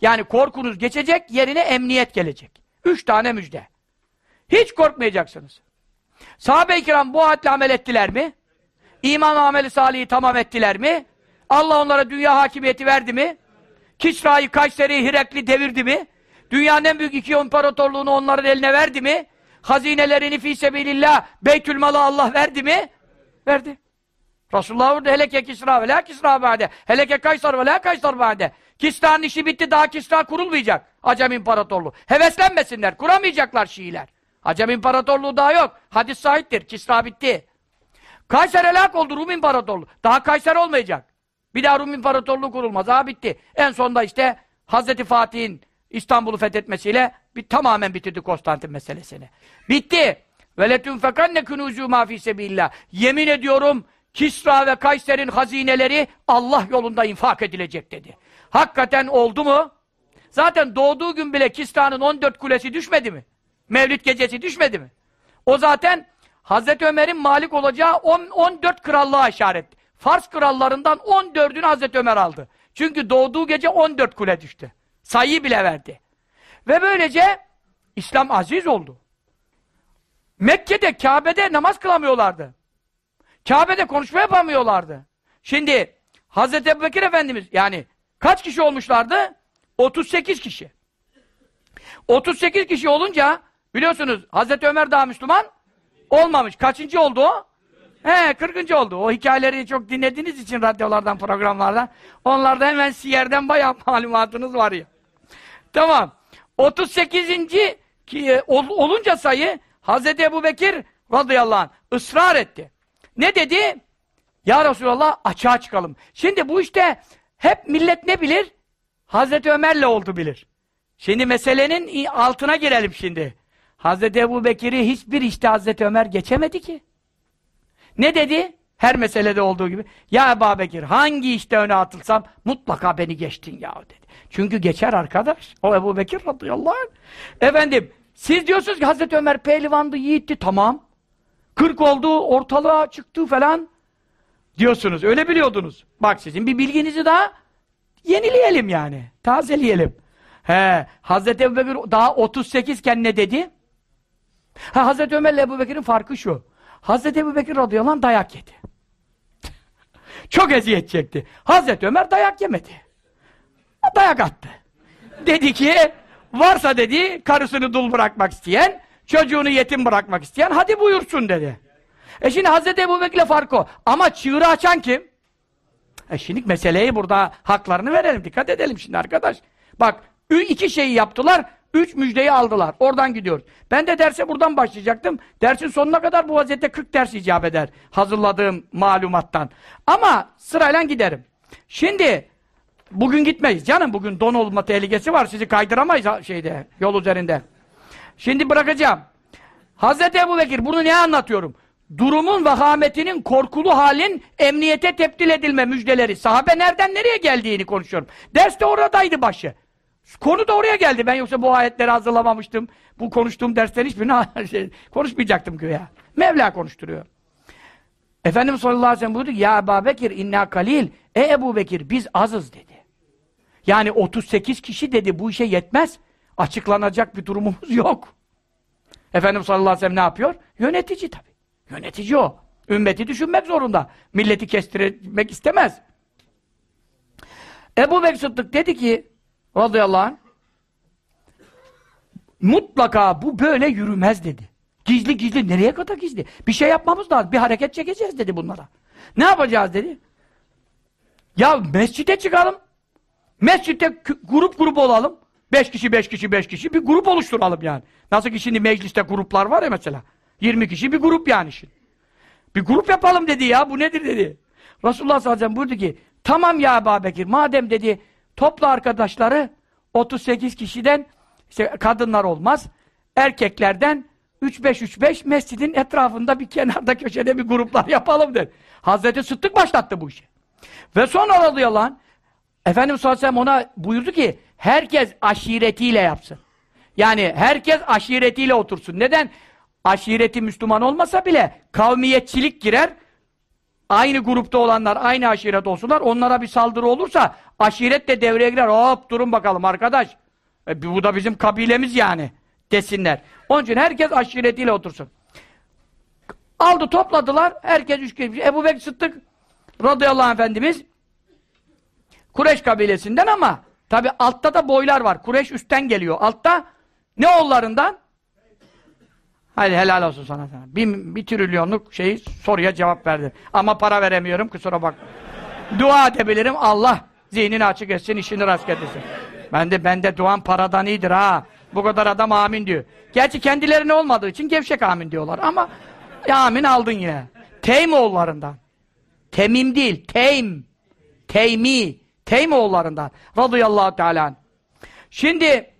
Yani korkunuz geçecek, yerine emniyet gelecek. Üç tane müjde. Hiç korkmayacaksınız. Sahabe-i kiram bu ayetle amel ettiler mi? İman ameli salihi tamam ettiler mi? Allah onlara dünya hakimiyeti verdi mi? Kisra'yı, Kayseri'yi, Hirekli devirdi mi? Dünyanın en büyük iki imparatorluğunu onların eline verdi mi? Hazinelerini fi sebilillah, Beytülmal'ı Allah verdi mi? Verdi. Resulullah orada heleke Kisra ve la Kisra ba'de. Heleke Kaysar ve la Kaysar ba'de. Kisra'nın işi bitti, daha Kisra kurulmayacak. Acem İmparatorluğu. Heveslenmesinler, kuramayacaklar Şiiler. Acem İmparatorluğu daha yok. Hadis sahiptir, Kisra bitti. Kayser helak oldu Rum İmparatorluğu. Daha Kayser olmayacak. Bir daha Rum İmparatorluğu kurulmaz. Daha bitti. En sonunda işte Hazreti Fatih'in İstanbul'u fethetmesiyle bir tamamen bitirdi Konstantin meselesini. Bitti. Ve letunfekanne kunuzu ma fi sebillah. Yemin ediyorum Kisra ve Kayser'in hazineleri Allah yolunda infak edilecek dedi. Hakikaten oldu mu? Zaten doğduğu gün bile Kisra'nın 14 kulesi düşmedi mi? Mevlüt gecesi düşmedi mi? O zaten Hazreti Ömer'in malik olacağı 10, 14 krallığa işaret. Fars krallarından 14'ünü Hazreti Ömer aldı. Çünkü doğduğu gece 14 kule düştü. Sayıyı bile verdi. Ve böylece İslam aziz oldu. Mekke'de, Kabe'de namaz kılamıyorlardı. Kabe'de konuşma yapamıyorlardı. Şimdi Hazreti Ebubekir Efendimiz yani kaç kişi olmuşlardı? 38 kişi. 38 kişi olunca biliyorsunuz Hazreti Ömer daha Müslüman olmamış. Kaçıncı oldu o? He 40. oldu. O hikayeleri çok dinlediğiniz için radyolardan, programlardan. Onlarda hemen siyerden bayağı [laughs] malumatınız var ya. Tamam. 38. Ki, e, ol, olunca sayı Hazreti Ebu Bekir radıyallahu anh ısrar etti. Ne dedi? Ya Resulallah açığa çıkalım. Şimdi bu işte hep millet ne bilir? Hazreti Ömer'le oldu bilir. Şimdi meselenin altına girelim şimdi. Hazreti Ebu Bekir'i hiçbir işte Hazreti Ömer geçemedi ki. Ne dedi? Her meselede olduğu gibi. Ya Ebu Bekir hangi işte öne atılsam mutlaka beni geçtin ya dedi. Çünkü geçer arkadaş. O Ebu Bekir radıyallahu anh. Efendim siz diyorsunuz ki Hazreti Ömer pehlivandı, yiğitti. Tamam. Kırk oldu, ortalığa çıktı falan. Diyorsunuz. Öyle biliyordunuz. Bak sizin bir bilginizi daha yenileyelim yani. Tazeleyelim. He, Hazreti Ebu Bekir daha 38 iken ne dedi? Ha, Hazreti Ömer ile Ebu Bekir'in farkı şu. Hazreti Ebu Bekir radıyallahu anh dayak yedi. [laughs] Çok eziyet çekti. Hazreti Ömer dayak yemedi. Dayak attı. Dedi ki, varsa dedi, karısını dul bırakmak isteyen, çocuğunu yetim bırakmak isteyen, hadi buyursun dedi. E şimdi Hazreti Ebu Bekir'le farkı o. Ama çığırı açan kim? E şimdi meseleyi burada haklarını verelim. Dikkat edelim şimdi arkadaş. Bak, iki şeyi yaptılar, üç müjdeyi aldılar. Oradan gidiyoruz. Ben de derse buradan başlayacaktım. Dersin sonuna kadar bu vaziyette 40 ders icap eder. Hazırladığım malumattan. Ama sırayla giderim. Şimdi bugün gitmeyiz. Canım bugün don olma tehlikesi var. Sizi kaydıramayız şeyde, yol üzerinde. Şimdi bırakacağım. Hazreti Ebu Bekir bunu ne anlatıyorum? Durumun vahametinin, korkulu halin emniyete tepdil edilme müjdeleri. Sahabe nereden nereye geldiğini konuşuyorum. Ders de oradaydı başı. Konu da oraya geldi. Ben yoksa bu ayetleri hazırlamamıştım. Bu konuştuğum derslerin hiçbirini [laughs] şey, konuşmayacaktım güya. Mevla konuşturuyor. Efendimiz sallallahu aleyhi ve sellem buyurdu Ya Ebu Bekir inna kalil. E Ebu Bekir biz azız dedi. Yani 38 kişi dedi bu işe yetmez. Açıklanacak bir durumumuz yok. Efendimiz sallallahu aleyhi ve sellem ne yapıyor? Yönetici tabi. Yönetici o. Ümmeti düşünmek zorunda. Milleti kestirmek istemez. Ebu Bekir dedi ki radıyallahu anh mutlaka bu böyle yürümez dedi. Gizli gizli nereye kadar gizli? Bir şey yapmamız lazım. Bir hareket çekeceğiz dedi bunlara. Ne yapacağız dedi. Ya mescide çıkalım. Mescitte grup grup olalım. Beş kişi, beş kişi, beş kişi bir grup oluşturalım yani. Nasıl ki şimdi mecliste gruplar var ya mesela. Yirmi kişi bir grup yani şimdi. Bir grup yapalım dedi ya. Bu nedir dedi. Resulullah sallallahu aleyhi ve sellem buyurdu ki tamam ya Ebu Bekir madem dedi topla arkadaşları 38 kişiden işte kadınlar olmaz. Erkeklerden 3-5-3-5 mescidin etrafında bir kenarda köşede bir gruplar yapalım dedi. Hazreti Sıddık başlattı bu işi. Ve sonra radıyallahu anh Efendimiz sallallahu aleyhi ve sellem ona buyurdu ki herkes aşiretiyle yapsın. Yani herkes aşiretiyle otursun. Neden? Aşireti Müslüman olmasa bile kavmiyetçilik girer. Aynı grupta olanlar aynı aşiret olsunlar. Onlara bir saldırı olursa aşiret de devreye girer. Hop durun bakalım arkadaş. E, bu da bizim kabilemiz yani desinler. Onun için herkes aşiretiyle otursun. Aldı topladılar. Herkes üç kişi. Ebu Bekir Sıddık radıyallahu anh efendimiz Kureş kabilesinden ama tabi altta da boylar var. Kureş üstten geliyor. Altta ne oğullarından? Hadi helal olsun sana. sana. Bir, bir trilyonluk şeyi soruya cevap verdi. Ama para veremiyorum kusura bak. Dua edebilirim. Allah zihnini açık etsin, işini rast getirsin. Ben de, ben de duam paradan iyidir ha. Bu kadar adam amin diyor. Gerçi kendilerine olmadığı için gevşek amin diyorlar ama ya amin aldın yine. Teym oğullarından. Temim değil, Teym. Teymi. Teym oğullarından. Radıyallahu teala. Şimdi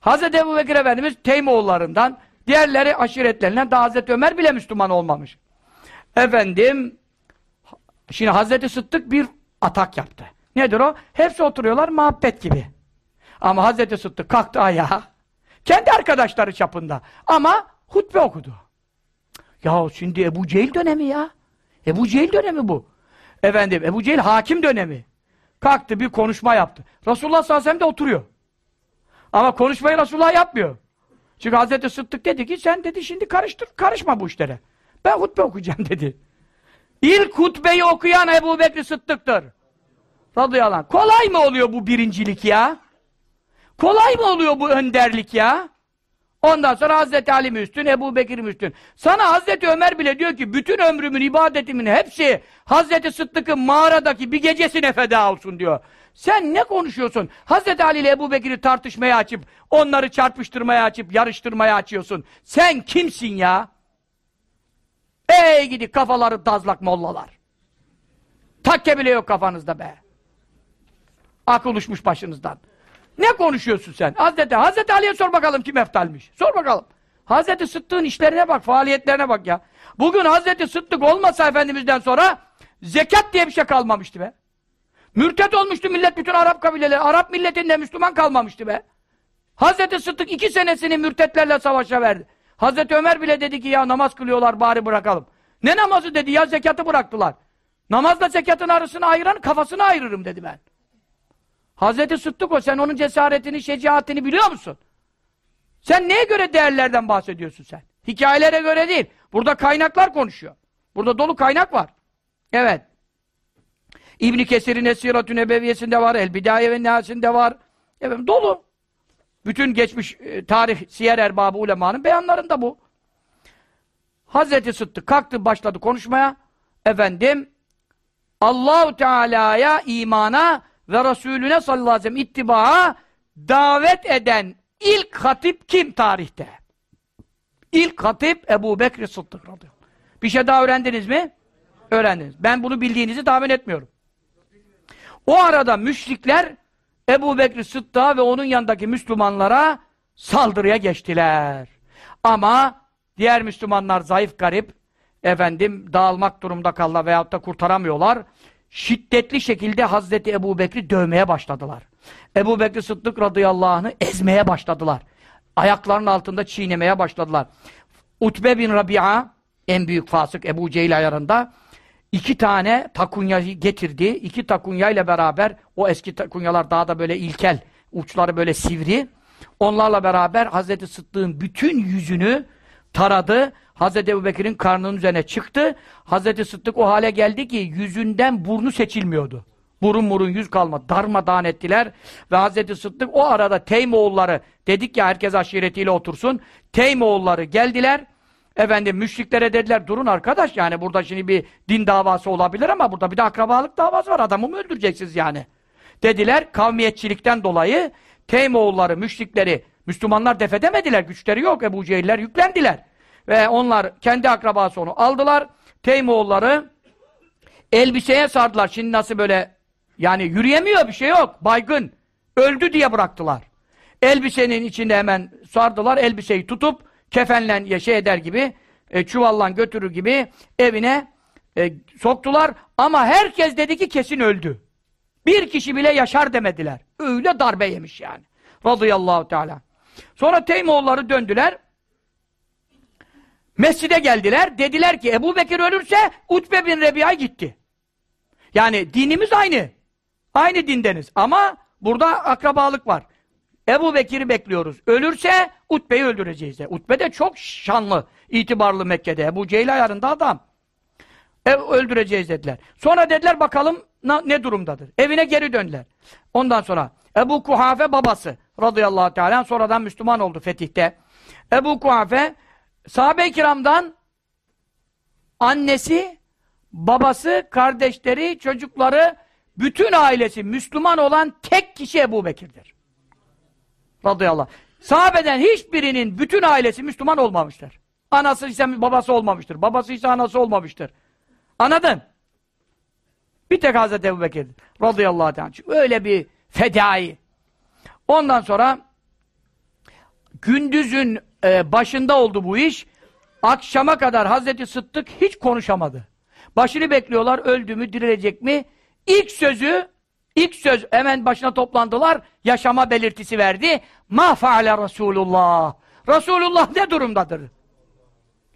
Hz. Ebu Bekir Efendimiz Teym oğullarından diğerleri aşiretlerinden daha Hz. Ömer bile Müslüman olmamış. Efendim şimdi Hz. Sıddık bir atak yaptı. Nedir o? Hepsi oturuyorlar muhabbet gibi. Ama Hz. Sıddık kalktı ayağa. Kendi arkadaşları çapında. Ama hutbe okudu. Ya şimdi Ebu Cehil dönemi ya. Ebu Cehil dönemi bu. Efendim Ebu Cehil hakim dönemi. Kalktı bir konuşma yaptı. Resulullah sallallahu aleyhi ve sellem de oturuyor. Ama konuşmayı Resulullah yapmıyor. Çünkü Hazreti Sıddık dedi ki sen dedi şimdi karıştır, karışma bu işlere. Ben hutbe okuyacağım [laughs] dedi. İlk hutbeyi okuyan Ebu Bekir Sıddık'tır. Radıyallahu anh. Kolay mı oluyor bu birincilik ya? Kolay mı oluyor bu önderlik ya? Ondan sonra Hazreti Ali mi Ebu Bekir mi? Sana Hazreti Ömer bile diyor ki bütün ömrümün, ibadetimin hepsi Hazreti Sıddık'ın mağaradaki bir gecesine feda olsun diyor. Sen ne konuşuyorsun? Hazreti Ali ile Ebu Bekir'i tartışmaya açıp, onları çarpıştırmaya açıp, yarıştırmaya açıyorsun. Sen kimsin ya? Ey gidi kafaları dazlak mollalar. Takke bile yok kafanızda be. Akıl uçmuş başınızdan. Ne konuşuyorsun sen? Hazreti, Hazreti Ali'ye sor bakalım kim eftalmiş. Sor bakalım. Hazreti Sıddık'ın işlerine bak, faaliyetlerine bak ya. Bugün Hazreti Sıddık olmasa Efendimiz'den sonra zekat diye bir şey kalmamıştı be. Mürtet olmuştu millet, bütün Arap kabileleri. Arap milletinde Müslüman kalmamıştı be. Hazreti Sıddık iki senesini mürtetlerle savaşa verdi. Hazreti Ömer bile dedi ki ya namaz kılıyorlar bari bırakalım. Ne namazı dedi ya zekatı bıraktılar. Namazla zekatın arasını ayıran kafasını ayırırım dedi ben. Hazreti Sıddık o sen onun cesaretini, şecaatini biliyor musun? Sen neye göre değerlerden bahsediyorsun sen? Hikayelere göre değil. Burada kaynaklar konuşuyor. Burada dolu kaynak var. Evet. İbn Kesir'in Esiratü Nebeviyesinde var, El Bidaye ve Nihasinde var. Evet, dolu. Bütün geçmiş e, tarih, siyer erbabı ulemanın beyanlarında bu. Hazreti Sıddık kalktı, başladı konuşmaya. Efendim, Allahu Teala'ya imana ve Resulüne sallallahu aleyhi ve sellem ittibaa davet eden ilk hatip kim tarihte? İlk hatip Ebu Bekir Sıddık Bir şey daha öğrendiniz mi? Öğrendiniz. Ben bunu bildiğinizi tahmin etmiyorum. O arada müşrikler Ebu Bekir Sıddık'a ve onun yanındaki Müslümanlara saldırıya geçtiler. Ama diğer Müslümanlar zayıf garip, efendim dağılmak durumda kaldılar veyahut da kurtaramıyorlar. Şiddetli şekilde Hazreti Ebu Bekir'i dövmeye başladılar. Ebu Bekir Sıddık radıyallahu anh'ı ezmeye başladılar. Ayaklarının altında çiğnemeye başladılar. Utbe bin Rabia, en büyük fasık Ebu Cehil ayarında, iki tane takunyayı getirdi. İki takunyayla beraber, o eski takunyalar daha da böyle ilkel, uçları böyle sivri. Onlarla beraber Hazreti Sıddık'ın bütün yüzünü taradı. Hazreti Ebubekir'in karnının üzerine çıktı. Hazreti Sıddık o hale geldi ki yüzünden burnu seçilmiyordu. Burun murun yüz kalmadı. Darmadağın ettiler. Ve Hazreti Sıddık o arada Teymoğulları dedik ya herkes aşiretiyle otursun. Teymoğulları geldiler. Efendim müşriklere dediler durun arkadaş yani burada şimdi bir din davası olabilir ama burada bir de akrabalık davası var. Adamı mı öldüreceksiniz yani? Dediler kavmiyetçilikten dolayı Teymoğulları, müşrikleri Müslümanlar defedemediler. Güçleri yok. Ebu Cehiller yüklendiler. Ve onlar kendi akrabası onu aldılar. Teymoğulları elbiseye sardılar. Şimdi nasıl böyle yani yürüyemiyor bir şey yok. Baygın. Öldü diye bıraktılar. Elbisenin içinde hemen sardılar. Elbiseyi tutup kefenle şey eder gibi e, çuvallan götürür gibi evine e, soktular. Ama herkes dedi ki kesin öldü. Bir kişi bile yaşar demediler. Öyle darbe yemiş yani. Radıyallahu teala. Sonra Teymoğulları döndüler. Mescide geldiler. Dediler ki Ebu Bekir ölürse Utbe bin Rebi'a gitti. Yani dinimiz aynı. Aynı dindeniz. Ama burada akrabalık var. Ebu Bekir'i bekliyoruz. Ölürse Utbe'yi öldüreceğiz de. Utbe de çok şanlı, itibarlı Mekke'de. Ebu Cehil ayarında adam. E, öldüreceğiz dediler. Sonra dediler bakalım ne, durumdadır. Evine geri döndüler. Ondan sonra Ebu Kuhafe babası radıyallahu teala sonradan Müslüman oldu fetihte. Ebu Kuhafe sahabe-i kiramdan annesi, babası, kardeşleri, çocukları, bütün ailesi Müslüman olan tek kişi Ebu Bekir'dir. Radıyallahu Sahabeden hiçbirinin bütün ailesi Müslüman olmamıştır. Anası ise babası olmamıştır. Babası ise anası olmamıştır. Anladın? Bir tek Hazreti Ebu Bekir radıyallahu anh. Öyle bir fedai. Ondan sonra gündüzün e, başında oldu bu iş. Akşama kadar Hazreti Sıddık hiç konuşamadı. Başını bekliyorlar öldü mü dirilecek mi? İlk sözü ilk söz hemen başına toplandılar. Yaşama belirtisi verdi. Ma faale Resulullah. Resulullah ne durumdadır?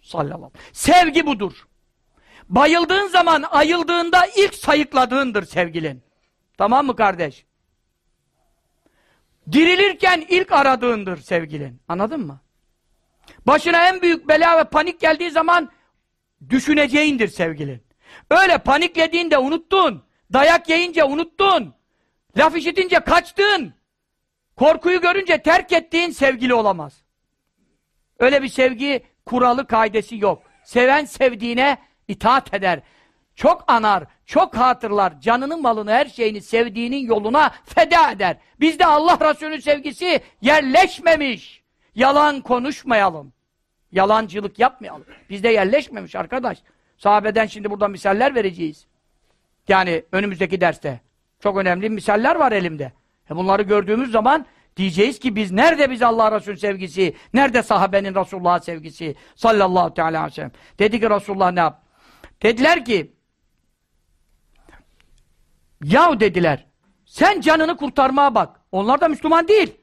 Sallallahu aleyhi ve sellem. Sevgi budur. Bayıldığın zaman ayıldığında ilk sayıkladığındır sevgilin. Tamam mı kardeş? Dirilirken ilk aradığındır sevgilin. Anladın mı? Başına en büyük bela ve panik geldiği zaman düşüneceğindir sevgilin. Öyle paniklediğinde unuttun. Dayak yiyince unuttun. Laf işitince kaçtın. Korkuyu görünce terk ettiğin sevgili olamaz. Öyle bir sevgi kuralı kaidesi yok. Seven sevdiğine itaat eder. Çok anar, çok hatırlar, canının malını, her şeyini sevdiğinin yoluna feda eder. Bizde Allah Resulü sevgisi yerleşmemiş. Yalan konuşmayalım. Yalancılık yapmayalım. Bizde yerleşmemiş arkadaş. Sahabeden şimdi burada misaller vereceğiz. Yani önümüzdeki derste. Çok önemli misaller var elimde. E bunları gördüğümüz zaman diyeceğiz ki biz nerede biz Allah Resulü sevgisi, nerede sahabenin Resulullah sevgisi sallallahu teala aleyhi ve sellem. Dedi ki Resulullah ne yap? Dediler ki yahu dediler sen canını kurtarmaya bak. Onlar da Müslüman değil.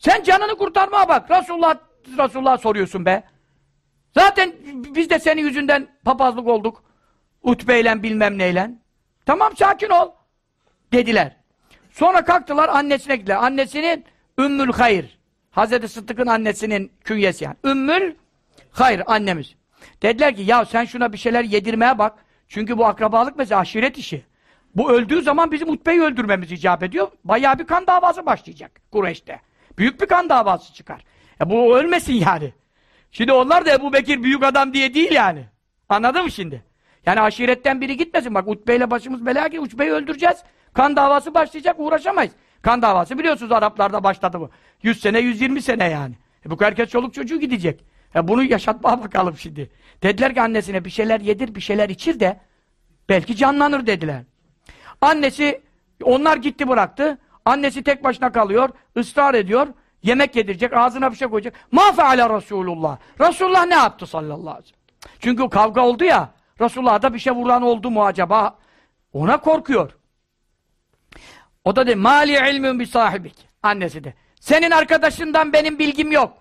Sen canını kurtarmaya bak. Resulullah Resulullah soruyorsun be. Zaten biz de senin yüzünden papazlık olduk. Utbeyle bilmem neyle. Tamam sakin ol. Dediler. Sonra kalktılar annesine gittiler. Annesinin Ümmül Hayr. Hazreti Sıddık'ın annesinin künyesi yani. Ümmül Hayr annemiz. Dediler ki ya sen şuna bir şeyler yedirmeye bak. Çünkü bu akrabalık mesela aşiret işi. Bu öldüğü zaman bizim Utbe'yi öldürmemiz icap ediyor. Bayağı bir kan davası başlayacak Kureyş'te. Büyük bir kan davası çıkar. E bu ölmesin yani. Şimdi onlar da Ebu Bekir büyük adam diye değil yani. Anladın mı şimdi? Yani aşiretten biri gitmesin. Bak Utbe'yle başımız belaya ki Utbe'yi öldüreceğiz. Kan davası başlayacak uğraşamayız. Kan davası biliyorsunuz Araplarda başladı bu. 100 sene 120 sene yani. E bu herkes çoluk çocuğu gidecek. E bunu yaşatmaya bakalım şimdi. Dediler ki annesine bir şeyler yedir bir şeyler içir de belki canlanır dediler. Annesi onlar gitti bıraktı. Annesi tek başına kalıyor. ısrar ediyor. Yemek yedirecek, ağzına bir şey koyacak. Ma feale Resulullah. Resulullah ne yaptı sallallahu aleyhi ve sellem? Çünkü kavga oldu ya. Resulullah'da bir şey vuran oldu mu acaba? Ona korkuyor. O da dedi mali ilmün bir sahibik. Annesi de. Senin arkadaşından benim bilgim yok.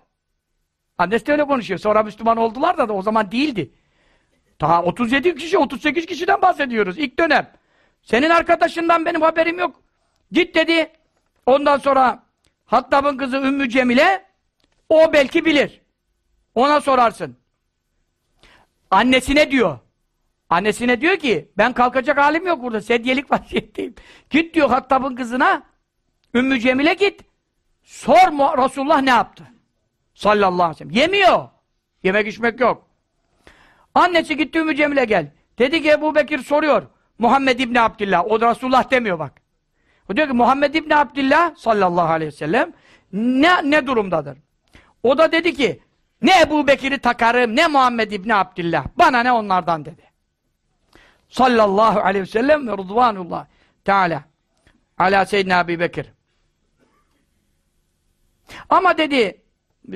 Annesi de öyle konuşuyor. Sonra Müslüman oldular da, da o zaman değildi. Daha 37 kişi, 38 kişiden bahsediyoruz. ilk dönem. Senin arkadaşından benim haberim yok. Git dedi. Ondan sonra Hattab'ın kızı Ümmü Cemile o belki bilir. Ona sorarsın. Annesine diyor. Annesine diyor ki ben kalkacak halim yok burada. Sedyelik [laughs] vaziyetteyim. Git diyor Hattab'ın kızına Ümmü Cemile git. Sor Resulullah ne yaptı? Sallallahu aleyhi ve sellem. Yemiyor. Yemek içmek yok. Annesi gitti Ümmü Cemile gel. Dedi ki Ebu Bekir soruyor. Muhammed İbni Abdillah. O da Resulullah demiyor bak. O diyor ki Muhammed İbni Abdillah sallallahu aleyhi ve sellem ne, ne durumdadır? O da dedi ki ne Ebu Bekir'i takarım ne Muhammed İbni Abdillah. Bana ne onlardan dedi. Sallallahu aleyhi ve sellem ve rıdvanullah teala ala seyyidina Ebu Bekir. Ama dedi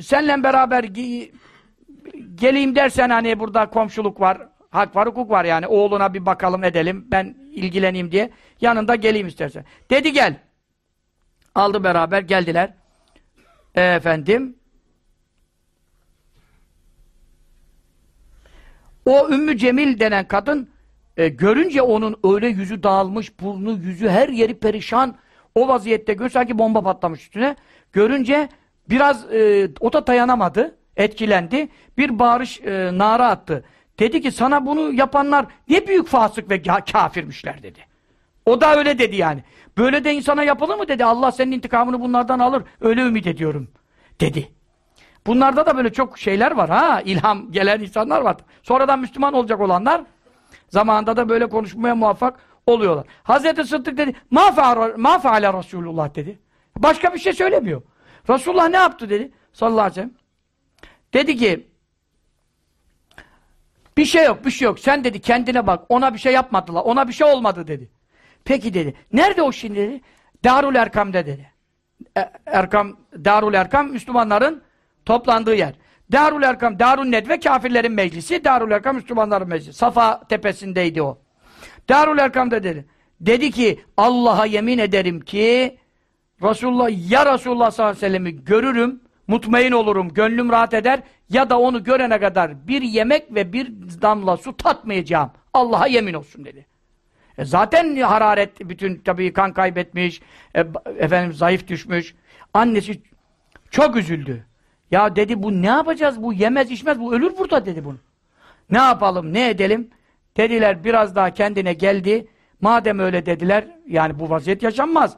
senle beraber geleyim dersen hani burada komşuluk var, hak var, hukuk var yani. Oğluna bir bakalım edelim, ben ilgileneyim diye. Yanında geleyim istersen. Dedi gel. Aldı beraber geldiler. E, efendim. O Ümmü Cemil denen kadın e, görünce onun öyle yüzü dağılmış, burnu, yüzü, her yeri perişan o vaziyette gör sanki bomba patlamış üstüne. Görünce biraz e, o da dayanamadı etkilendi. Bir bağırış e, nara attı. Dedi ki sana bunu yapanlar ne büyük fasık ve kafirmişler dedi. O da öyle dedi yani. Böyle de insana yapılır mı dedi. Allah senin intikamını bunlardan alır. Öyle ümit ediyorum dedi. Bunlarda da böyle çok şeyler var ha. İlham gelen insanlar var. Sonradan Müslüman olacak olanlar zamanında da böyle konuşmaya muvaffak oluyorlar. Hazreti Sıddık dedi ma feale Resulullah dedi. Başka bir şey söylemiyor. Resulullah ne yaptı dedi sallallahu aleyhi ve sellem. Dedi ki bir şey yok, bir şey yok. Sen dedi kendine bak. Ona bir şey yapmadılar. Ona bir şey olmadı dedi. Peki dedi. Nerede o şimdi dedi? Darul Erkam'da dedi. E, Erkam, Darul Erkam Müslümanların toplandığı yer. Darul Erkam, Darul Nedve kafirlerin meclisi. Darul Erkam Müslümanların meclisi. Safa tepesindeydi o. Darul Erkam'da dedi. Dedi ki Allah'a yemin ederim ki Resulullah ya Resulullah sallallahu aleyhi ve sellem'i görürüm mutmain olurum, gönlüm rahat eder ya da onu görene kadar bir yemek ve bir damla su tatmayacağım. Allah'a yemin olsun dedi. E zaten hararet, bütün tabii kan kaybetmiş, e, efendim zayıf düşmüş. Annesi çok üzüldü. Ya dedi bu ne yapacağız? Bu yemez içmez, bu ölür burada dedi bunu. Ne yapalım, ne edelim? Dediler biraz daha kendine geldi. Madem öyle dediler, yani bu vaziyet yaşanmaz.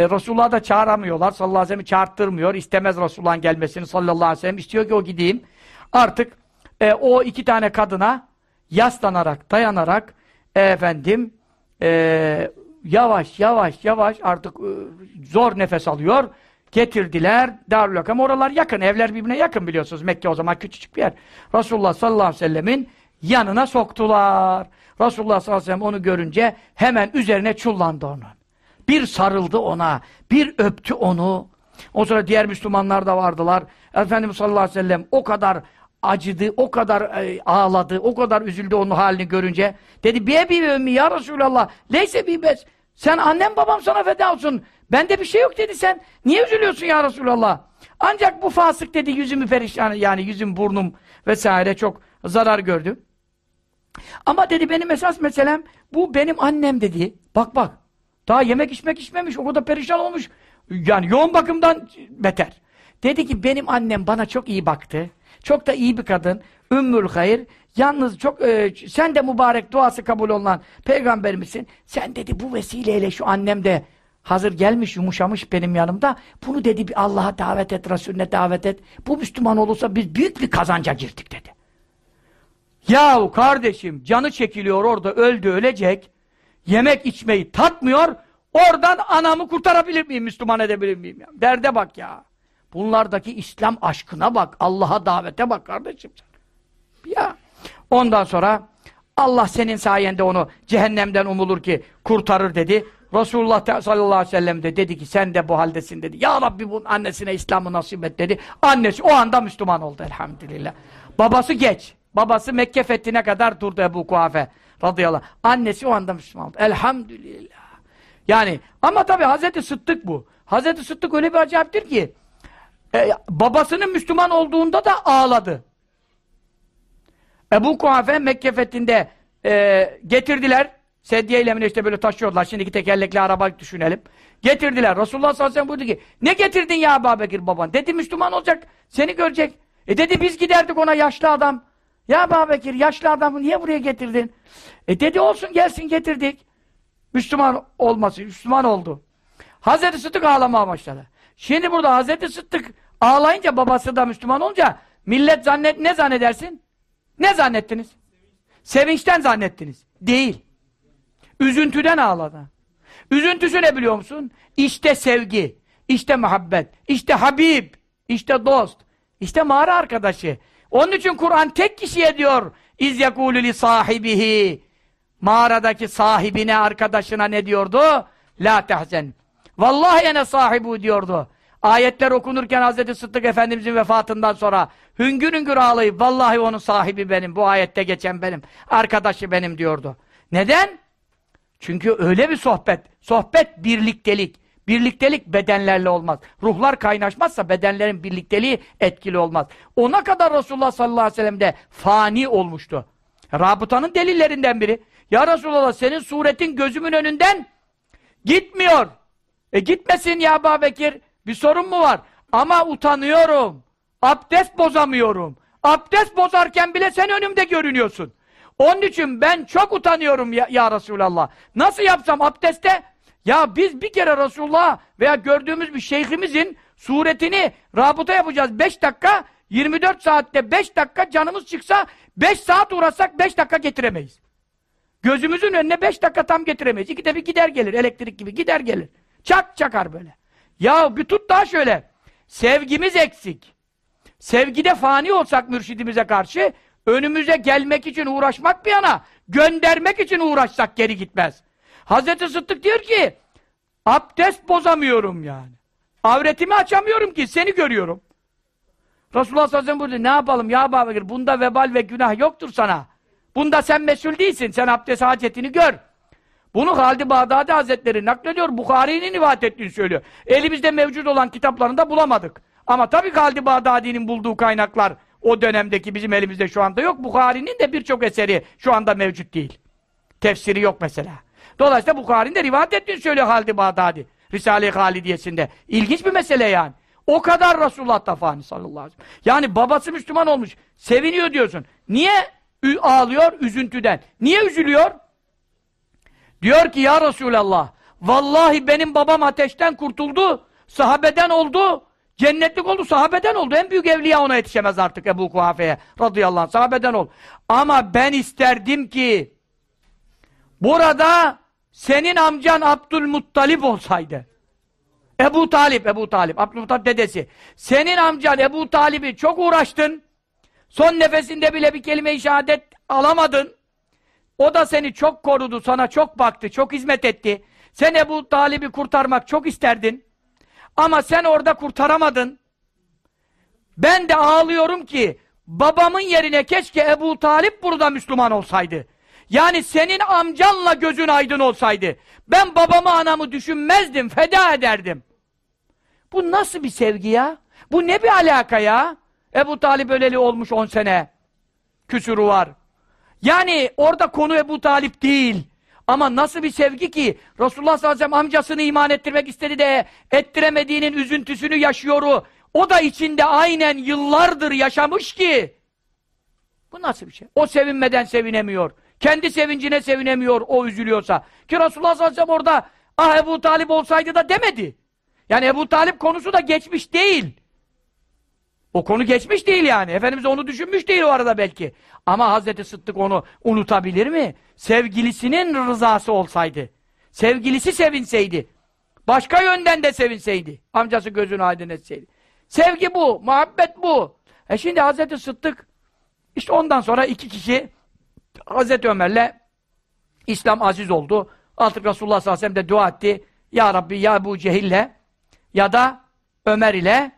E, Resulullah'ı da çağıramıyorlar. Sallallahu aleyhi ve sellem çağırttırmıyor. İstemez Resulullah'ın gelmesini sallallahu aleyhi ve sellem. İstiyor ki o gideyim. Artık e, o iki tane kadına yaslanarak, dayanarak e, efendim e, yavaş yavaş yavaş artık e, zor nefes alıyor. Getirdiler. Darülakam oralar yakın. Evler birbirine yakın biliyorsunuz. Mekke o zaman küçücük bir yer. Resulullah sallallahu aleyhi ve sellemin yanına soktular. Resulullah sallallahu aleyhi ve sellem onu görünce hemen üzerine çullandı onun. Bir sarıldı ona, bir öptü onu. O sonra diğer Müslümanlar da vardılar. Efendimiz sallallahu aleyhi ve sellem o kadar acıdı, o kadar e, ağladı, o kadar üzüldü onun halini görünce. Dedi bir ebi ve ümmi ya Resulallah, leyse bir bes. Sen annem babam sana feda olsun. Bende bir şey yok dedi sen. Niye üzülüyorsun ya Resulallah? Ancak bu fasık dedi yüzümü perişan, yani yüzüm, burnum vesaire çok zarar gördü. Ama dedi benim esas meselem bu benim annem dedi. Bak bak. Daha yemek içmek içmemiş. O kadar perişan olmuş. Yani yoğun bakımdan beter. Dedi ki benim annem bana çok iyi baktı. Çok da iyi bir kadın. Ümmül hayır. Yalnız çok e, sen de mübarek duası kabul olunan peygamberimizsin. Sen dedi bu vesileyle şu annem de hazır gelmiş yumuşamış benim yanımda. Bunu dedi bir Allah'a davet et, Resulüne davet et. Bu Müslüman olursa biz büyük bir kazanca girdik dedi. Yahu kardeşim canı çekiliyor orada öldü ölecek yemek içmeyi tatmıyor, oradan anamı kurtarabilir miyim, Müslüman edebilir miyim? Ya? Derde bak ya. Bunlardaki İslam aşkına bak, Allah'a davete bak kardeşim. Ya. Ondan sonra Allah senin sayende onu cehennemden umulur ki kurtarır dedi. Resulullah sallallahu aleyhi ve sellem de dedi ki sen de bu haldesin dedi. Ya Rabbi bunun annesine İslam'ı nasip et dedi. Annesi o anda Müslüman oldu elhamdülillah. Babası geç. Babası Mekke fethine kadar durdu Ebu Kuhafe radıyallahu anh. Annesi o anda Müslüman oldu. Elhamdülillah. Yani ama tabi Hazreti Sıddık bu. Hazreti Sıddık öyle bir acayiptir ki e, babasının Müslüman olduğunda da ağladı. Ebu Kuhafe Mekke fethinde e, getirdiler. Sedye ile işte böyle taşıyorlar. Şimdiki tekerlekli araba düşünelim. Getirdiler. Resulullah sallallahu aleyhi ve sellem buyurdu ki ne getirdin ya Ebu baban? Dedi Müslüman olacak. Seni görecek. E dedi biz giderdik ona yaşlı adam. Ya Ebu Bekir yaşlı adamı niye buraya getirdin? E dedi olsun gelsin getirdik. Müslüman olması. Müslüman oldu. Hazreti Sıddık ağlamaya başladı. Şimdi burada Hazreti Sıddık ağlayınca babası da Müslüman olunca millet zannet ne zannedersin? Ne zannettiniz? Sevinçten zannettiniz. Değil. Üzüntüden ağladı. Üzüntüsü ne biliyor musun? İşte sevgi, işte muhabbet, işte Habib, işte dost, işte mağara arkadaşı. Onun için Kur'an tek kişiye diyor İz yekûlü li sahibihi Mağaradaki sahibine, arkadaşına ne diyordu? La tehzen. Vallahi ene sahibu diyordu. Ayetler okunurken Hz. Sıddık Efendimizin vefatından sonra hüngür hüngür ağlayıp vallahi onun sahibi benim, bu ayette geçen benim, arkadaşı benim diyordu. Neden? Çünkü öyle bir sohbet, sohbet birliktelik. Birliktelik bedenlerle olmaz. Ruhlar kaynaşmazsa bedenlerin birlikteliği etkili olmaz. Ona kadar Resulullah sallallahu aleyhi ve sellem de fani olmuştu. Rabıtanın delillerinden biri. Ya Resulallah senin suretin gözümün önünden gitmiyor. E gitmesin ya Babekir. Bir sorun mu var? Ama utanıyorum. Abdest bozamıyorum. Abdest bozarken bile sen önümde görünüyorsun. Onun için ben çok utanıyorum ya, ya Resulallah. Nasıl yapsam abdeste? Ya biz bir kere Resulullah veya gördüğümüz bir şeyhimizin suretini rabıta yapacağız 5 dakika 24 saatte 5 dakika canımız çıksa 5 saat uğraşsak 5 dakika getiremeyiz. Gözümüzün önüne 5 dakika tam getiremeyiz. İkide bir gider gelir elektrik gibi gider gelir. Çak çakar böyle. Ya bir tut daha şöyle. Sevgimiz eksik. Sevgide fani olsak mürşidimize karşı önümüze gelmek için uğraşmak bir yana göndermek için uğraşsak geri gitmez. Hazreti Sıddık diyor ki abdest bozamıyorum yani. Avretimi açamıyorum ki seni görüyorum. Resulullah sallallahu aleyhi ve sellem ne yapalım ya Babakir bunda vebal ve günah yoktur sana. Bunda sen mesul değilsin. Sen abdest hacetini gör. Bunu Halid-i Bağdadi Hazretleri naklediyor. Bukhari'nin rivayet ettiğini söylüyor. Elimizde mevcut olan kitaplarında bulamadık. Ama tabii Halid-i Bağdadi'nin bulduğu kaynaklar o dönemdeki bizim elimizde şu anda yok. Bukhari'nin de birçok eseri şu anda mevcut değil. Tefsiri yok mesela. Dolayısıyla Bukhari'nin de rivayet ettiğini söylüyor Halid-i Bağdadi. Risale-i Halidiyesinde. İlginç bir mesele yani. O kadar Resulullah da fani sallallahu aleyhi ve sellem. Yani babası Müslüman olmuş. Seviniyor diyorsun. Niye ağlıyor? Üzüntüden. Niye üzülüyor? Diyor ki ya Resulallah vallahi benim babam ateşten kurtuldu. Sahabeden oldu. Cennetlik oldu. Sahabeden oldu. En büyük evliya ona yetişemez artık Ebu Kuhafe'ye. Radıyallahu anh. Sahabeden oldu. Ama ben isterdim ki burada senin amcan Abdülmuttalip olsaydı. Ebu Talip, Ebu Talip, Abdülmuttalip dedesi. Senin amcan Ebu Talip'i çok uğraştın. Son nefesinde bile bir kelime-i şehadet alamadın. O da seni çok korudu, sana çok baktı, çok hizmet etti. Sen Ebu Talib'i kurtarmak çok isterdin. Ama sen orada kurtaramadın. Ben de ağlıyorum ki babamın yerine keşke Ebu Talip burada Müslüman olsaydı. Yani senin amcanla gözün aydın olsaydı. Ben babamı anamı düşünmezdim, feda ederdim. Bu nasıl bir sevgi ya? Bu ne bir alaka ya? Ebu Talip öleli olmuş on sene. Küsuru var. Yani orada konu Ebu Talip değil. Ama nasıl bir sevgi ki Resulullah sallallahu aleyhi ve sellem amcasını iman ettirmek istedi de ettiremediğinin üzüntüsünü yaşıyor. O da içinde aynen yıllardır yaşamış ki. Bu nasıl bir şey? O sevinmeden sevinemiyor. Kendi sevincine sevinemiyor o üzülüyorsa. Ki Resulullah sallallahu aleyhi ve sellem orada ah Ebu Talip olsaydı da demedi. Yani Ebu Talip konusu da geçmiş değil. O konu geçmiş değil yani. Efendimiz onu düşünmüş değil o arada belki. Ama Hazreti Sıddık onu unutabilir mi? Sevgilisinin rızası olsaydı. Sevgilisi sevinseydi. Başka yönden de sevinseydi. Amcası gözünü aydın etseydi. Sevgi bu, muhabbet bu. E şimdi Hazreti Sıddık işte ondan sonra iki kişi Hazreti Ömer'le İslam aziz oldu. Artık Resulullah sallallahu aleyhi ve sellem de dua etti. Ya Rabbi ya bu Cehil'le ya da Ömer ile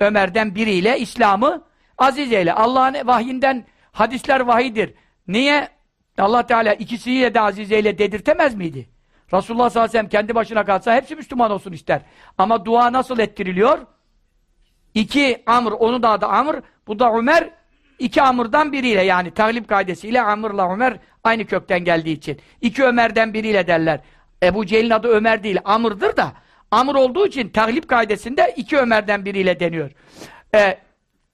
Ömer'den biriyle İslam'ı aziz eyle. Allah'ın vahyinden Hadisler vahidir. Niye? Allah Teala ikisiyle de azizeyle dedirtemez miydi? Resulullah sallallahu aleyhi ve sellem kendi başına kalsa hepsi Müslüman olsun ister. Ama dua nasıl ettiriliyor? İki Amr, onu da adı Amr, bu da Ömer, iki Amr'dan biriyle yani taglip kaidesiyle Amr'la Ömer aynı kökten geldiği için. İki Ömer'den biriyle derler. Ebu Cehil'in adı Ömer değil, Amr'dır da Amr olduğu için taglip kaidesinde iki Ömer'den biriyle deniyor. Ee,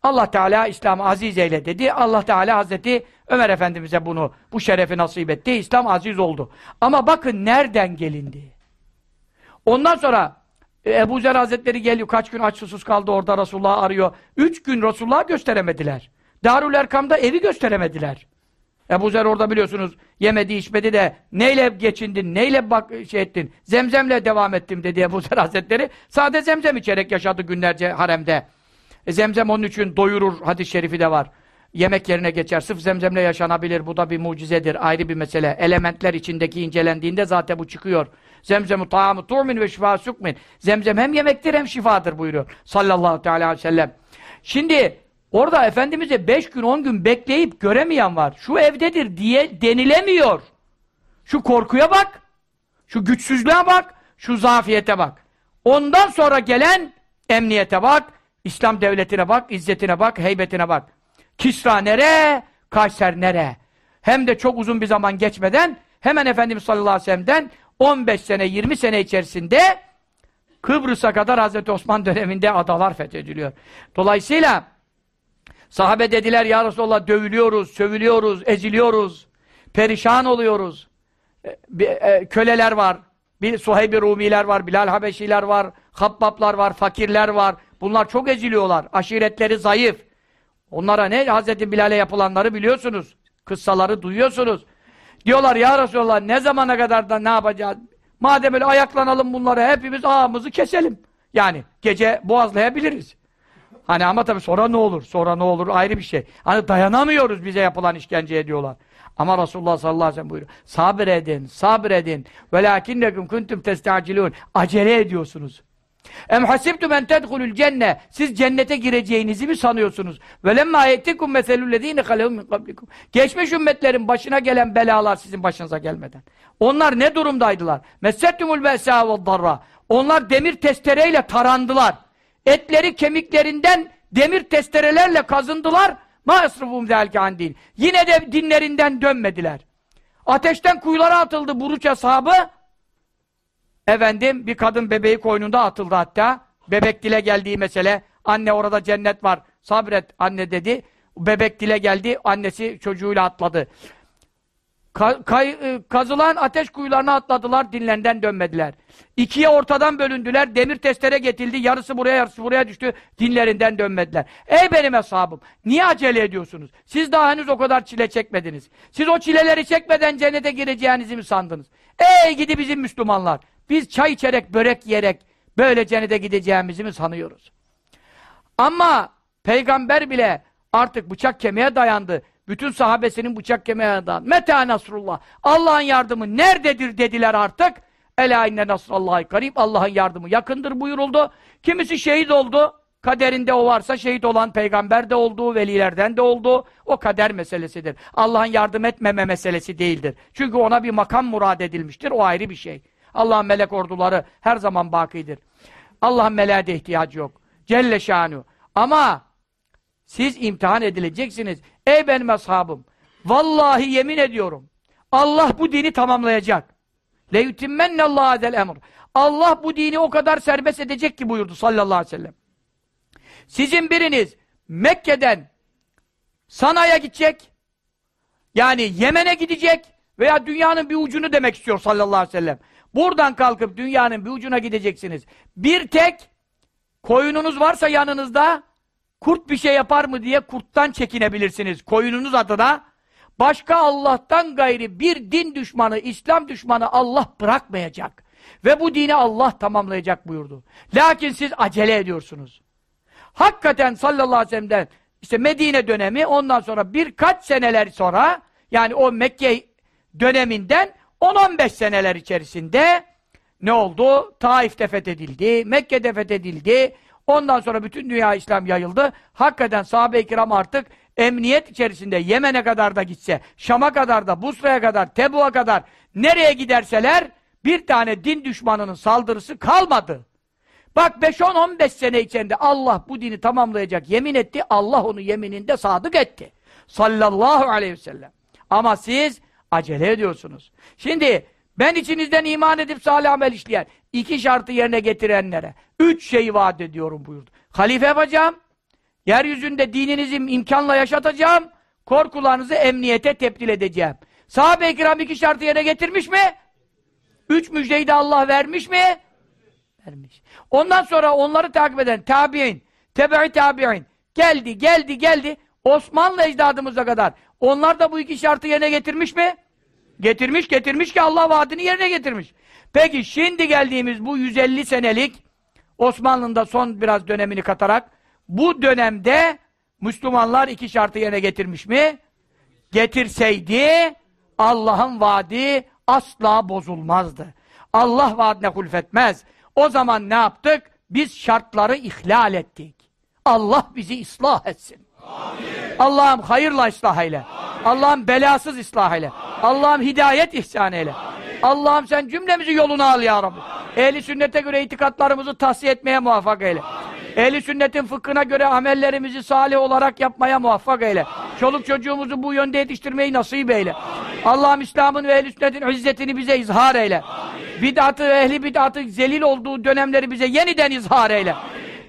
Allah Teala İslam'ı aziz eyle dedi. Allah Teala Hazreti Ömer Efendimiz'e bunu, bu şerefi nasip etti. İslam aziz oldu. Ama bakın nereden gelindi? Ondan sonra e, Ebu Zer Hazretleri geliyor. Kaç gün aç susuz kaldı orada Resulullah'ı arıyor. Üç gün Resulullah'ı gösteremediler. Darül Erkam'da evi gösteremediler. Ebu Zer orada biliyorsunuz yemedi içmedi de neyle geçindin, neyle bak şey ettin, zemzemle devam ettim dedi Ebu Zer Hazretleri. Sade zemzem içerek yaşadı günlerce haremde. E, zemzem onun için doyurur hadis-i şerifi de var. Yemek yerine geçer. Sırf zemzemle yaşanabilir. Bu da bir mucizedir. Ayrı bir mesele. Elementler içindeki incelendiğinde zaten bu çıkıyor. Zemzemu ta'amu tu'min ve şifa sukmin. Zemzem hem yemektir hem şifadır buyuruyor. Sallallahu teala aleyhi ve sellem. Şimdi orada Efendimiz'e beş gün on gün bekleyip göremeyen var. Şu evdedir diye denilemiyor. Şu korkuya bak. Şu güçsüzlüğe bak. Şu zafiyete bak. Ondan sonra gelen emniyete bak. İslam devletine bak, izzetine bak, heybetine bak. Kisra nere, Kayser nere? Hem de çok uzun bir zaman geçmeden hemen Efendimiz sallallahu aleyhi ve sellem'den 15 sene, 20 sene içerisinde Kıbrıs'a kadar Hazreti Osman döneminde adalar fethediliyor. Dolayısıyla sahabe dediler ya Resulallah dövülüyoruz, sövülüyoruz, eziliyoruz, perişan oluyoruz. E, e, köleler var, bir Suheyb-i Rumiler var, Bilal Habeşiler var, Habbaplar var, fakirler var. Bunlar çok eziliyorlar. Aşiretleri zayıf. Onlara ne? Hazreti Bilal'e yapılanları biliyorsunuz. Kıssaları duyuyorsunuz. Diyorlar ya Resulallah ne zamana kadar da ne yapacağız? Madem öyle ayaklanalım bunları hepimiz ağımızı keselim. Yani gece boğazlayabiliriz. Hani ama tabii sonra ne olur? Sonra ne olur? Ayrı bir şey. Hani dayanamıyoruz bize yapılan işkenceye diyorlar. Ama Resulullah sallallahu aleyhi ve sellem buyuruyor. Sabredin, sabredin. Velakinnekum kuntum testacilun. Acele ediyorsunuz. Em hasibtum en tedhulul cenne. Siz cennete gireceğinizi mi sanıyorsunuz? Ve lemma yetikum meselüllezine halehum min kablikum. Geçmiş ümmetlerin başına gelen belalar sizin başınıza gelmeden. Onlar ne durumdaydılar? Messettumul besa ve darra. Onlar demir testereyle tarandılar. Etleri kemiklerinden demir testerelerle kazındılar. Ma esrufum zelke din. Yine de dinlerinden dönmediler. Ateşten kuyulara atıldı buruç ashabı. Efendim bir kadın bebeği koynunda atıldı hatta. Bebek dile geldiği mesele. Anne orada cennet var. Sabret anne dedi. Bebek dile geldi. Annesi çocuğuyla atladı. Ka kay e, kazılan ateş kuyularına atladılar. Dinlerinden dönmediler. İkiye ortadan bölündüler. Demir testere getildi. Yarısı buraya yarısı buraya düştü. Dinlerinden dönmediler. Ey benim hesabım. Niye acele ediyorsunuz? Siz daha henüz o kadar çile çekmediniz. Siz o çileleri çekmeden cennete gireceğinizi mi sandınız? Ey gidi bizim Müslümanlar. Biz çay içerek, börek yiyerek böyle cennete gideceğimizi mi sanıyoruz? Ama peygamber bile artık bıçak kemiğe dayandı. Bütün sahabesinin bıçak kemiğe dayandı. Meta nasrullah. Allah'ın yardımı nerededir dediler artık. Ela inne nasrallahi karib. Allah'ın yardımı yakındır buyuruldu. Kimisi şehit oldu. Kaderinde o varsa şehit olan peygamber de oldu, velilerden de oldu. O kader meselesidir. Allah'ın yardım etmeme meselesi değildir. Çünkü ona bir makam murad edilmiştir. O ayrı bir şey. Allah'ın melek orduları her zaman bakidir. Allah'ın meleğe de ihtiyacı yok. Celle şanu. Ama siz imtihan edileceksiniz. Ey benim ashabım. Vallahi yemin ediyorum. Allah bu dini tamamlayacak. Le yutimmennallaha azel emr. Allah bu dini o kadar serbest edecek ki buyurdu sallallahu aleyhi ve sellem. Sizin biriniz Mekke'den Sana'ya gidecek. Yani Yemen'e gidecek veya dünyanın bir ucunu demek istiyor sallallahu aleyhi ve sellem. Buradan kalkıp dünyanın bir ucuna gideceksiniz. Bir tek koyununuz varsa yanınızda kurt bir şey yapar mı diye kurttan çekinebilirsiniz. Koyununuz adına başka Allah'tan gayri bir din düşmanı, İslam düşmanı Allah bırakmayacak. Ve bu dini Allah tamamlayacak buyurdu. Lakin siz acele ediyorsunuz. Hakikaten sallallahu aleyhi ve sellem'den işte Medine dönemi ondan sonra birkaç seneler sonra yani o Mekke döneminden 10-15 seneler içerisinde ne oldu? Taif'te fethedildi, Mekke'de fethedildi. Ondan sonra bütün dünya İslam yayıldı. Hakikaten sahabe-i kiram artık emniyet içerisinde Yemen'e kadar da gitse, Şam'a kadar da, Busra'ya kadar, Tebu'a kadar nereye giderseler bir tane din düşmanının saldırısı kalmadı. Bak 5-10-15 sene içinde Allah bu dini tamamlayacak yemin etti. Allah onu yemininde sadık etti. Sallallahu aleyhi ve sellem. Ama siz acele ediyorsunuz. Şimdi ben içinizden iman edip salih amel işleyen iki şartı yerine getirenlere üç şeyi vaat ediyorum buyurdu. Halife yapacağım. Yeryüzünde dininizi imkanla yaşatacağım. Korkularınızı emniyete tebdil edeceğim. Sahabe-i kiram iki şartı yerine getirmiş mi? Üç müjdeyi de Allah vermiş mi? Vermiş. Ondan sonra onları takip eden tabi'in, tebe'i tabi'in geldi, geldi, geldi. Osmanlı ecdadımıza kadar. Onlar da bu iki şartı yerine getirmiş mi? Getirmiş, getirmiş ki Allah vaadini yerine getirmiş. Peki şimdi geldiğimiz bu 150 senelik Osmanlı'nın da son biraz dönemini katarak bu dönemde Müslümanlar iki şartı yerine getirmiş mi? Getirseydi Allah'ın vaadi asla bozulmazdı. Allah vaadine hulfetmez. O zaman ne yaptık? Biz şartları ihlal ettik. Allah bizi ıslah etsin. Allah'ım hayırla ıslah eyle. Allah'ım belasız ıslah eyle. Allah'ım hidayet ihsan eyle. Allah'ım sen cümlemizi yoluna al ya Rabbi. Ehli sünnete göre itikatlarımızı tahsiye etmeye muvaffak eyle. Ehli sünnetin fıkhına göre amellerimizi salih olarak yapmaya muvaffak eyle. Çoluk çocuğumuzu bu yönde yetiştirmeyi nasip eyle. Allah'ım İslam'ın ve ehli sünnetin izzetini bize izhar eyle. Bid'atı, ehli bid'atı zelil olduğu dönemleri bize yeniden izhar eyle.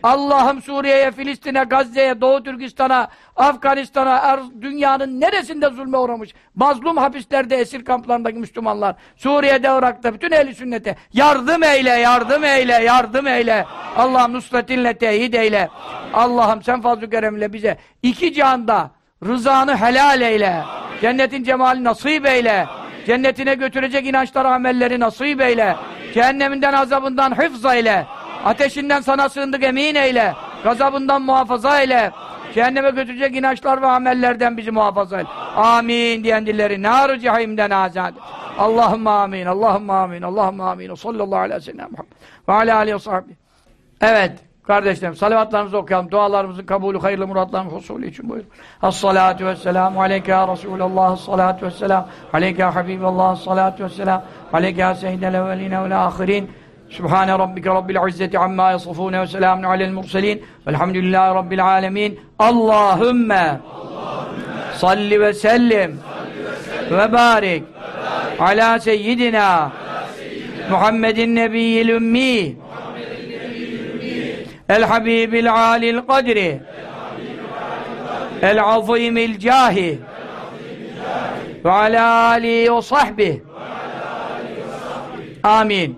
Allah'ım Suriye'ye, Filistin'e, Gazze'ye, Doğu Türkistan'a, Afganistan'a, er, dünyanın neresinde zulme uğramış, mazlum hapislerde, esir kamplarındaki Müslümanlar, Suriye'de, Irak'ta, bütün ehli sünnete yardım eyle, yardım eyle, yardım eyle. Allah'ım nusretinle teyit eyle. Allah'ım sen fazl-ı keremle bize iki canda rızanı helal eyle. Cennetin cemali nasip eyle. Cennetine götürecek inançları, amelleri nasip eyle. Cehenneminden, azabından hıfz eyle. Ateşinden sana sığındık emin eyle. Gazabından muhafaza eyle. Cehenneme götürecek inançlar ve amellerden bizi muhafaza eyle. Amin diyen dilleri nar-ı cehimden azad. Allahümme amin, Allahümme amin, Allahümme amin. Sallallahu aleyhi ve sellem. Ve aleyhi aleyhi ve sahibi. Evet. Kardeşlerim, salavatlarımızı okuyalım. Dualarımızın kabulü, hayırlı muratlarımız husulü için buyurun. As-salatu vesselamu aleyke ya Resulallah. As-salatu vesselam aleyke ya Habiballah. As-salatu vesselam aleyke ya seyyidel evveline vel ahirin. Sübhane rabbike rabbil izzeti amma yasifune ve selamun alel murselin. Velhamdülillahi rabbil alemin. Allahümme salli ve sellim ve barik ala seyyidina Muhammedin nebiyyil ümmi el habibil alil kadri el azimil cahi ve ala alihi ve sahbihi amin